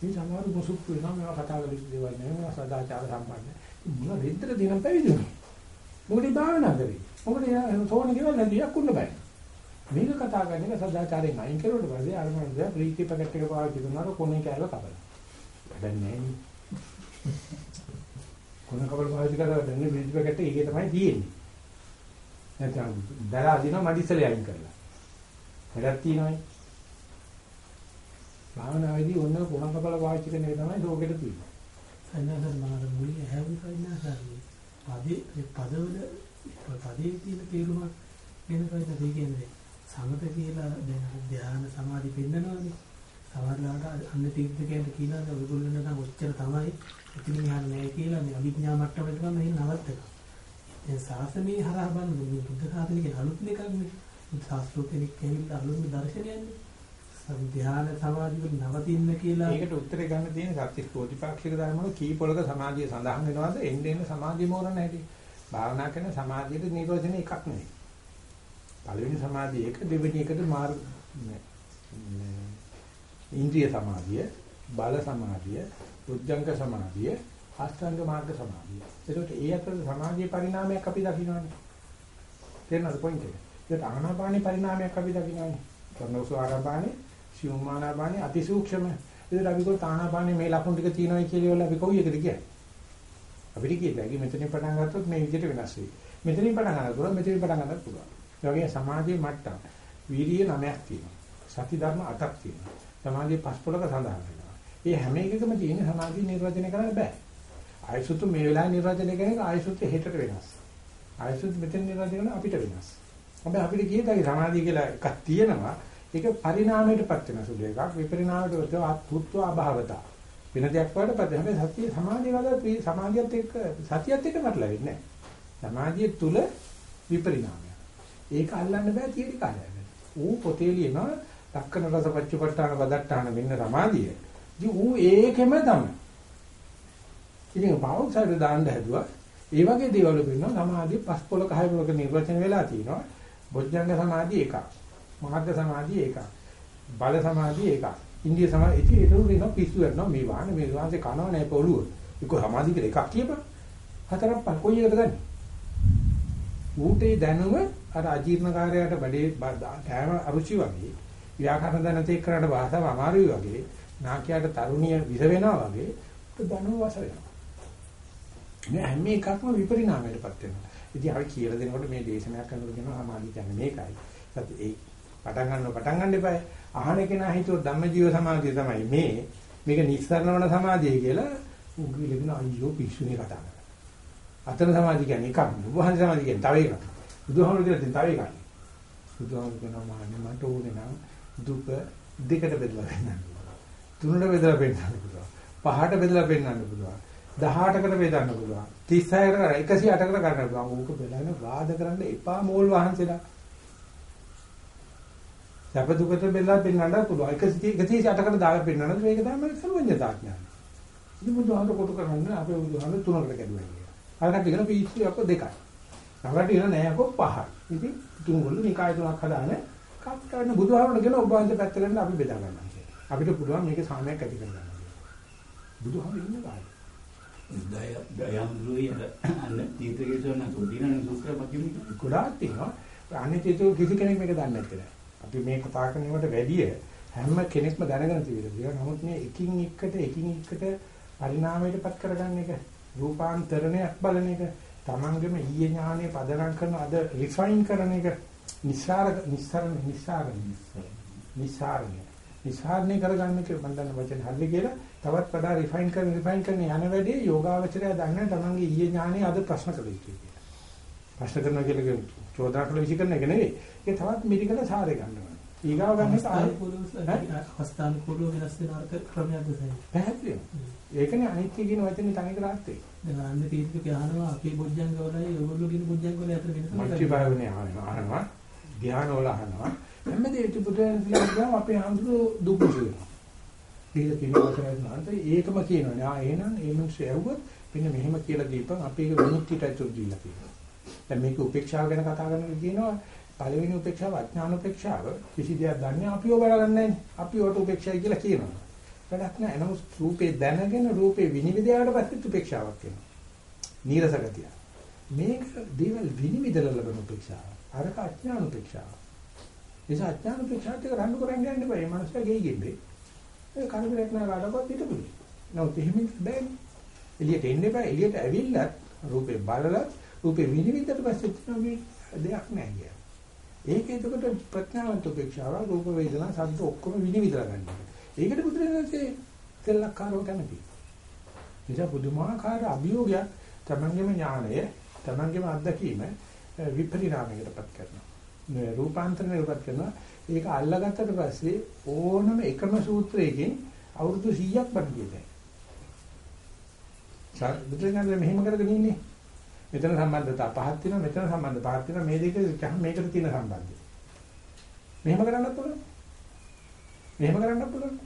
S1: මේ සමහර මොසුක් වෙනවා මේවා කතා කරලා දේවල් නෙවෙයි මේවා සදාචාර සම්පන්න. මොන රෙද්දට දිනම් පැවිදුනේ. මොකද භාවනා කරේ. මොකද යා සෝණ ගෙවල් නැති යක්කුන්න බෑ. මේක කතා කරන එක සදාචාරයෙන් අයින් කරුවට පස්සේ අර මනුස්සයා ප්‍රීති පැකට් එක පාවිච්චි කරනවා කොනේ කෑල්ල කපලා. වැඩක් නැහැ නේ. කොන කපල පාවිච්චි කරලා දැන් ප්‍රීති පැකට් එක ඒකේ තමයි තියෙන්නේ. නැත්නම් දලා දිනවා මඩිසලේ අයින් කරලා. වැඩක් තියෙනවනේ. භාවනාවේදී ඔන්න කොන කපල පාවිච්චි කරන එක තමයි ලෝකෙට තියෙන්නේ.
S2: සයනසර් මම මුලින් ඇහුම් සයනසර් පදේ ඒ පදවල පදේ තියෙන තේරුම වෙන කයිද ඒ කියන්නේ සමත කියලා දැන් ධ්‍යාන සමාධි පෙන්නනවානේ. සමහරවිට අන්න තීර්ථකයන්ට කියනවා ඔයගොල්ලෝ නම් ඔච්චර තමයි ඉතින් යන්නේ නැහැ කියලා මේ අවිඥා මට්ටමට ගම මේ නවත්තනවා. දැන් සාසනීය හරහා බලන මේ බුද්ධ ශාසනයේ අලුත් එකක් නේ. ශාස්ත්‍රීය කෙනෙක් කියන්නේ අලුත් දර්ශනයන්නේ සම්ධ්‍යාන සමාධි වල නවතින්න කියලා.
S1: ඒකට උත්තරේ ගන්න තියෙන සත්‍ය ප්‍රතිපාක්ෂික ධර්ම වල කී පොලක සමාධිය සඳහන් වෙනවද? එන්න එන්න සමාධිය මෝරණ හැටි. භාවනා කරන සමාධියට නිරෝධන එකක් නෙවෙයි. පළවෙනි සමාධිය එක දෙවෙනි එකට මාර්ග ඉන්ද්‍රිය සමාධිය බල සමාධිය උද්ධංග සමාධිය අෂ්ටාංග මාර්ග සමාධිය. ඒකට ඒ අතර සමාධියේ පරිණාමයක් අපි දකින්නවානේ තේරෙනවද පොයින්ට් එක? ඒකට ආනාපානී පරිණාමයක් අපි දකින්නවානේ කරනෝසු ආනාපානී සියුම්මානාපානි අතිසූක්ෂම. ඒකට අපි කො තානාපානි මේ ලකුණු ටික තියෙනවා කියලා වල අපි කොයි එකද කියන්නේ? අපිට කියතයි මෙතනින් පටන් ගත්තොත් මේ විදිහට වෙනස් වෙයි. මෙතනින් පටන් ගන්නත් පුළුවන් මෙතනින් පටන් ගන්නත් පුළුවන්. ඒ වගේ සමාධියේ මට්ටම් වීර්ය නමයක් තියෙනවා. සති ධර්ම අටක් තියෙනවා. සමාධියේ පස් පොලක සඳහන් වෙනවා. මේ හැම එකකම තියෙන සමාධිය නිර්වචනය කරන්න බෑ. ආයසුතු මේ වෙලාවේ නිර්වචනය කරන එක ආයසුතු හෙටට වෙනස්. ආයසුතු මෙතන නිර්වචනය කරන අපිට වෙනස්. හැබැයි අපිට කියතයි සමාධිය කියලා එකක් තියෙනවා. ඒක පරිණාමයටපත් වෙන සුළු එකක් විපරිණාමයටපත් වෙන අත්පුත්ව අභාවත. වෙන දෙයක් වලටපත් හැබැයි සතිය සමාධිය වල සමාධියත් එක්ක සතියත් එක්ක මතලෙන්නේ නැහැ. සමාධිය තුල විපරිණාමය. ඒක අල්ලන්න බෑ තියෙදි කාලයකට. ඌ පොතේ ලියන ලක්කන රස පච්චපට්ඨාන බදට්ඨාන මෙන්න සමාධිය. ඉතින් ඌ ඒකෙම තමයි. ඉතින් පාවුසාරේ දාන්න හැදුවා. ඒ වගේ දේවල් වෙනවා. සමාධිය පස් පොලක හය පොලක නිර්වචන වෙලා තියෙනවා. බොජ්ජංග සමාධිය එකක්. මාර්ග සමාධිය එකක්. බල සමාධිය එකක්. ඉන්දිය සමාධිය ඉතින් ඒක උරින පිස්සු වෙනවා මේ වාහනේ මේ වාහනේ කනව නැහැ පොළුව. ඒක සමාධිය කියලා එකක් කියපන්. හතරක් පහ කොයි එකද ගන්නේ? ඌටේ දැනුම අර අජීර්ණකාරයට බඩේ කෑම අරුචි වගේ ව්‍යාකරණ දැනතේ කරාට භාෂාව අමාරුයි වගේ නාකියට තරුණිය විස වෙනවා වගේ දැනුම වස වෙනවා. මේ හැම එකක්ම විපරිණාමයටපත් වෙනවා. ඉතින් අපි කියලා දෙනකොට මේ දේශනාවක් කරනකොට කියනවා සමාධිය කියන්නේ මේකයි. සත්‍ය ඒ පටන් ගන්නව පටන් ගන්න එපා. අහන කෙනා හිතුව ධම්මජීව සමාධිය තමයි මේ. මේක නිස්සරණවන සමාධිය කියලා උගි ලෙබන අයියෝ පිස්සුනේ කතා කරා. අතන සමාධිය කියන්නේ එකක්. උභහන් සමාධිය කියන්නේ තව එකක්. බුදුහාමුදුරුවෝ කියලා තව එකක්. බුදුහාමුදුරුවෝ කියනවා මාන්නේ මට ඕනේ නම් දුක දෙකට බෙදලා පෙන්නන්න. තුනට බෙදලා පෙන්නන්න පුළුවන්. පහට බෙදලා පෙන්නන්න පුළුවන්. 18කට බෙදන්න පුළුවන්. 36කට 108කට ගන්න පුළුවන්. ඕක බෙලන වාද කරන්න එපා මෝල් වහන්සේලා. සැප දුකට බෙදලා පෙන්වන්න පුළුවන්. 138කට දාලා පෙන්වන්නත් මේක තමයි සර්වඥතා ඥානය. ඉතින් බුදුහාමර කොට කරන්නේ අපේ බුදුහාමර තුනකට කැඩුවා කියලා. අරකට කියන පීච්චි අප දෙකයි. අරකට කියන නෑ අප පහයි. ඉතින් තුන්ගොල්ල නිකාය තුනක් හදාන කප් කරන බුදුහාමර කියන ඔබ වහන්සේ පැත්තකට අපි බෙදා ගන්නවා. අපිට පුළුවන් මේක සාමයක් ඇති කරගන්න. බුදුහාමර ඉන්න කාලේ.
S4: දයම්දුයි අන්න තීතකේසෝන සුදිනන සූත්‍ර මකිමු
S1: ගොඩාක් තියෙනවා. අනිත් කිසි කෙනෙක් මේක දන්නේ නැත්තේ. අපි මේ කතා කරනවට වැඩිය හැම කෙනෙක්ම දැනගෙන තියෙනවා. නමුත් මේ එකින් එකට එකින් එකට පරිණාමයටපත් කරගන්න එක රූපාන්තරණයක් බලන එක තමන්ගේම ඊයේ ඥානය පදනම් කරන අද රිෆයින් කරන එක නිස්සාර නිස්සාරණ නිස්සාරණ නිස්සාරණ නිස්සාරණය කරගන්න එක මම දන්න වචන හරිය කියලා තවත් වඩා රිෆයින් කරන රිෆයින් කරන යන වැඩේ යෝගාවචරය දන්නේ තමන්ගේ ඊයේ ඥානය අද ප්‍රශ්න කළ යුතුයි කියලා. ප්‍රශ්න කරනවා කියලා චෝදනා කළ විසි කරන එක නෙවෙයි. ඒක තවත් මිරිකල සාරේ ගන්නවා. ඊගාව ගන්න එක
S2: අවස්ථානුකූලව අවස්ථානුකූලව වෙනස් වෙන අර්ථ ක්‍රමයක්ද සයි.
S1: පැහැදිලි ඒකනේ අනිත්‍ය කියන වචනේ තනිකර අර්ථය.
S2: දැන් අන්න තීර්ථක අහනවා අපේ බොජ්ජංග වලයි ඔයගොල්ලෝ කියන බොජ්ජංග වල අතර වෙනස
S1: මච්චි භාවනේ අහනවා ධ්‍යාන වල අහනවා හැම දෙයක බුදුන් කියලා අපේ අඳුර දුක කියනවා. දීලා කියන අවසරයි නැන්ත ඒකම කියනවානේ. ආ එහෙනම් ඒ මිනිස්සු ඇහුවොත් මෙන්න මෙහෙම කියලා දීපන් අපි ඒක විමුක්තියට අතුරු දීලා කියනවා. දැන් මේක උපේක්ෂාව ගැන කතා කරනකොට කියනවා පළවෙනි උපේක්ෂාව අඥාන උපේක්ෂාව කිසි දෙයක් දන්නේ අපිව බලගන්නේ නැහැ. අපි වට උපේක්ෂයි කියලා කියනවා. වැඩක් නැහැ. නමුත් රූපේ දැනගෙන රූපේ විනිවිදයට පස්සේ උපේක්ෂාවක් වෙනවා. නීරස ගතිය. මේක දේවල් විනිවිදලා ලබන උපේක්ෂාව. අරක අඥාන උපේක්ෂාව. ඒ අඥාන උපේක්ෂාවට රණ්ඩු කරන්න යන්න බෑ. මේ මනුස්සයා ගෙයි ගෙම්බේ. ඒ කණුරක් නා කාටවත් හිටපුලි. නමුත් එහෙම බෑනේ. එළියට එන්න එපා. එළියට ඇවිල්ලත් රූපේ බලලත් රූපේ විනිවිදට පස්සේ තියෙන දෙයක් නෑ කියන්නේ. ඒක එතකොට ප්‍රඥාවන්ත උපේක්ෂාව රූප වේදනා ශබ්ද ඔක්කොම විනිවිදලා ගන්නවා. ඒකට බුදුරජාණන්සේ තෙල්ලක්කාරව කැමති. නිසා බුදුමාකාර අභියෝගයක් තමන්ගේම ඥානය තමන්ගේම අත්දැකීම විපරිණාමයකටපත් කරනවා. මේ රූපාන්තරණයටපත් කරනවා. ඒක අල්ලගත්තට පස්සේ ඕනම එකම සූත්‍රයකින් අවුරුදු 100ක් බණ කියතයි. චා බුදුරජාණන් මෙහෙම කරගෙන ඉන්නේ. මෙතන සම්බන්ධතා පහක් තියෙනවා මෙතන සම්බන්ධ පහක් තියෙනවා මේ දෙක මේකට තියෙන සම්බන්ධය. මෙහෙම කරන්නත් පුළුවන්. මෙහෙම කරන්නත් පුළුවන්.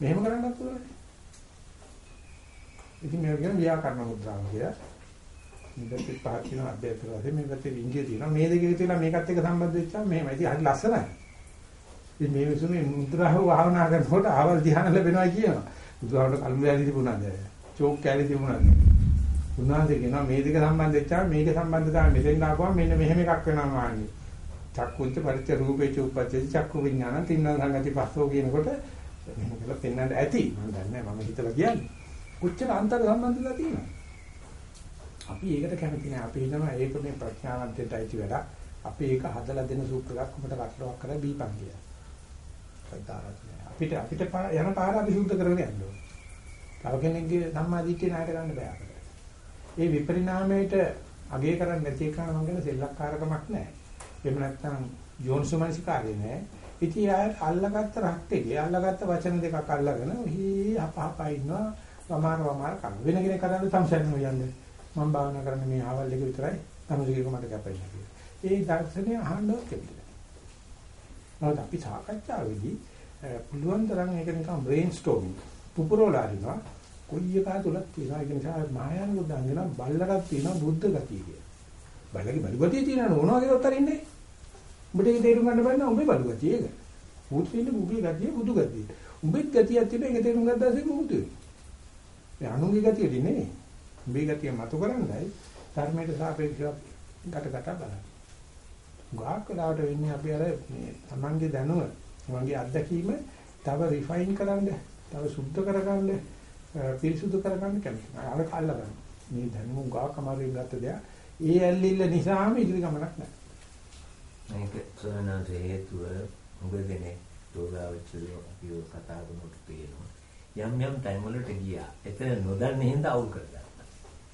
S1: මෙහෙම කරන්නත් පුළුවන්. ඉතින් මේක කියන ව්‍යාකරණ මුද්‍රාව කියලා. මේකත් පහක් තියෙනවා අධ්‍යයතර වශයෙන් මේකත් ඉංග්‍රීසි තියෙනවා මේ දෙකේ තියෙනවා මේකත් එක්ක සම්බන්ධ වෙච්චාම මෙහෙමයි. ඉතින් හරි ලස්සනයි. ඉතින් මේ විසු මේ මුද්‍රාව වහවනා කරනකොට ආවල් ධ්‍යාන ලැබෙනවා කියනවා. බුදුහාමර කල්මුලෑලි තිබුණාද? චෝක් කැලේ තිබුණාද? උන්වහන්සේ කියනවා මේ දෙක සම්බන්ධ වෙච්චාම මේක සම්බන්ධතාවය මෙතෙන් ආපුවම මෙන්න මෙහෙම එකක් වෙනවා මාන්නේ. චක්කුච්ච පරිච්ඡ රූපේ චුප්පච්ච චක්කු විඥාන තින්න සංගති පස්සෝ කියනකොට මෙහෙම කියලා පෙන්වන්න ඇති. මම දන්නේ මම හිතලා කියන්නේ. කොච්චර අන්තර් සම්බන්ධලා තියෙනවා. අපි ඒකට කැමති නෑ. අපි හිතනවා ඒක මේ ප්‍රඥාවන්තයට අයිති වැඩක්. අපි ඒක හදලා දෙන සූත්‍රයක් අපිට කටලවක් කරලා බීපන් කියලා. අපිට අපිට යන පාර අපි සුද්ධ කරගෙන යන්න ඕනේ. තව කෙනෙක්ගේ සම්මාදිට්ඨිය ණයට ගන්න බෑ අපිට. ඒ විපරිණාමයට අගය කරන්නේ නැති එක නම් ගැන සෙල්ලක්කාරකමක් නැහැ. එහෙම නැත්නම් යෝනිසෝමනසිකාරය නැහැ. ඉතින් ආයත් අල්ලගත්ත රක්තේ අල්ලගත්ත වචන දෙකක් අල්ලගෙන හි හපහපා ඉන්නවා වමාර වමාර කරන. වෙන කෙනෙක් කරන්නේ සංසයන හොයන්නේ. මම භාවනා කරන්නේ මේ ආවල් එක විතරයි. තමුසේක මට කැපෙන්නේ කියලා. ඒ දර්ශනය අහන්නවත් කැමති නැහැ. අපි සාකච්ඡාවේදී පුළුවන් තරම් ඒක නිකන් බ්‍රේන් ස්ටෝමින් පුපුරෝලා හරිනවා. කොයි එක තුලක් තියෙනවා. ඒක නිසා මහායාන බුද්ධං කියන බල්ලටත් තියෙනවා බුද්ධ ගතිය කියලා. බල්ලගේ බලු ගතිය තියෙනවා මොනවා කියලා උත්තරින්නේ. උඹට ඒක තේරුම් ගන්න බෑ නෝ උඹේ බලු ගතිය ඒක. උඹට තියෙන උඹේ ගතිය බුදු ගතිය. උඹේ ගතියක් තිබෙන ඒක තේරුම් ගත්තාසේ මොකද වෙන්නේ? ඒ අනුන්ගේ ගතියදී නෙමෙයි. උඹේ ගතිය මතු කරන්නයි ධර්මයට සාපේක්ෂව ගැට ගැට බලන්න. ගාක් වෙලාවට වෙන්නේ අපි අර මේ Tamange දැනුම, Tamange අත්දැකීම තව රිෆයින් කරන්න, තව සුද්ධ කරගන්න පිරිසුදු කරගන්න කැමති. අර කල්ල ගන්න. මේ දැනුම ගාක් අමාරුවෙන් ගත්ත දෙයක්. ඒ ඇල්ලිල්ල නිසාම ඉදිරි ගමනක් නැහැ.
S3: මේක සෝනාස හේතුව උගදෙනේ දෝලාවච්චලෝ අපිව කතා කරනකොට පේනවා. යම් යම් ටයිම් වලට ගියා. එතන නොදන්නේ හින්දා අවුල් කරගත්තා.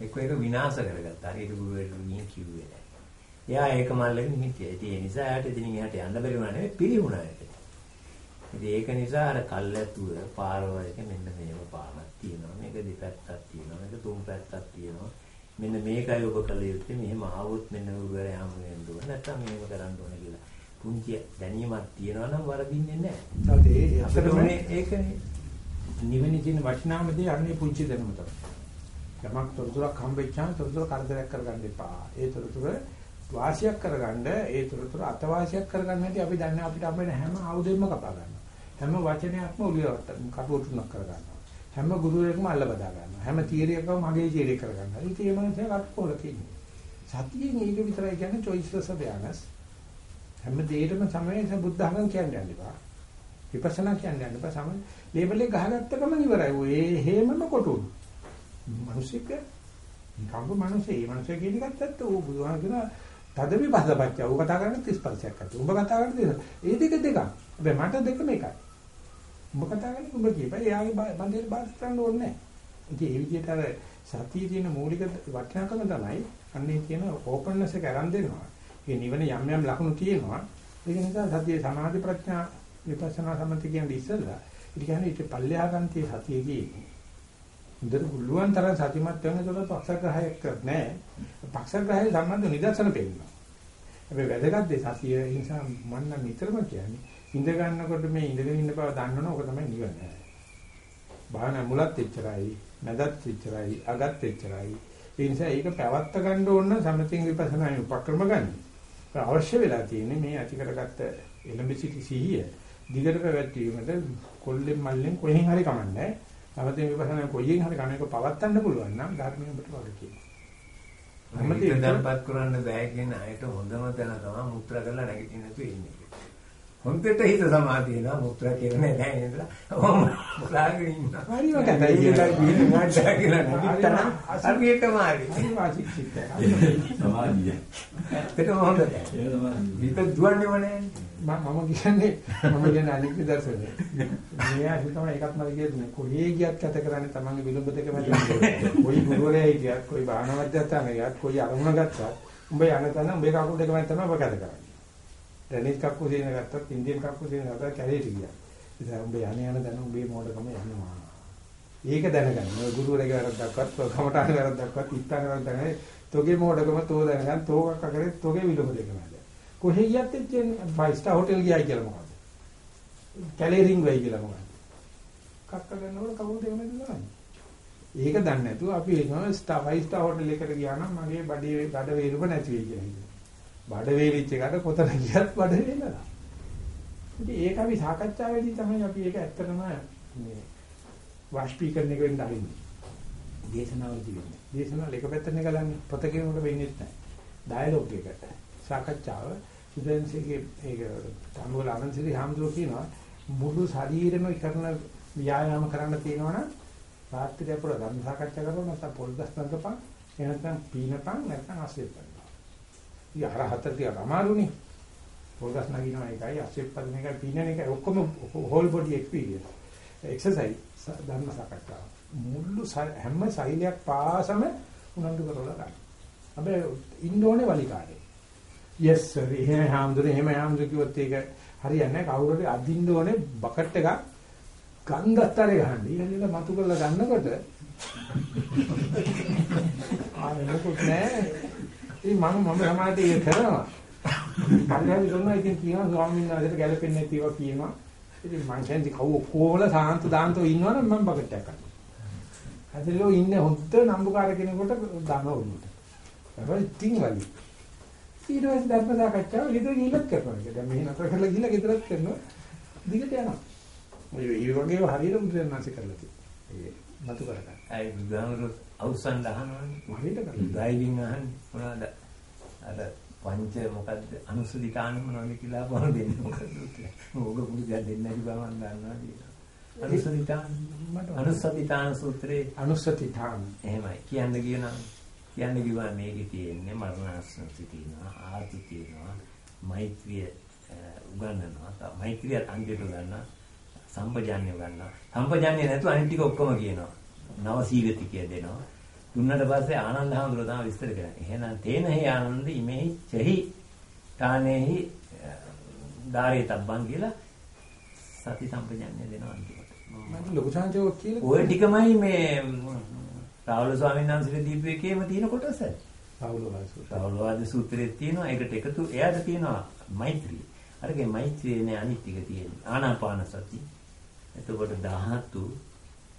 S3: එක්ක ඒක විනාශ කරගත්තා. හරියට ගුරුවරයෙක් ගිහින් කිව්වේ නැහැ. එයා ඒක මල්ලගෙන හිටියා. ඉතින් ඒ නිසා එයාට ඉතින් එහාට යන්න බැරි වුණා නෙවෙයි පිළිහුණා ඒක. ඉතින් ඒක නිසා අර කල්ැතුව පාරවල් එක මෙන්න මේව පාරක් තියෙනවා. මේක දෙපැත්තක් තියෙනවා. මේක තුන් පැත්තක් තියෙනවා. මෙන්න මේකයි ඔබ කළ යුත්තේ. මෙහෙම ආවොත් මෙන්න ගුරුවරයා හමු වෙන්න ඕන. නැත්තම් මෙහෙම කරන්න ඕන කියලා. පුංචි දැනීමක් තියෙනවා නම් වරදින්නේ නැහැ.
S1: ඒත් ඒ
S3: අපිට උනේ ඒකනේ.
S1: නිවෙන තියෙන වටිනාම දේ අන්නේ පුංචි දැනුම තමයි. යමක් තොරතුරක් හම්බෙච්චාම තොරතුර කරදරයක් කරගන්න එපා. ඒ තොරතුර වාසියක් කරගන්න ඒ තොරතුර අතවාසියක් කරගන්න හැටි අපි දන්නේ අපිට අපේ හැම ආයුධෙම කපා ගන්නවා. හැම වචනයක්ම ඔලියට කටුවටුනක් කර ගන්නවා. හැම ගුරුවරයෙක්ම අල්ල බදා ගන්නවා. හැම තීරයකම මගේ තීරය කර ගන්නවා. ඉතින් මේ මනසේ කටුවල තියෙන්නේ. සතියෙන් ඒක විතරයි කියන්නේ choiceless awareness. හැම දෙයකම සමයේ බුද්ධ ධර්ම කියන්නේ යන්නපා. විපස්සනා කියන්නේ යන්නපා සම ලේබල් එක ගහගත්ත ගමන් ඉවරයි. ඔය හේමම කොටුන. මිනිස්සෙක් නිකම්ම මිනිස්සේ මේ මිනිස්සේ කියන එකත් ඇත්ත. ඌ බුදුහාම කියන තද විපස්සපච්ච. ඌ කතා කරන්නේ 35ක් ඇත්ත. උඹ කතා කරන්නේ ඒ දෙක දෙකක්. හැබැයි මට දෙකම එකයි. උඹ කතා කරන්නේ උඹ කියපයි. එයාගේ බන්දේ බාස් කරන්න ඕනේ නැහැ. ඉතින් ඒ විදිහට අර සතියේ තියෙන මූලික වටිනාකම තමයි අන්නේ කියන ඕපන්නස් එක අරන් දෙනවා. ඒ නිවන යම් යම් ලක්ෂණ තියෙනවා. ඒක නිසා සතිය සමාධි ප්‍රඥා විපස්සනා සමති කියන්නේ ඉස්සෙල්ලා. ඒ කියන්නේ ඊට පල්ලෙහා ගන්තිය සතිය කියන්නේ. හොඳට පුළුවන් තරම් සතිමත් වෙන ඒතකොට පක්ෂග්‍රහයක් නැහැ. පක්ෂග්‍රහය සම්බන්ධ නිදර්ශන පෙන්නනවා. හැබැයි වැදගත් දේ සතිය ඒ නිසා මම නම් නිතරම කියන්නේ ඉඳ ගන්නකොට මේ ඉඳගෙන ඉන්න බව දන්නවනේ ඕක තමයි නිවන. භාවනා මුලත් එච්චරයි, මැදත් එච්චරයි, අගත් එච්චරයි. ඒ නිසා ඒක පැවත්ත ගන්න ඕන නම් සමතින් විපස්සනායි උපක්‍රම ගන්න. අවශ්‍ය වෙලා තියෙන්නේ මේ ඇති කරගත්ත එළඹ සිටි සිහිය දිගට පැවැත්වීමට කොල්ලෙන් මල්ලෙන් කොහෙන් හරි කමන්නේ. සමතින් විපස්සනා කොයියෙන් හරි කණේක පවත්තන්න පුළුවන් නම් ධර්මයෙන් ඔබට වගේ කියනවා.
S3: හිත දැන්පත් කරන්න බෑ කියන අයට හොඳම තැන තමයි මුත්‍රා කරලා නැගිටින්න නැතුව ඉන්නේ. හොන්දට හිත සමාධියනවා මුත්‍රා කියන්නේ නැහැ නේද? ඔහොම බලාගෙන ඉන්නවා.
S1: හරිම කැතයි
S3: කියලා. ගිහින් නාට්‍ය කියලා නැගිට්ටනම් හරියටම හරි.
S1: හරි වාසිච්චිත.
S4: සමාධිය.
S3: ඒක
S4: තමයි.
S3: හිත දුවන්නේම නැහැ.
S1: මම කියන්නේ මම කියන්නේ අනිත් නිදර්ශනය. මෙයා හිතම එකක් මම කියන්නේ කොහේ ගියත් කත කරන්නේ තමන්ගේ විලුඹ දෙක මැද. කොයි ගුරුවරයා හිටියත් කොයි භාවනාවද්දත් ගියත් කොයි අරමුණ ගත්තත් උඹ යන තැන උඹේ කකුල් දෙක මැද තමයි ඔබ කත කරන්නේ. ටෙනිස් කක්කු දින ගත්තත් ඉන්දියන් කක්කු දින ගත්තත් කැලේට ගියා. ඉතින් උඹ යන්නේ යන තැන උඹේ මොඩකම යනවා. ඒක දැනගන්න. ඔය ගුරුවරයාගේ වැරද්දක්වත් කමටහන් වැරද්දක්වත් ඉත්තන වැරද්දක් තෝගේ මොඩකම තෝ දැනගන්න තෝකක් කරේ තෝගේ විලුඹ දෙක මැද. කොහේ ගියත් එච්චන්නේ ෆයිව් ස්ටාර් හෝටල් ගියයි කියලා මොකද? කැලේ රින්ග් වෙයි කියලා මොකද? කක්ක ගන්නකොට කවුද දෙක මැද දාන්නේ? ඒක දන්නේ නැතුව අපි එනවා ස්ටාර් ෆයිව් ස්ටාර් හෝටල් එකකට ගියා නම් මගේ බඩේ බඩ වේලුම නැති වෙයි කියලා හිතනවා. බඩ වේලිච්ච එකට කොතන ගියත් බඩ වේලලා. ඉතින් ඒක අපි සාකච්ඡාවේදී තමයි අපි ඒක ඇත්තටම මේ වාෂ්පීකරණය වෙන්න හරින්නේ. දේශනාවලදී වෙන්නේ. දේශනාවල එක පැත්තනේ ගලන්නේ පොත කියනකොට වෙන්නේ නැහැ. ඩයලොග් එකට. සාකච්ඡාව සුදෙන්සේගේ ඒක තමුවල අනන්තසිරි හාමුදුරුවෝ කියනවා මුළු ශරීරෙම කරන ව්‍යායාම කරන්න තියෙනවනම් රාත්‍රිය පුරා ධර්ම සාකච්ඡා කරනවා නැත්නම් පොල්ගස් නංගපන් එහෙනම් පීනපන් නැත්නම් අසෙප්පන්. ඉතින් අර හතර ටික අමාරුනේ. පොල්ගස් නගිනවා එකයි අසෙප්පන් එකයි පීනන එකයි ඔක්කොම හෝල් බොඩි එක්ස්පීරියන්ස්. එක්සර්සයිස් ධර්ම සාකච්ඡාව. මුළු හැම සෛලයක් පාසම උනන්දු කරලා ගන්න. හැබැයි ඉන්න ඕනේ වලිකාරේ. yes sir එහෙම හැමදෙර එහෙම හැමදෙර කිව්වොත් ඒක හරියන්නේ නැහැ කවුරුහරි අදින්න ඕනේ බකට් එකක් ගංගස්තරේ ගහන්න ඊළඟට මතු කරලා ගන්නකොට ආ මොකොත් නෑ ඉතින් මම මම සමාජයට ඒක කරනවා කල්යනි කරනවා ඉතින් කියනවා ස්වාමීන් වහන්සේට ගැලපෙන්නේ නැති ඒවා කියනවා ඉතින් මං කියන්නේ කවු කොහොමද සාන්ත දාන්තෝ ඉන්නවනම් මම බකට් එකක් ගන්නවා හදලෝ ඉන්නේ හොද්ද නම්බුකාර කෙනෙකුට දාන උන්ට හැබැයි ඉතින් වලි ඊට පස්සේ ධර්ම සාකච්ඡාව ගෙදර ගිහිල්ලත් කරනවා. ඒක දැන් මෙහි නතර කරලා ගිහිල්ලා ගෙදරත් කරනවා. දිගට යනවා. ඔය ඒ වගේ හරියට මුද්‍රණාසි කරලා තියෙනවා. ඒ මතු කරගන්න.
S3: අයි බුදුහාමුදුරු අවසන් දහනවනේ.
S1: හරියට කරලා.
S3: ඩ්‍රයිවිං අහන්නේ මොනවාද? අර පංච මොකද්ද? අනුසුදිකාන මොනවද කියලා බල දෙන්නේ මොකද්ද? ඕක පුරුදු දෙන්න නැති බව මම දන්නවා කියලා. අනුසුදිතාන අනුසදිතාන සූත්‍රේ
S1: අනුස්සති ථාන.
S3: එහෙමයි කියන්න කියනවා. කියන්න කිව්වා මේකේ තියෙන්නේ මරණාසන්නති තියෙනවා ආර්ති තියෙනවා මෛත්‍රිය උගන්වනවා මෛත්‍රිය අන්තිමට ගන්නවා සම්පජාන්‍ය ගන්නවා සම්පජාන්‍ය නැතුව අනිත් ටික ඔක්කොම කියනවා නව සීගතිකය දෙනවා දුන්නට පස්සේ ආනන්ද හැමදෙරෝ තමයි විස්තර කරන්නේ එහෙනම් තේනහි ආනන්ද ඉමෙහි චෙහි තානේහි ධාරේ තබ්බන් කියලා සති සම්පජාන්‍ය දෙනවා අන්තිමට
S1: මම ලොකු සංජෝග කියලා.
S3: ඔය ටිකමයි මේ රාහුල ස්වාමීන් වහන්සේගේ දීපු එකේම තියෙන කොටස. රාහුල වාද සූත්‍රයේ තියෙනවා ඒකට එකතු එයාට තියෙනවා මෛත්‍රිය. අරගේ මෛත්‍රියනේ අනිත් ටික තියෙන්නේ. ආනාපාන සති. එතකොට ධාතු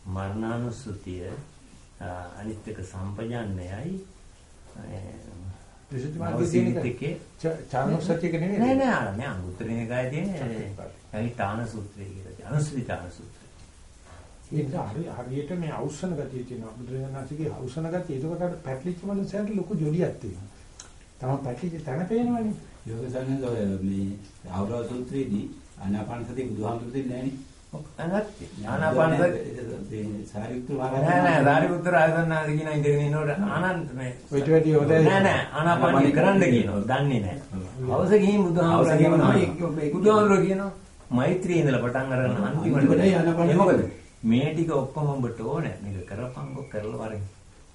S3: මරණානුස්සතිය අනිත් එක සම්පජාන්නයයි
S1: විසුද්ධි මාර්ගයේ තියෙන
S3: එකේ
S1: චානුස්සතියක නෙමෙයි.
S3: නෑ නෑ නෑ අංගුත්තරේ නිකායේ තියෙන්නේ. යයි තාන සූත්‍රය කියලා තියෙනවා. අනුස්සති තාන සූත්‍රය.
S1: ඒක හරි හරියට මේ අවසන ගතිය තියෙනවා. බුදුරජාණන්සේගේ අවසන ගතිය. ඒකට අර පැටලිච්ච මනුස්සයන්ට ලොකු ජොලියක් තියෙනවා. තමයි පැටලිච්ච තැන පේනවනේ.
S4: යෝග සම්නද ඔය මේ ආවරව සූත්‍රයේදී ආනාපාන සතිය බුදුහාමුදුරු දෙන්නේ
S3: අනත් ආනාපාන
S4: නේ. සාරිපුත්‍ර
S3: නෑ නෑ ධාරිපුත්‍ර ආයතනාද කියන ඉඳගෙන ඉන්නකොට ආනන්ද මේ
S1: ඔයිට වැඩි හොදයි.
S3: නෑ නෑ ආනාපානිය කරන්න කියනවා. දන්නේ නෑ. අවස ගිහින් බුදුහාමුදුරුවෝ බුදුහාමුදුරුවෝ කියනවා මෛත්‍රිය ඉඳලා පටන් අරගෙන අන්තිමට
S4: ආනාපාන
S3: මොකද? මේ ටික ඔක්කොම ඔබට ඕනේ. මේක කරපංගෝ කරලා වරෙන්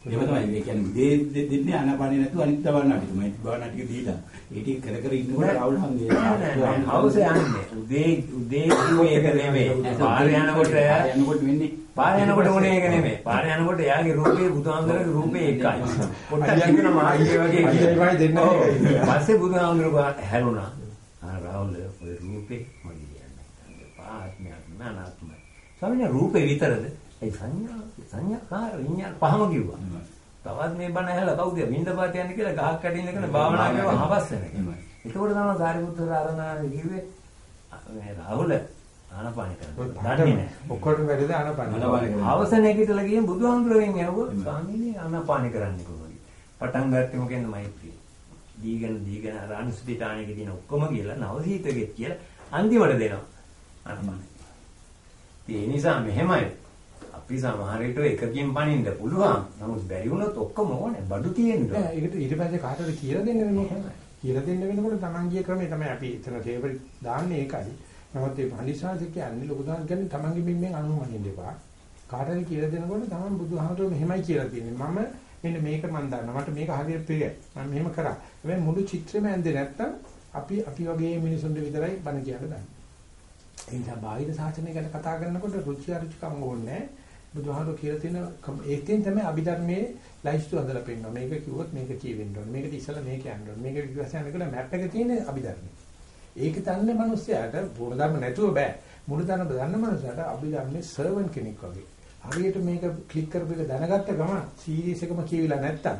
S4: එහෙම තමයි. ඒ කියන්නේ දෙ- දෙන්නේ ආනාපානෙ නැතුව අනිත් භාවනා ටික. මම භාවනා ටික දීලා. ඒ ටික කර කර ඉන්නකොට රාහුල් හන්දේ.
S3: හවුස යන්නේ. උදේ උදේ කිව්වේ ඒක නෙමෙයි. පාරේ යනකොට
S4: යනකොට වෙන්නේ
S3: පාර යනකොට මොනේ ඒක නෙමෙයි. පාර යනකොට එයාගේ රූපේ බුදුහාමුදුරගේ රූපේ එකයි. පොට්ටක් තිබුණ මාර්ගය වගේ
S1: අයියයි දෙන්න.
S3: පස්සේ බුදුහාමුදුරුවෝ හැරුණා. ආ රාහුල ඔය රූපේ මගේ කියන්නේ. පාත්මයක් නානාත්මයි. ස්වාමීන් රූපේ විතරද? ඒ සංඥා සංඥාකාර විඤ්ඤාණ පහම කිව්වා. තවත් මේ බණ ඇහලා කවුද වින්දපාත යන්නේ කියලා ගහක් කටින් ඉඳගෙන භාවනා කරනවා හවස් වෙනකන්.
S4: එහෙමයි.
S3: ඒකෝට තමයි සාරිපුත්‍ර ආරණාවේ කිව්වේ මේ රාහුල ආනපාන කරනවා. දන්නේ නැහැ.
S1: ඔක්කොටම වැඩිද ආනපන.
S3: හවස නැගිටලා ගියන් බුදුහාමුදුරුවෙන් ඇහුවා ස්වාමීනි ආනාපාන කරන්නේ කොහොමද? පටන් ගත්තේ මොකෙන්ද මෛත්‍රිය. දීගෙන දීගෙන අර අනුස්පිතාණේක තියෙන ඔක්කොම කියලා නවසීතගෙත් කියලා අන්තිමට දෙනවා. ආනාපාන. ඒ නිසා මෙහෙමයි. අපි සමහර විට එකකින් පනින්න පුළුවන්. නමුත් බැරි වුණොත් ඔක්කොම ඕනේ. බඩු තියෙන්න.
S1: නෑ ඒකට ඊට පස්සේ කාටද කියලා දෙන්න වෙන්නේ කියලා දෙන්න වෙනකොට ගිය ක්‍රමය තමයි අපි එතන ටේබල් දාන්නේ ඒකයි. නමුත් මේ පඬිසාද කියන්නේ ලොකු දාන කියන්නේ Tamanගේ බිම්මෙන් අනුමනින්න එපා. කාටද කියලා දෙනකොට Taman බුදුහාමතුරු මෙහෙමයි කියලා තියෙන්නේ. මම මෙන්න මේක මන් දන්නවා. මට මේක හරියට ප්‍රියයි. මම මෙහෙම කරා. හැබැයි මුළු චිත්‍රෙම ඇඳේ නැත්තම් අපි අපි වගේ මිනිසුන්ට විතරයි බණ කියන්න දන්නේ. ඒ නිසා බාහිර සාසනය ගැන කතා කරනකොට රුචි අරුචිකම් ඕනේ නැහැ. බුදුහාමුදුරුවෝ කියලා තියෙන ඒකෙන් තමයි අභිධර්මයේ ලයිස්තු හදලා පෙන්නනවා. මේක කිව්වොත් මේක කියවෙන්න ඕනේ. මේකට ඉස්සලා මේක යන්න ඕනේ. මේක විශ්වාසයන් කියලා මැප් එක තියෙන අභිධර්මයේ. ඒක දන්නේ මිනිස්සයාට ධර්ම නැතුව බෑ. මුළු ධර්ම දන්න මිනිස්සයාට අභිධර්මයේ සර්වන් කෙනෙක් වගේ. හරියට මේක ක්ලික් කරපු එක දැනගත්ත ගමන් සීරීස් එකම කියවිලා නැත්තම්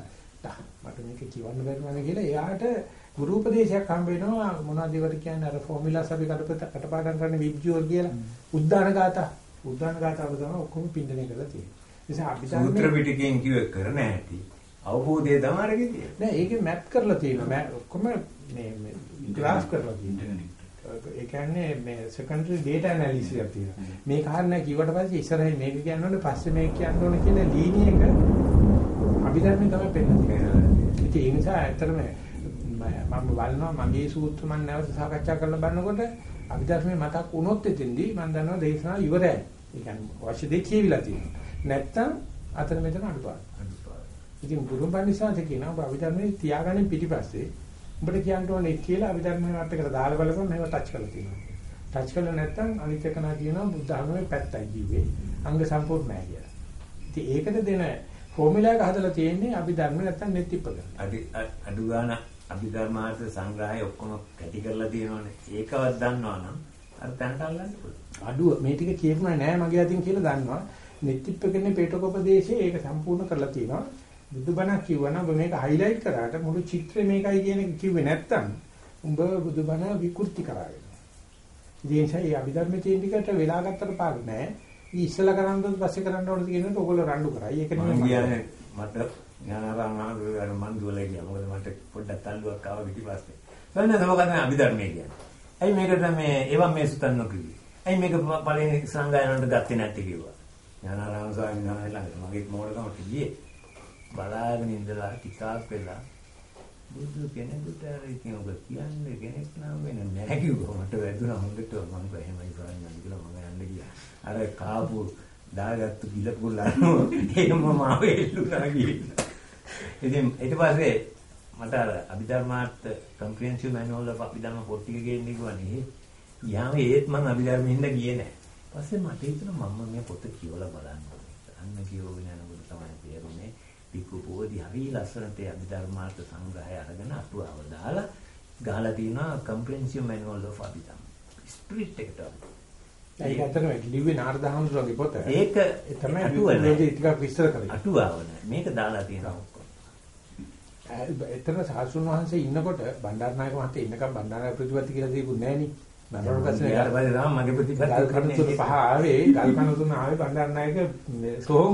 S1: මට මේක කියවන්න බැරි නේද කියලා එයාට ගුරු උපදේශයක් හම්බ වෙනවා මොනවද ඒවට කියන්නේ අර ෆෝමියුලාස් අපි කටපත කටපාඩම් කරන විබ්ජුවර් කියලා උද්දාන ගාථා උද්දාන ගාථාව තමයි ඔක්කොම පින්දනය කරලා තියෙන්නේ. ඒ නිසා
S3: සූත්‍ර
S1: අභිධර්මයේ
S3: පිටකයෙන් කිව්ව කරන හැටි අවබෝධය තමයි තියෙන්නේ.
S1: නෑ ඒකේ මැප් කරලා තියෙනවා. ඔක්කොම මේ ග්‍රාෆ් කරලා තියෙනවා. ඒ කියන්නේ මේ secondary data analysis එකක් තියෙනවා. මේ කාරණා කිව්වට පස්සේ ඉස්සරහින් මේක කියන්න ඕනේ පස්සේ මේක කියන්න ඕනේ කියන ලීනිය එක අභිධර්මයෙන් තමයි පෙන්නන්නේ. ඒ නිසා ඇත්තටම මම බලනවා මගේ සූත්‍ර මම නැවත සාකච්ඡා කරලා බලනකොට අභිධර්මයේ මතක් වුණොත් එතෙන්දී මම දන්නවා දේශනාව ඉවරයි. ඒ කියන්නේ අවශ්‍ය දෙයක් කියවිලා තියෙනවා. නැත්තම් අතන මෙතන අඩුපාඩු. ඉතින් ගුරුපන්දිසාන්ත කියනවා අභිධර්මයේ තියාගන්න පිටිපස්සේ උඹට කියන්න ඕනේ කියලා අභිධර්මයේ වත් එකට දාලා බලපන් මේව ටච් කරලා තියෙනවා. ටච් කරලා නැත්නම් අනිත් එක නා කියනවා බුද්ධ ධර්මයේ පැත්තයි කිව්වේ. අංග සම්පූර්ණ නැහැ කියලා. ඉතින් ඒකට දෙන ෆෝමියුලා එක හදලා තියෙන්නේ අභිධර්ම නැත්නම් නෙත්තිප්පක.
S3: අඩි අඩු ගාන අභිධර්මාර්ථ සංග්‍රහය ඔක්කොම කැටි කරලා තියෙනවානේ. ඒකවත් දන්නවා නම් අර තැනට අල්ලන්න පුළුවන්.
S1: අඩුව මේ ටික කියපුණා නෑ මගේ අතින් කියලා දන්නවා. නෙත්තිප්පකනේ පේටකොපදේශයේ ඒක සම්පූර්ණ කරලා තියෙනවා. බුදුබණ කිව්වනම් ඔබ මේක හයිලයිට් කරාට මුළු චිත්‍රය මේකයි කියන එක කිව්වේ නැත්තම් උඹ බුදුබණ විකෘති කරාගෙන. ඉතින් ඒ නිසා මේ අභිධර්මයේ තියෙන ටිකට වෙලා ගත්තට පාඩු නෑ. ඊ ඉස්සලා කරන්න ඕනද පස්සේ කරන්න ඕනද කියන එක ඔයගොල්ලෝ රණ්ඩු කරයි. ඒක නෙමෙයි
S3: මට ඥානාරාම අර මන් දුවල ගියා. මොකද මට පොඩ්ඩක් තල්ලුවක් ආවා පිටිපස්සේ. බලන්න මොකද මේ අභිධර්මයේ කියන්නේ. ඇයි මේකට මේ එවන් මේ සුතන් නොකිව්වේ? ඇයි මේක ප- පළවෙනි සංගායනකට ගත්තේ නැත්තේ කිව්වා. ඥානාරාම ස්වාමීන් වහන්සේ ළඟ මගේ මොඩකමට ගියේ. බලාගෙන ඉඳලා ටිකක් වෙලා බුදු කෙනෙකුට අර ඉතින් ඔබ කියන්නේ කෙනෙක් නම් වෙන නැහැ කිව්වා. මට වැදුනා හොඳට මම කිව්වා එහෙමයි ස්වාමීන් වහන්සේ කියලා මම යන්න ගියා. අර කාපු දාගත්තු ගිලපුල්ලානෝ එහෙම මාව එල්ලුනා ගිහින්. ඉතින් ඊට පස්සේ මට අර අභිධර්මාර්ථ comprehensive manual of අභිධර්ම පොත් ටික ගේන්න කිව්වනේ. ගියාම ඒත් මම අභිධර්මෙන්න ගියේ නැහැ. පස්සේ මට හිතුණා මම මේ පොත කියවලා බලන්න ඕනේ. අන්න කියවගෙන යනකොට තමයි තේරුනේ පිකු පොඩි හරි ලස්සනට අභිධර්මාර්ථ සංග්‍රහය අරගෙන අටුවාව දාලා ගහලා තියෙනවා comprehensive manual of Abhidharma. Spirit එකට.
S1: ඒක ඇත්තටම ලිව්වේ නාරදහඳුරගේ පොත.
S3: ඒක
S1: තමයි
S3: අටුව
S1: අපි
S3: නෑ.
S1: ටිකක් විස්තර කරේ.
S3: අටුවාව නෑ. මේක දාලා තියෙනවා.
S1: එතන සාසුන් වහන්සේ ඉන්නකොට බණ්ඩාරනායක මහත්තයා ඉන්නකම් බණ්ඩාරනායක ප්‍රතිපත්ති කියලා දීපු නෑනේ. නරෝණ පස්සේ
S3: ඊට මගේ ප්‍රතිපත්ති
S1: තුන පහ ආවේ ගල් කණු තුන ආවේ බණ්ඩාරනායක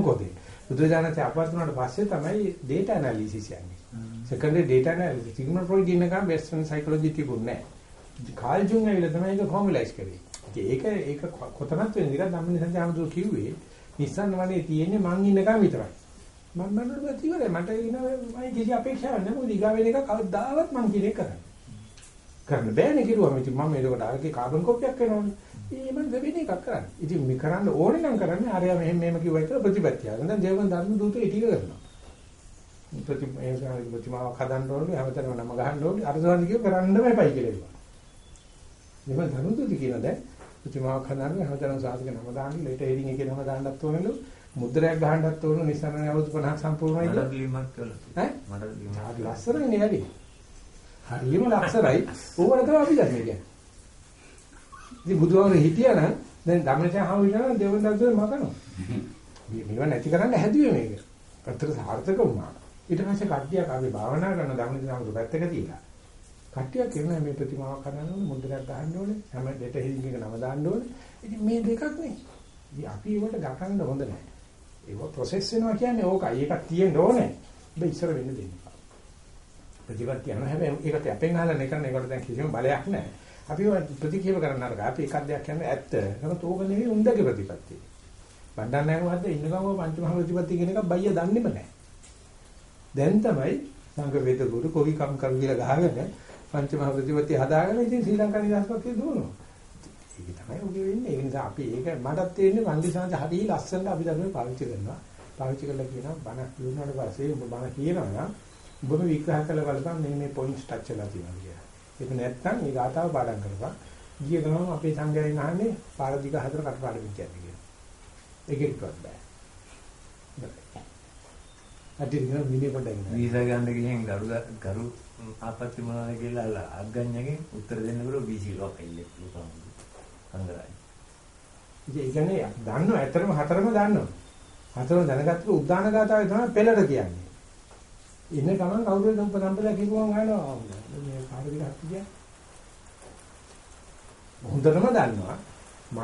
S1: කොටේ. බුදුජානක අපවත් වුණාට පස්සේ තමයි data analysis යන්නේ. secondary data analysis Sigmund Freud ඉන්නකම් western psychology තිබුණේ නෑ. කාල් ජුන් ඇවිල්ලා තමයි ඒක formalize කරේ. ඒක ඒක කොතනත් වෙන විදිහට ධම්මනි සංජානතුරු කිව්වේ නිස්සන්න වනේ තියෙන්නේ මං ඉන්නකම් විතරයි. මම මනෝබත් ඉවරයි මට ඉන මම කිසි අපේක්ෂාවක් නැහැ මොකද ඊගා වෙන එක කවදාවත් මං කියන එක කරන්නේ. කරන්න බෑනේ කිරුවා මම ඉතින් මම ඒකට ආගේ කාබන් කොපියක් වෙනවනේ. ඒ මම දෙවෙන එකක් කරන්නේ. ඉතින් මේ කරන්න ඕනේ නම් කරන්නේ ආරයා මෙහෙම මෙහෙම කිව්වා කියලා ප්‍රතිපත්තිය. දැන් දේවන් ධර්ම දූතෝ ඒ ටික කරනවා. ප්‍රතිමා ප්‍රතිමාවක් හදන්න ඕනේ හැමතැනම නම ගහන්න ඕනේ අර සෝන්දි කියව කරන්නම එපයි කියලා ඒවා. නිකන් ධනුතුති කියන දැන් ප්‍රතිමාවක් හදන්න හැමතැනම සාධක නම දාන්න ලේට හේරින් එකේ නම දාන්නත් ඕනෙලු මුද්‍රයක් ගහන්නත් ඕන නිසරණ අවුරුදු 50 සම්පූර්ණයි කියලා.
S5: මඩ ලියුමක් කළා.
S1: ඈ?
S5: මඩ ලියුමක්.
S1: හරි ලස්සනයි නේ හරි. හරියම ලස්සනයි. ඕවර තමයි අපි දන්නේ කියන්නේ. ඉතින් බුදුහාමර හිටියානම් දැන් ධම්මචා හාමුදුරුවෝ දෙවන් දද්දේ මකනවා. මේ මේව නැති කරන්න හැදුවේ මේක. අතට සාර්ථක වුණා. ඊට පස්සේ කට්ටියක් අපි භාවනා කරන ධම්මචා හාමුදුරුවෝ පැත්තක තියලා. කට්ටියක් කියනවා මේ ප්‍රතිමාවක් හදන්න ඕනේ මුද්‍රයක් ගහන්න ඕනේ හැම දෙට හිඳින් එක නම දාන්න ඕනේ. ඉතින් මේ දෙකක් නේ. ඉතින් අපි ඒවට ගහන්න හොඳ නැහැ. ඒක ප්‍රොසෙස් වෙනවා කියන්නේ ඕකයි. ඒකක් තියෙන්න ඕනේ. ඔබ ඉස්සර වෙන්න දෙන්න. ප්‍රතිපත්තිය යනවා හැබැයි ඒකට අපෙන් අහලා නේ කරන්නේ ඒකට දැන් කිසිම බලයක් නැහැ. අපි ප්‍රතික්‍රියාව කරන්න අරගා අපි එකක් දෙයක් කියන්නේ ඇත්ත. නමුත් ඕක නෙවෙයි උන්දගේ ප්‍රතිපත්තිය. බණ්ඩාර නැගුවත් ඉන්න ගමව පංචමහා ප්‍රතිපත්තිය කියන එක බයිය දන්නේම නැහැ. දැන් තමයි සංඝ වේද ගුරු කොවි කම් කරු කියලා ගහගෙන පංචමහා ප්‍රතිපත්තිය හදාගෙන ඉතින් ශ්‍රී ලංකා නිදහස්පත්තිය දුවනවා. ඒක තමයි ඔගේ වෙන්නේ. ඒ නිසා අපි ඒක මටත් තේරෙන්නේ වන්දිසාංශ හරිය ලස්සනට අපි ධර්මයේ පාවිච්චි කරනවා. පාවිච්චි කරලා කියනවා බණ කියුණාට පස්සේ ඔබ බණ කියනවා නම් ඔබම විග්‍රහ කළ බලපන් මේ මේ පොයින්ට්ස් ටච් වෙලා තියෙනවා කියලා. ඒක නැත්තම් ඒ ගාතාව පාඩම් කරපන්. ගිය ගමන් අපේ සංඝයාගෙන් අහන්නේ පාරදික හතර කටපාඩම් කියන්නේ කියලා. ඒකෙත් බෑ. අදින් නෝ මිනිහ පොඩ්ඩක් නෑ.
S5: වීසා ගන්න ගිහින් ගරු ගරු ආපත්‍ය මොනවද කියලා අග්ගඤ්ඤගෙන් උත්තර දෙන්නකොට බීසී ලෝකෙල්ල ලුකම් සංගරයි.
S1: ඉතින් ඒ කියන්නේ දන්නව ඇත්තටම හතරම දන්නව. හතරම දැනගත්තට උද්දාන ගාතාවේ තමයි පෙළට කියන්නේ. ඉන්න ගමන් කවුරුද උපසම්පදා කිව්වම අහනවා මේ හත් කියන්නේ. හොඳටම දන්නවා. මම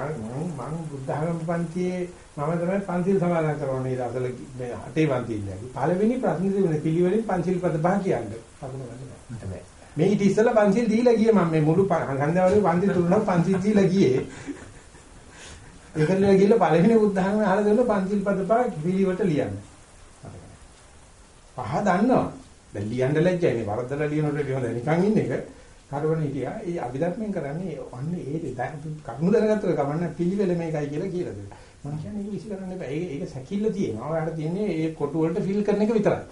S1: මම බුද්ධ ධර්ම පන්තියේ මම තමයි පන්සිල් සමාදන් කරන්නේ අසල මේ අටේ පන්තියේ. පළවෙනි ප්‍රශ්නේ තිබුණේ පිළිවෙලින් පන්සිල් පද පහ කියන්නේ. අකුණ ගන්න මේ ඊට ඉස්සෙල්ලා පන්සිල් දීලා ගියේ මම මේ මුළු හන්දෑවලේ පන්සිල් තුනක් පන්සිල් දීලා ගියේ. ඒකල ගිහලා පළවෙනි බුද්ධ ධර්ම අහලා දෙන්න පන්සිල් පද පහ පිළිවෙලට ලියන්න. පහ දන්නවා. දැන් ලියන්න ලැජ්ජයි නේ වරදලා ලියනකොට ලියන නිකන් ඉන්න එක. කරවන හිටියා. ඒ අභිධර්මයෙන් කරන්නේ අන්නේ ඒ කරුණු දැනගත්තොත් කමන්න පිළිවෙල මේකයි කියලා කියලා දෙනවා. මම කියන්නේ ඒක විශ්ි කරන්න එපා. ඒක ඒක සැකිල්ල තියෙනවා. ඔයාලට තියෙන්නේ ඒ කොටු වලට ෆිල් කරන එක විතරයි.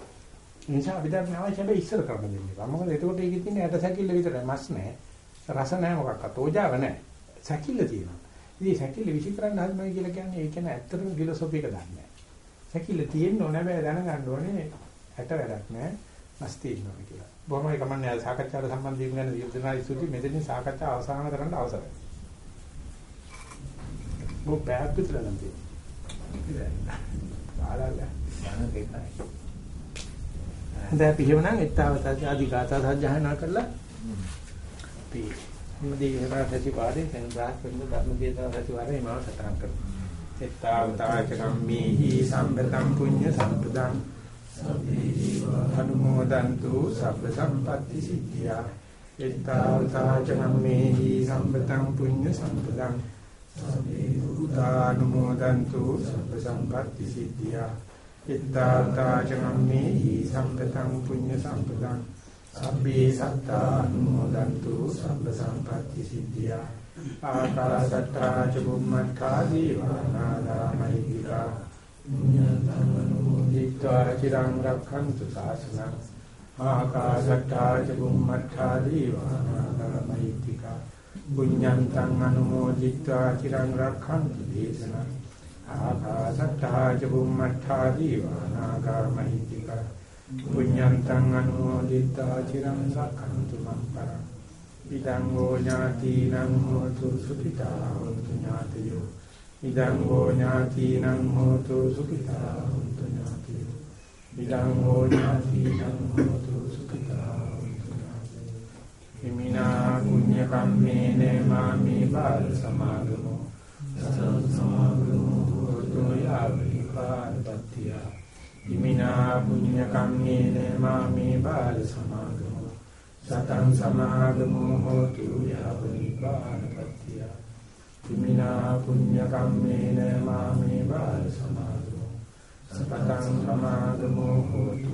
S1: ඒ නිසා අභිධර්ම අවශ්‍ය හැබැයි ඉස්සර කරන්න දෙන්න එපා. මොකද එතකොට ඒකේ තියෙන්නේ ඇට සැකිල්ල විතරයි. මස් නැහැ. රස නැහැ මොකක්වත්. ඕජාව නැහැ. සැකිල්ල තියෙනවා. ඉතින් සැකිල්ල විශ්ි කරන්න හදනවා කියලා කියන්නේ ඒ කියන්නේ ඇත්තටම ෆිලොසොෆි එක දන්නේ නැහැ. සැකිල්ල තියෙන්න ඕනේ හැබැයි දැනගන්න ඕනේ ඇට වැඩක් නැහැ. මස් තියෙනවා කියලා. බොහොමයි කමන්නේ සාකච්ඡාවට සම්බන්ධ වීම ගැන විද්‍යානා ඉස්තුති මෙතනින් සාකච්ඡා අවසන් කරන්න අවසරයි. මො පැයක් විතර නම් තියෙනවා. බාලල්ල.
S5: යන දෙකයි.
S1: දැන් අපි එහෙමනම් ettavata ආදි ගාථා සජ්ජහායනා කරලා අපි මොදී හේරාසති පාදේ දැන් බ්‍රහස්පති ධර්ම දේශනා සතිවාරේ මාව සටහන් කරමු. ettavata චකම්මේහි සම්පතං පුඤ්ඤ සම්පදං අනුමෝදන්තු සබ්බ සම්පatti සිද්ධියා ettavata චකම්මේහි සම්පතං පුඤ්ඤ සම්පදං උදානුමෝදන්තු සබ්බ සම්පatti ඉත්තාතා චම්මේහි සම්පතං පුඤ්ඤ සම්පතං සබ්බේ සත්තා නෝදන්තු සම්ප සම්පත්‍ති සිද්ධියා ආකාසත්තා ච බුම්මත්තා දීවානාදා මහිද්దికා පුඤ්ඤතමනෝදිත්වා චිරං රක්ඛන්තු සාසනං ආකාසත්තා ච බුම්මත්තා දීවානාදා මහිද්దికා පුඤ්ඤන්තං අනුමෝදිත්වා චිරං රක්ඛන්තු දේශනං ආකාශට්ටා ච බුම්මත්තා දීවානාගා මහිත්‍තික පුඤ්ඤන්තං අනුමෝදිत्वा චිරං රක්ඛන්තු මං පරං. ඉදං ෝ ඥාතිනං හෝතු සුඛිතා හොන්තු ඥාතියෝ. ඉදං ෝ ඥාතිනං හෝතු සුඛිතා හොන්තු ඥාතියෝ. ඉදං ෝ ඥාතිනං හෝතු සුඛිතා හොන්තු ඥාතියෝ. හිමිනා පුඤ්ඤ කම්මේන මාමි බාල සමාගමෝ. සතං සමාගමෝ. යාවිපාරපත්තිය ඉමිනා පුඤ්ඤ කම්මේන මාමේ බාල සමාගමෝ. සතං සමාගමෝ හෝතු යාවිපාරපත්තිය ඉමිනා පුඤ්ඤ කම්මේන මාමේ බාල සමාගමෝ. සතං සමාගමෝ හෝතු